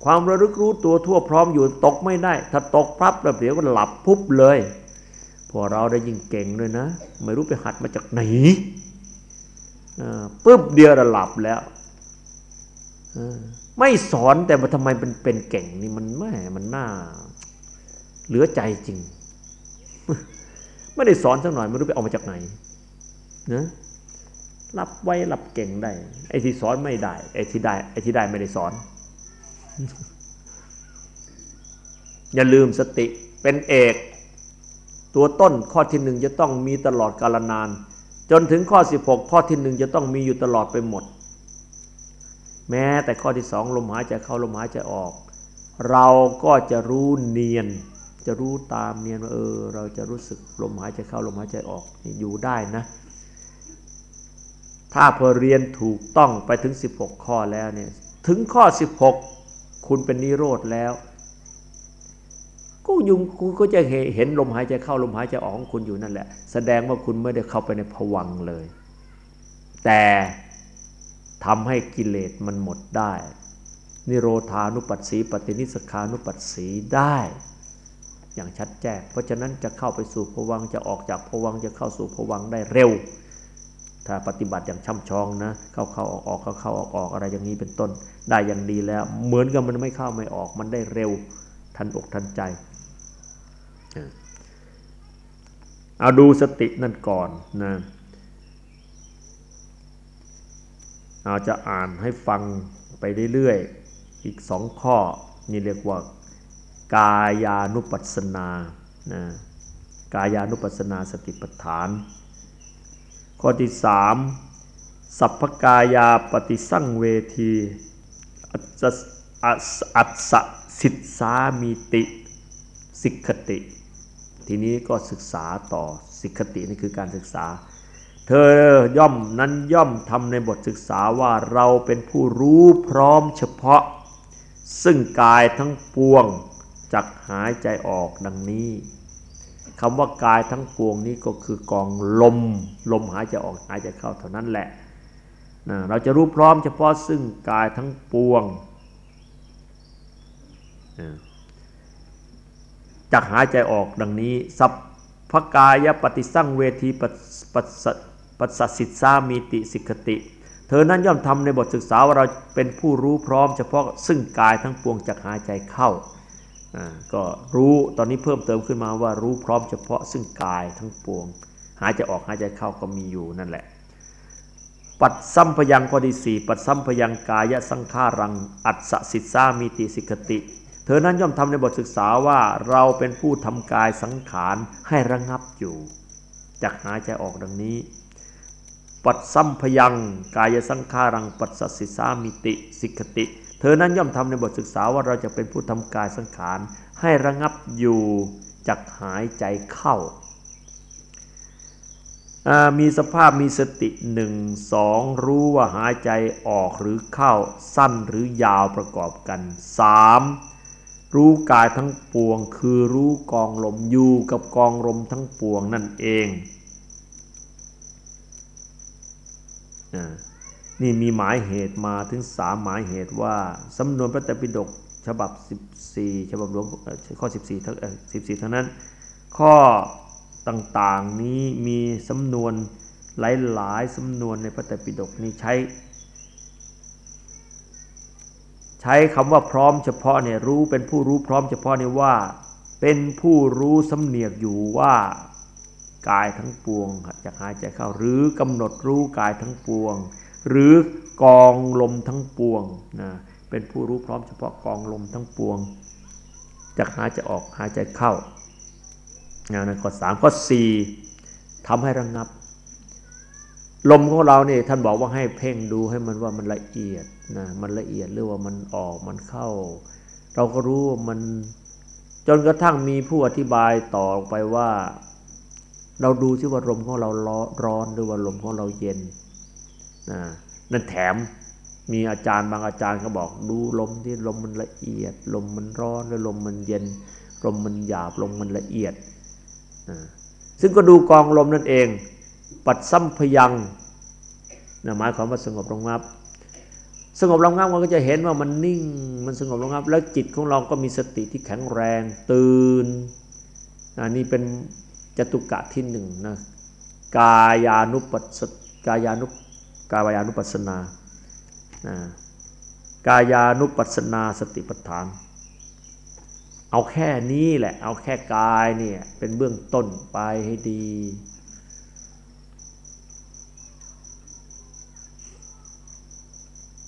ความระลึกรู้ตัวทั่วพร้อมอยู่ตกไม่ได้ ถ้าตกพับแล้วเดี๋ยวก็หลับปุ๊บเลยพอเราได้ยิ่งเก่งเลยนะ ไม่รู้ไปหัดมาจากไหนปุ๊บเดียวเราหลับแล้วไม่สอนแต่ว่าทำไมเป็นเป็นเก่งนี่มันแม่มันน่า เหลือใจจริง ไม่ได้สอนสักหน่อยไม่รู้ไปเอามาจากไหนนะ รับไว้รับเก่งได้ ไอ้ที่สอนไม่ได้ ไอ้ที่ได้ ไอ้ที่ได้ไม่ได้สอน อย่าลืมสติเป็นเอก ตัวต้นข้อที่หนึ่งจะต้องมีตลอดกาลนาน จนถึงข้อ 16 ข้อที่หนึ่งจะต้องมีอยู่ตลอดไปหมด แม้แต่ข้อที่สองลมหายใจเข้าลมหายใจออก เราก็จะรู้เนียน จะรู้ตามเนียนว่าเออ เราจะรู้สึกลมหายใจเข้าลมหายใจออกอยู่ได้นะ ถ้าพอเรียนถูกต้องไปถึง 16 ข้อแล้วเนี่ยถึงข้อ 16 คุณเป็นนิโรธแล้วก็ยุงคุณก็จะเห็นลมหายใจเข้าลมหายใจออกของคุณอยู่นั่นแหละ แสดงว่าคุณไม่ได้เข้าไปในผวังเลย แต่ทำให้กิเลสมันหมดได้ นิโรธานุปัสสีปฏินิสขานุปัสสีได้ อย่างชัดแจ้งเพราะฉะนั้นจะเข้าไปสู่ผวังจะออกจากผวังจะเข้าสู่ผวังได้เร็ว ถ้าปฏิบัติอย่างช่ำชองนะ เข้าเข้าออกออกเข้าเข้าออกออกอะไรอย่างนี้เป็นต้น ได้อย่างดีแล้ว เหมือนกับมันไม่เข้าไม่ออก มันได้เร็วทันอกทันใจ เอาดูสตินั่นก่อนนะเอาจะอ่านให้ฟังไปเรื่อยๆ อีกสองข้อ นี่เรียกว่ากายานุปัสสนานะกายานุปัสสนาสติปัฏฐาน ข้อที่สามสัพพกายาปฏิสั่งเวทีอัศสิทสามีติสิกขติ ทีนี้ก็ศึกษาต่อสิกขตินี่คือการศึกษา เธอย่อมนั้นย่อมทำในบทศึกษาว่าเราเป็นผู้รู้พร้อมเฉพาะ ซึ่งกายทั้งปวงจักหายใจออกดังนี้ คำว่ากายทั้งปวงนี้ก็คือกองลม ลมหายใจออกหายใจเข้าเท่านั้นแหละนะเราจะรู้พร้อมเฉพาะซึ่งกายทั้งปวงจากหายใจออกดังนี้ สัพพกายปฏิสั่งเวทีปัสสสิทธามีติสิกติ เธอนั้นย่อมทำในบทศึกษาว่าเราเป็นผู้รู้พร้อมเฉพาะซึ่งกายทั้งปวงจากหายใจเข้า ก็รู้ตอนนี้เพิ่มเติมขึ้นมาว่ารู้พร้อมเฉพาะซึ่งกายทั้งปวง หายใจออกหายใจเข้าก็มีอยู่นั่นแหละ ปัดซัมพยังข้อที่สี่ปัดซัมพยังกายสังขารัง อัศสิทธามีติสิกติ เธอนั้นย่อมทำในบทศึกษาว่าเราเป็นผู้ทำกายสังขารให้ระงับอยู่จากหายใจออกดังนี้ ปัดซัมพยังกายสังขารัง ปัสสิสามิติสิกติ เธอนั้นย่อมทำในบทศึกษาว่าเราจะเป็นผู้ทำกายสังขาร ให้ระงับอยู่จากหายใจเข้า มีสภาพมีสติหนึ่งสองรู้ว่าหายใจออกหรือเข้าสั้นหรือยาวประกอบกันสามรู้กายทั้งปวง คือรู้กองลมอยู่กับกองลมทั้งปวงนั่นเองอ่า นี่มีหมายเหตุมาถึงสามหมายเหตุว่าสำนวนพระไตรปิฎกฉบับ 14 ฉบับหลวงข้อ 14ทั้ง14 ทั้งนั้น ข้อต่างๆนี้มีสำนวนหลายๆสำนวนในพระไตรปิฎกนี้ใช้ ใช้คำว่าพร้อมเฉพาะเนี่ยรู้เป็นผู้รู้พร้อมเฉพาะเนี่ยว่า เป็นผู้รู้สำเนียกอยู่ว่ากายทั้งปวงจะหายใจเข้าหรือกำหนดรู้กายทั้งปวง หรือกองลมทั้งปวงนะเป็นผู้รู้พร้อมเฉพาะกองลมทั้งปวงจากหายใจออกหายใจเข้านะข้อสามข้อสี่ทำให้ระงงับ ลมของเราเนี่ยท่านบอกว่าให้เพ่งดูให้มันว่ามันละเอียดนะมันละเอียดหรือว่ามันออกมันเข้า เราก็รู้ว่ามันจนกระทั่งมีผู้อธิบายต่อไปว่า เราดูที่ว่าลมของเราร้อนหรือว่าลมของเราเย็น นั่นแถมมีอาจารย์บางอาจารย์ก็บอกดูลมที่ลมมันละเอียด ลมมันร้อนแล้วลมมันเย็น ลมมันหยาบลมมันละเอียด ซึ่งก็ดูกองลมนั่นเอง ปัดซ้ำพยังนะหมายความว่าสงบระงับ สงบระงับมันก็จะเห็นว่ามันนิ่งมันสงบระงับ แล้วจิตของเราก็มีสติที่แข็งแรง ตื่นน,นี่เป็นจตุกะที่หนึ่งนะกายานุปัสกายานุ กายานุปัสนากายานุปัสนาสติปัฏฐาน เอาแค่นี้แหละ เอาแค่กายเนี่ยเป็นเบื้องต้นไปให้ดี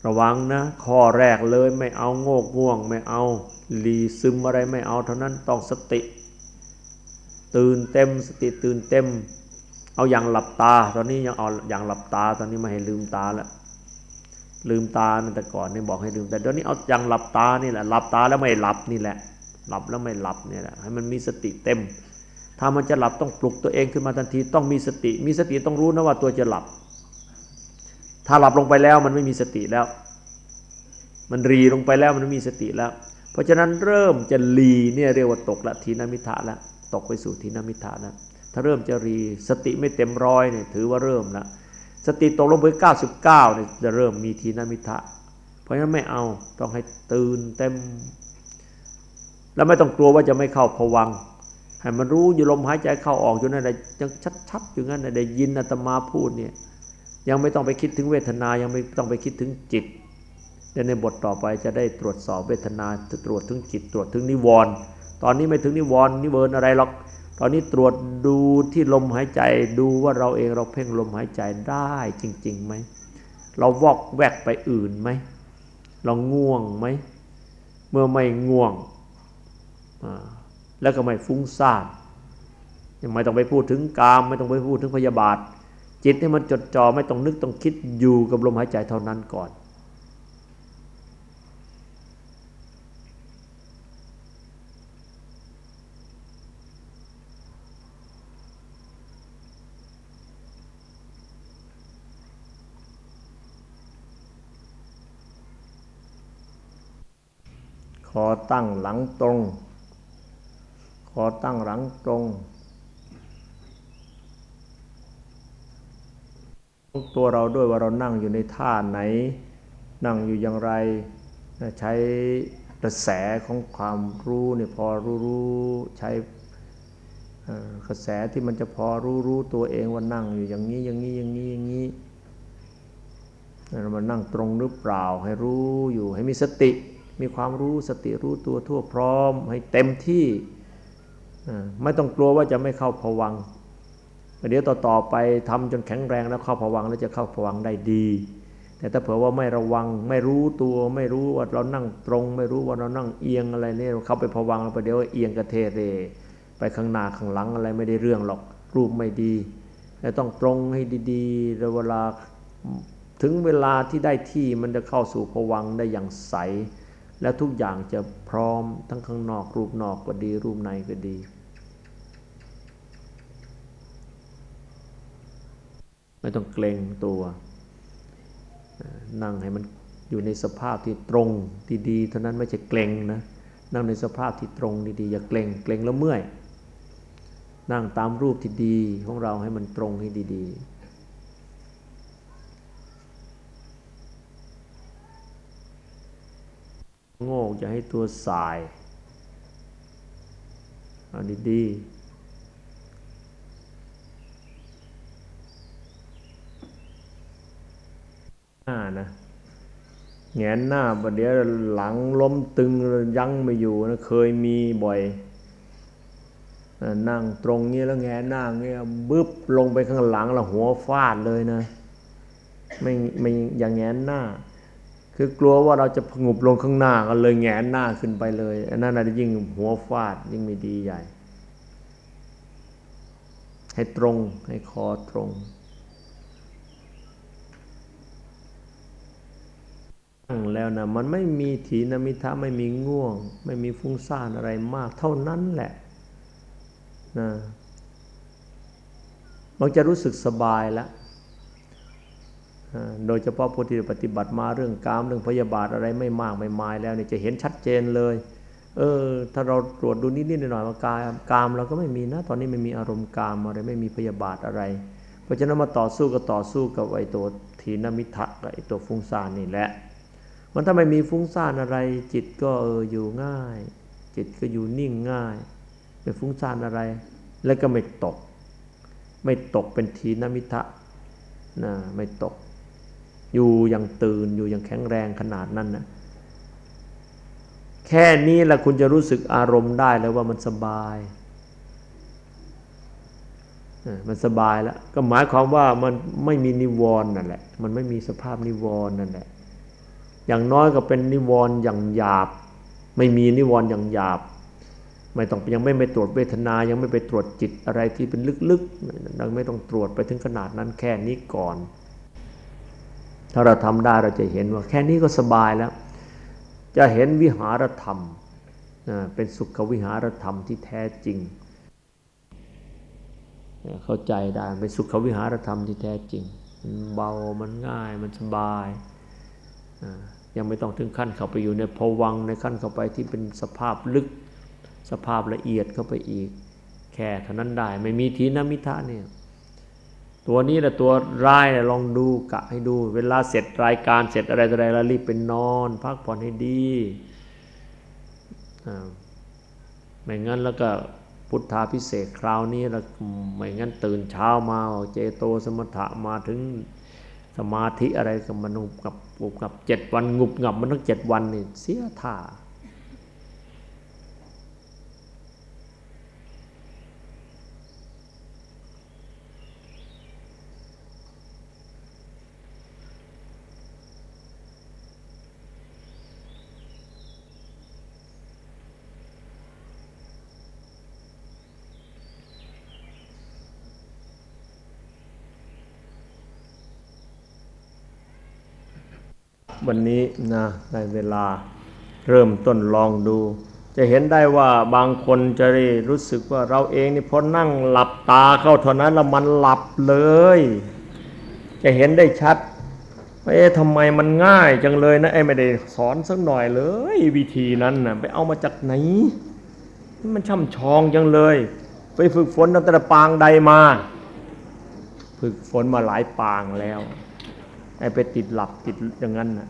ระวังนะ ข้อแรกเลยไม่เอาโงกง่วง ไม่เอาลีซึมอะไรไม่เอาเท่านั้นต้องสติ ตื่นเต็มสติตื่นเต็ม เอาอย่างหลับตา ตอนนี้ยังเอาอย่างหลับตา ตอนนี้ไม่ให้ลืมตาแล้วลืมตาแต่ก่อนนี่บอกให้ลืมแต่ตอนนี้เอาอย่างหลับตานี่แหละหลับตาแล้วไม่หลับนี่แหละ หลับแล้วไม่หลับนี่แหละให้มันมีสติเต็ม ถ้ามันจะหลับต้องปลุกตัวเองขึ้นมาทันทีต้องมีสติ มีสติต้องรู้นะว่าตัวจะหลับ ถ้าหลับลงไปแล้วมันไม่มีสติแล้ว มันรีลงไปแล้วมันไม่มีสติแล้ว เพราะฉะนั้นเริ่มจะรีเนี่ยเรียกว่าตกละทีนามิทะแล้วตกไปสู่ทีนามิทะแล้ว ถ้าเริ่มจะรีสติไม่เต็มร้อยเนี่ยถือว่าเริ่มละสติตกลงไป99เนี่ยจะเริ่มมีทีนามิทะ เพราะฉะนั้นไม่เอาต้องให้ตื่นเต็ม แล้วไม่ต้องกลัวว่าจะไม่เข้าผวังให้มันรู้อยู่ลมหายใจเข้าออกอยู่นั่นแหละยังชัดๆอยู่งั้นได้ยินอาตมาพูดเนี่ยยังไม่ต้องไปคิดถึงเวทนา ยังไม่ต้องไปคิดถึงจิตในบทต่อไปจะได้ตรวจสอบเวทนาตรวจถึงจิตตรวจถึงนิวรณ์ตอนนี้ไม่ถึงนิวรณ์นิเวรณ์อะไรหรอก ตอนนี้ตรวจดูที่ลมหายใจดูว่าเราเองเราเพ่งลมหายใจได้จริงๆไหมเราวอกแวกไปอื่นไหมเราง่วงไหมเมื่อไม่ง่วงแล้วก็ไม่ฟุ้งซ่านยังไม่ต้องไปพูดถึงกาม ไม่ต้องไปพูดถึงพยาบาท จิตให้มันจดจ่อไม่ต้องนึกต้องคิดอยู่กับลมหายใจเท่านั้นก่อน อตั้งหลังตรง คอตั้งหลังตรงตัวเราด้วยว่าเรานั่งอยู่ในท่าไหน นั่งอยู่อย่างไร ใช้กระแสของความรู้เนี่ยพอรู้รู้ใช้กระแสที่มันจะพอรู้รู้ตัวเองว่านั่งอยู่อย่างนี้อย่างนี้อย่างนี้อย่างนี้มันนั่งตรงหรือเปล่าให้รู้อยู่ให้มีสติ มีความรู้สติรู้ตัวทั่วพร้อม ให้เต็มที่ไม่ต้องกลัวว่าจะไม่เข้าผวังเดี๋ยวต่อๆไปทำจนแข็งแรงแล้วเข้าผวังแล้วจะเข้าผวังได้ดี แต่ถ้าเผื่อว่าไม่ระวัง ไม่รู้ตัวไม่รู้ว่าเรานั่งตรง ไม่รู้ว่าเรานั่งเอียงอะไรเนี่ยเข้าไปผวังแล้วไปเดี๋ยวเอียงกระเทเร ไปข้างหน้าข้างหลังอะไรไม่ได้เรื่องหรอกรูปไม่ดีแต่ต้องตรงให้ดีๆเวลาถึงเวลาที่ได้ที่มันจะเข้าสู่ผวังได้อย่างใส แล้วทุกอย่างจะพร้อมทั้งข้างนอกรูปนอกก็ดี รูปในก็ดี ไม่ต้องเกรงตัว นั่งให้มันอยู่ในสภาพที่ตรงดีๆเท่านั้นไม่ใช่เกรงนะนั่งในสภาพที่ตรงดีๆอย่าเกรงเกรงแล้วเมื่อย นั่งตามรูปที่ดีของเราให้มันตรงให้ดี ๆ โง่จะให้ตัวสายเอาดีๆหน้านะแงนหน้าประเดี๋ยวหลังล้มตึงยั้งไม่อยู่นะเคยมีบ่อย นั่งตรงนี้แล้วแงหน้าเงี้ยบึ๊บลงไปข้างหลังแล้วหัวฟาดเลยนะ ไม่ไม่อย่างแงนหน้า คือกลัวว่าเราจะผงุบลงข้างหน้าก็เลยแงนหน้าขึ้นไปเลยอันนั้นยิ่งหัวฟาดยิ่งไม่ดีใหญ่ ให้ตรงให้คอตรงนั่งแล้วนะมันไม่มีถีนมิทะไม่มีง่วง ไม่มีฟุ้งซ่านอะไรมาก เท่านั้นแหละนะมันจะรู้สึกสบายแล้ว โดยเฉพาะผู้ที่ปฏิบัติมาเรื่องกามเรื่องพยาบาทอะไรไม่มากไม่มายแล้วเนี่ยจะเห็นชัดเจนเลย เออ ถ้าเราตรวจดูนิดๆหน่อยๆว่ากามกามเราก็ไม่มีนะตอนนี้ไม่มีอารมณ์กามอะไรไม่มีพยาบาทอะไร เพราะฉะนั้นมาต่อสู้ก็ต่อสู้กับไอ้ตัวทีนมิทะกับไอ้ตัวฟุ้งซ่านนี่แหละ มันถ้าไม่มีฟุ้งซ่านอะไร จิตก็เอออยู่ง่าย จิตก็อยู่นิ่งง่ายไม่ฟุ้งซ่านอะไร แล้วก็ไม่ตก ไม่ตกเป็นทีนมิทะนะไม่ตก อยู่อย่างตื่นอยู่อย่างแข็งแรงขนาดนั้นนะแค่นี้แหละคุณจะรู้สึกอารมณ์ได้แล้วว่ามันสบายมันสบายแล้วก็หมายความว่ามันไม่มีนิวรณ์นั่นแหละ มันไม่มีสภาพนิวรณ์นั่นแหละ อย่างน้อยก็เป็นนิวรณ์อย่างหยาบ ไม่มีนิวรณ์อย่างหยาบ ไม่ต้องยังไม่ไปตรวจเวทนา ยังไม่ไปตรวจจิตอะไรที่เป็นลึกๆยังไม่ต้องตรวจไปถึงขนาดนั้นแค่นี้ก่อน ถ้าเราทำได้เราจะเห็นว่าแค่นี้ก็สบายแล้ว จะเห็นวิหารธรรมเป็นสุขวิหารธรรมที่แท้จริง เข้าใจได้เป็นสุขวิหารธรรมที่แท้จริงมันเบามันง่ายมันสบายยังไม่ต้องถึงขั้นเข้าไปอยู่ในภวังในขั้นเข้าไปที่เป็นสภาพลึกสภาพละเอียดเข้าไปอีก แค่เท่านั้นได้ ไม่มีทีนมิทะเนี่ย ตัวนี้แหละตัวร้ายลองดูกะให้ดู เวลาเสร็จรายการเสร็จอะไรอะไรแล้วรีบไปนอน พักผ่อนให้ดีไม่งั้นแล้วก็พุทธาพิเศษคราวนี้แล้วไม่งั้นตื่นเช้ามาเจโตสมถะมาถึงสมาธิอะไรกับมันงกับกับเจ็ดวันงุบงับมันต้องเจ็ดวันนี่เสียท่า วันนี้นะในเวลาเริ่มต้นลองดู จะเห็นได้ว่าบางคนจะได้รู้สึกว่าเราเองนี่พอนั่งหลับตาเข้าเท่านั้นแล้วมันหลับเลย จะเห็นได้ชัดว่าเอ๊ะทำไมมันง่ายจังเลยนะไอ้ไม่ได้สอนสักหน่อยเลย วิธีนั้นนะไปเอามาจากไหน มันช่ำชองจังเลย ไปฝึกฝนตั้งแต่ปางใดมา ฝึกฝนมาหลายปางแล้ว ไอ้ไปติดหลับติดอย่างนั้นนะ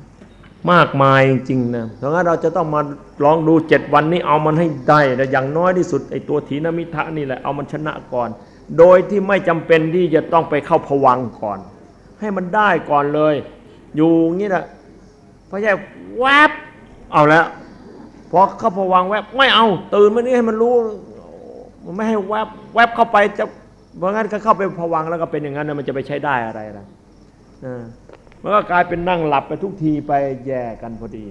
มากมายจริงๆนะเพราะงั้นเราจะต้องมาลองดูเจ็ดวันนี้เอามันให้ได้แต่อย่างน้อยที่สุดไอ้ตัวถีนมิทะนี่แหละเอามันชนะก่อน โดยที่ไม่จำเป็นที่จะต้องไปเข้าผวังก่อน ให้มันได้ก่อนเลย อยู่งี้นะพอแย่แวบเอาแล้วพอเข้าผวังแวบไม่เอา ตื่นมานี่ให้มันรู้มันไม่ให้แวบแวบเข้าไปจะเพราะงั้นก็เข้าไปผวังแล้วก็เป็นอย่างนั้นนะมันจะไปใช้ได้อะไรล่ะอ่า มันก็กลายเป็นนั่งหลับไปทุกทีไปแย่กันพอดี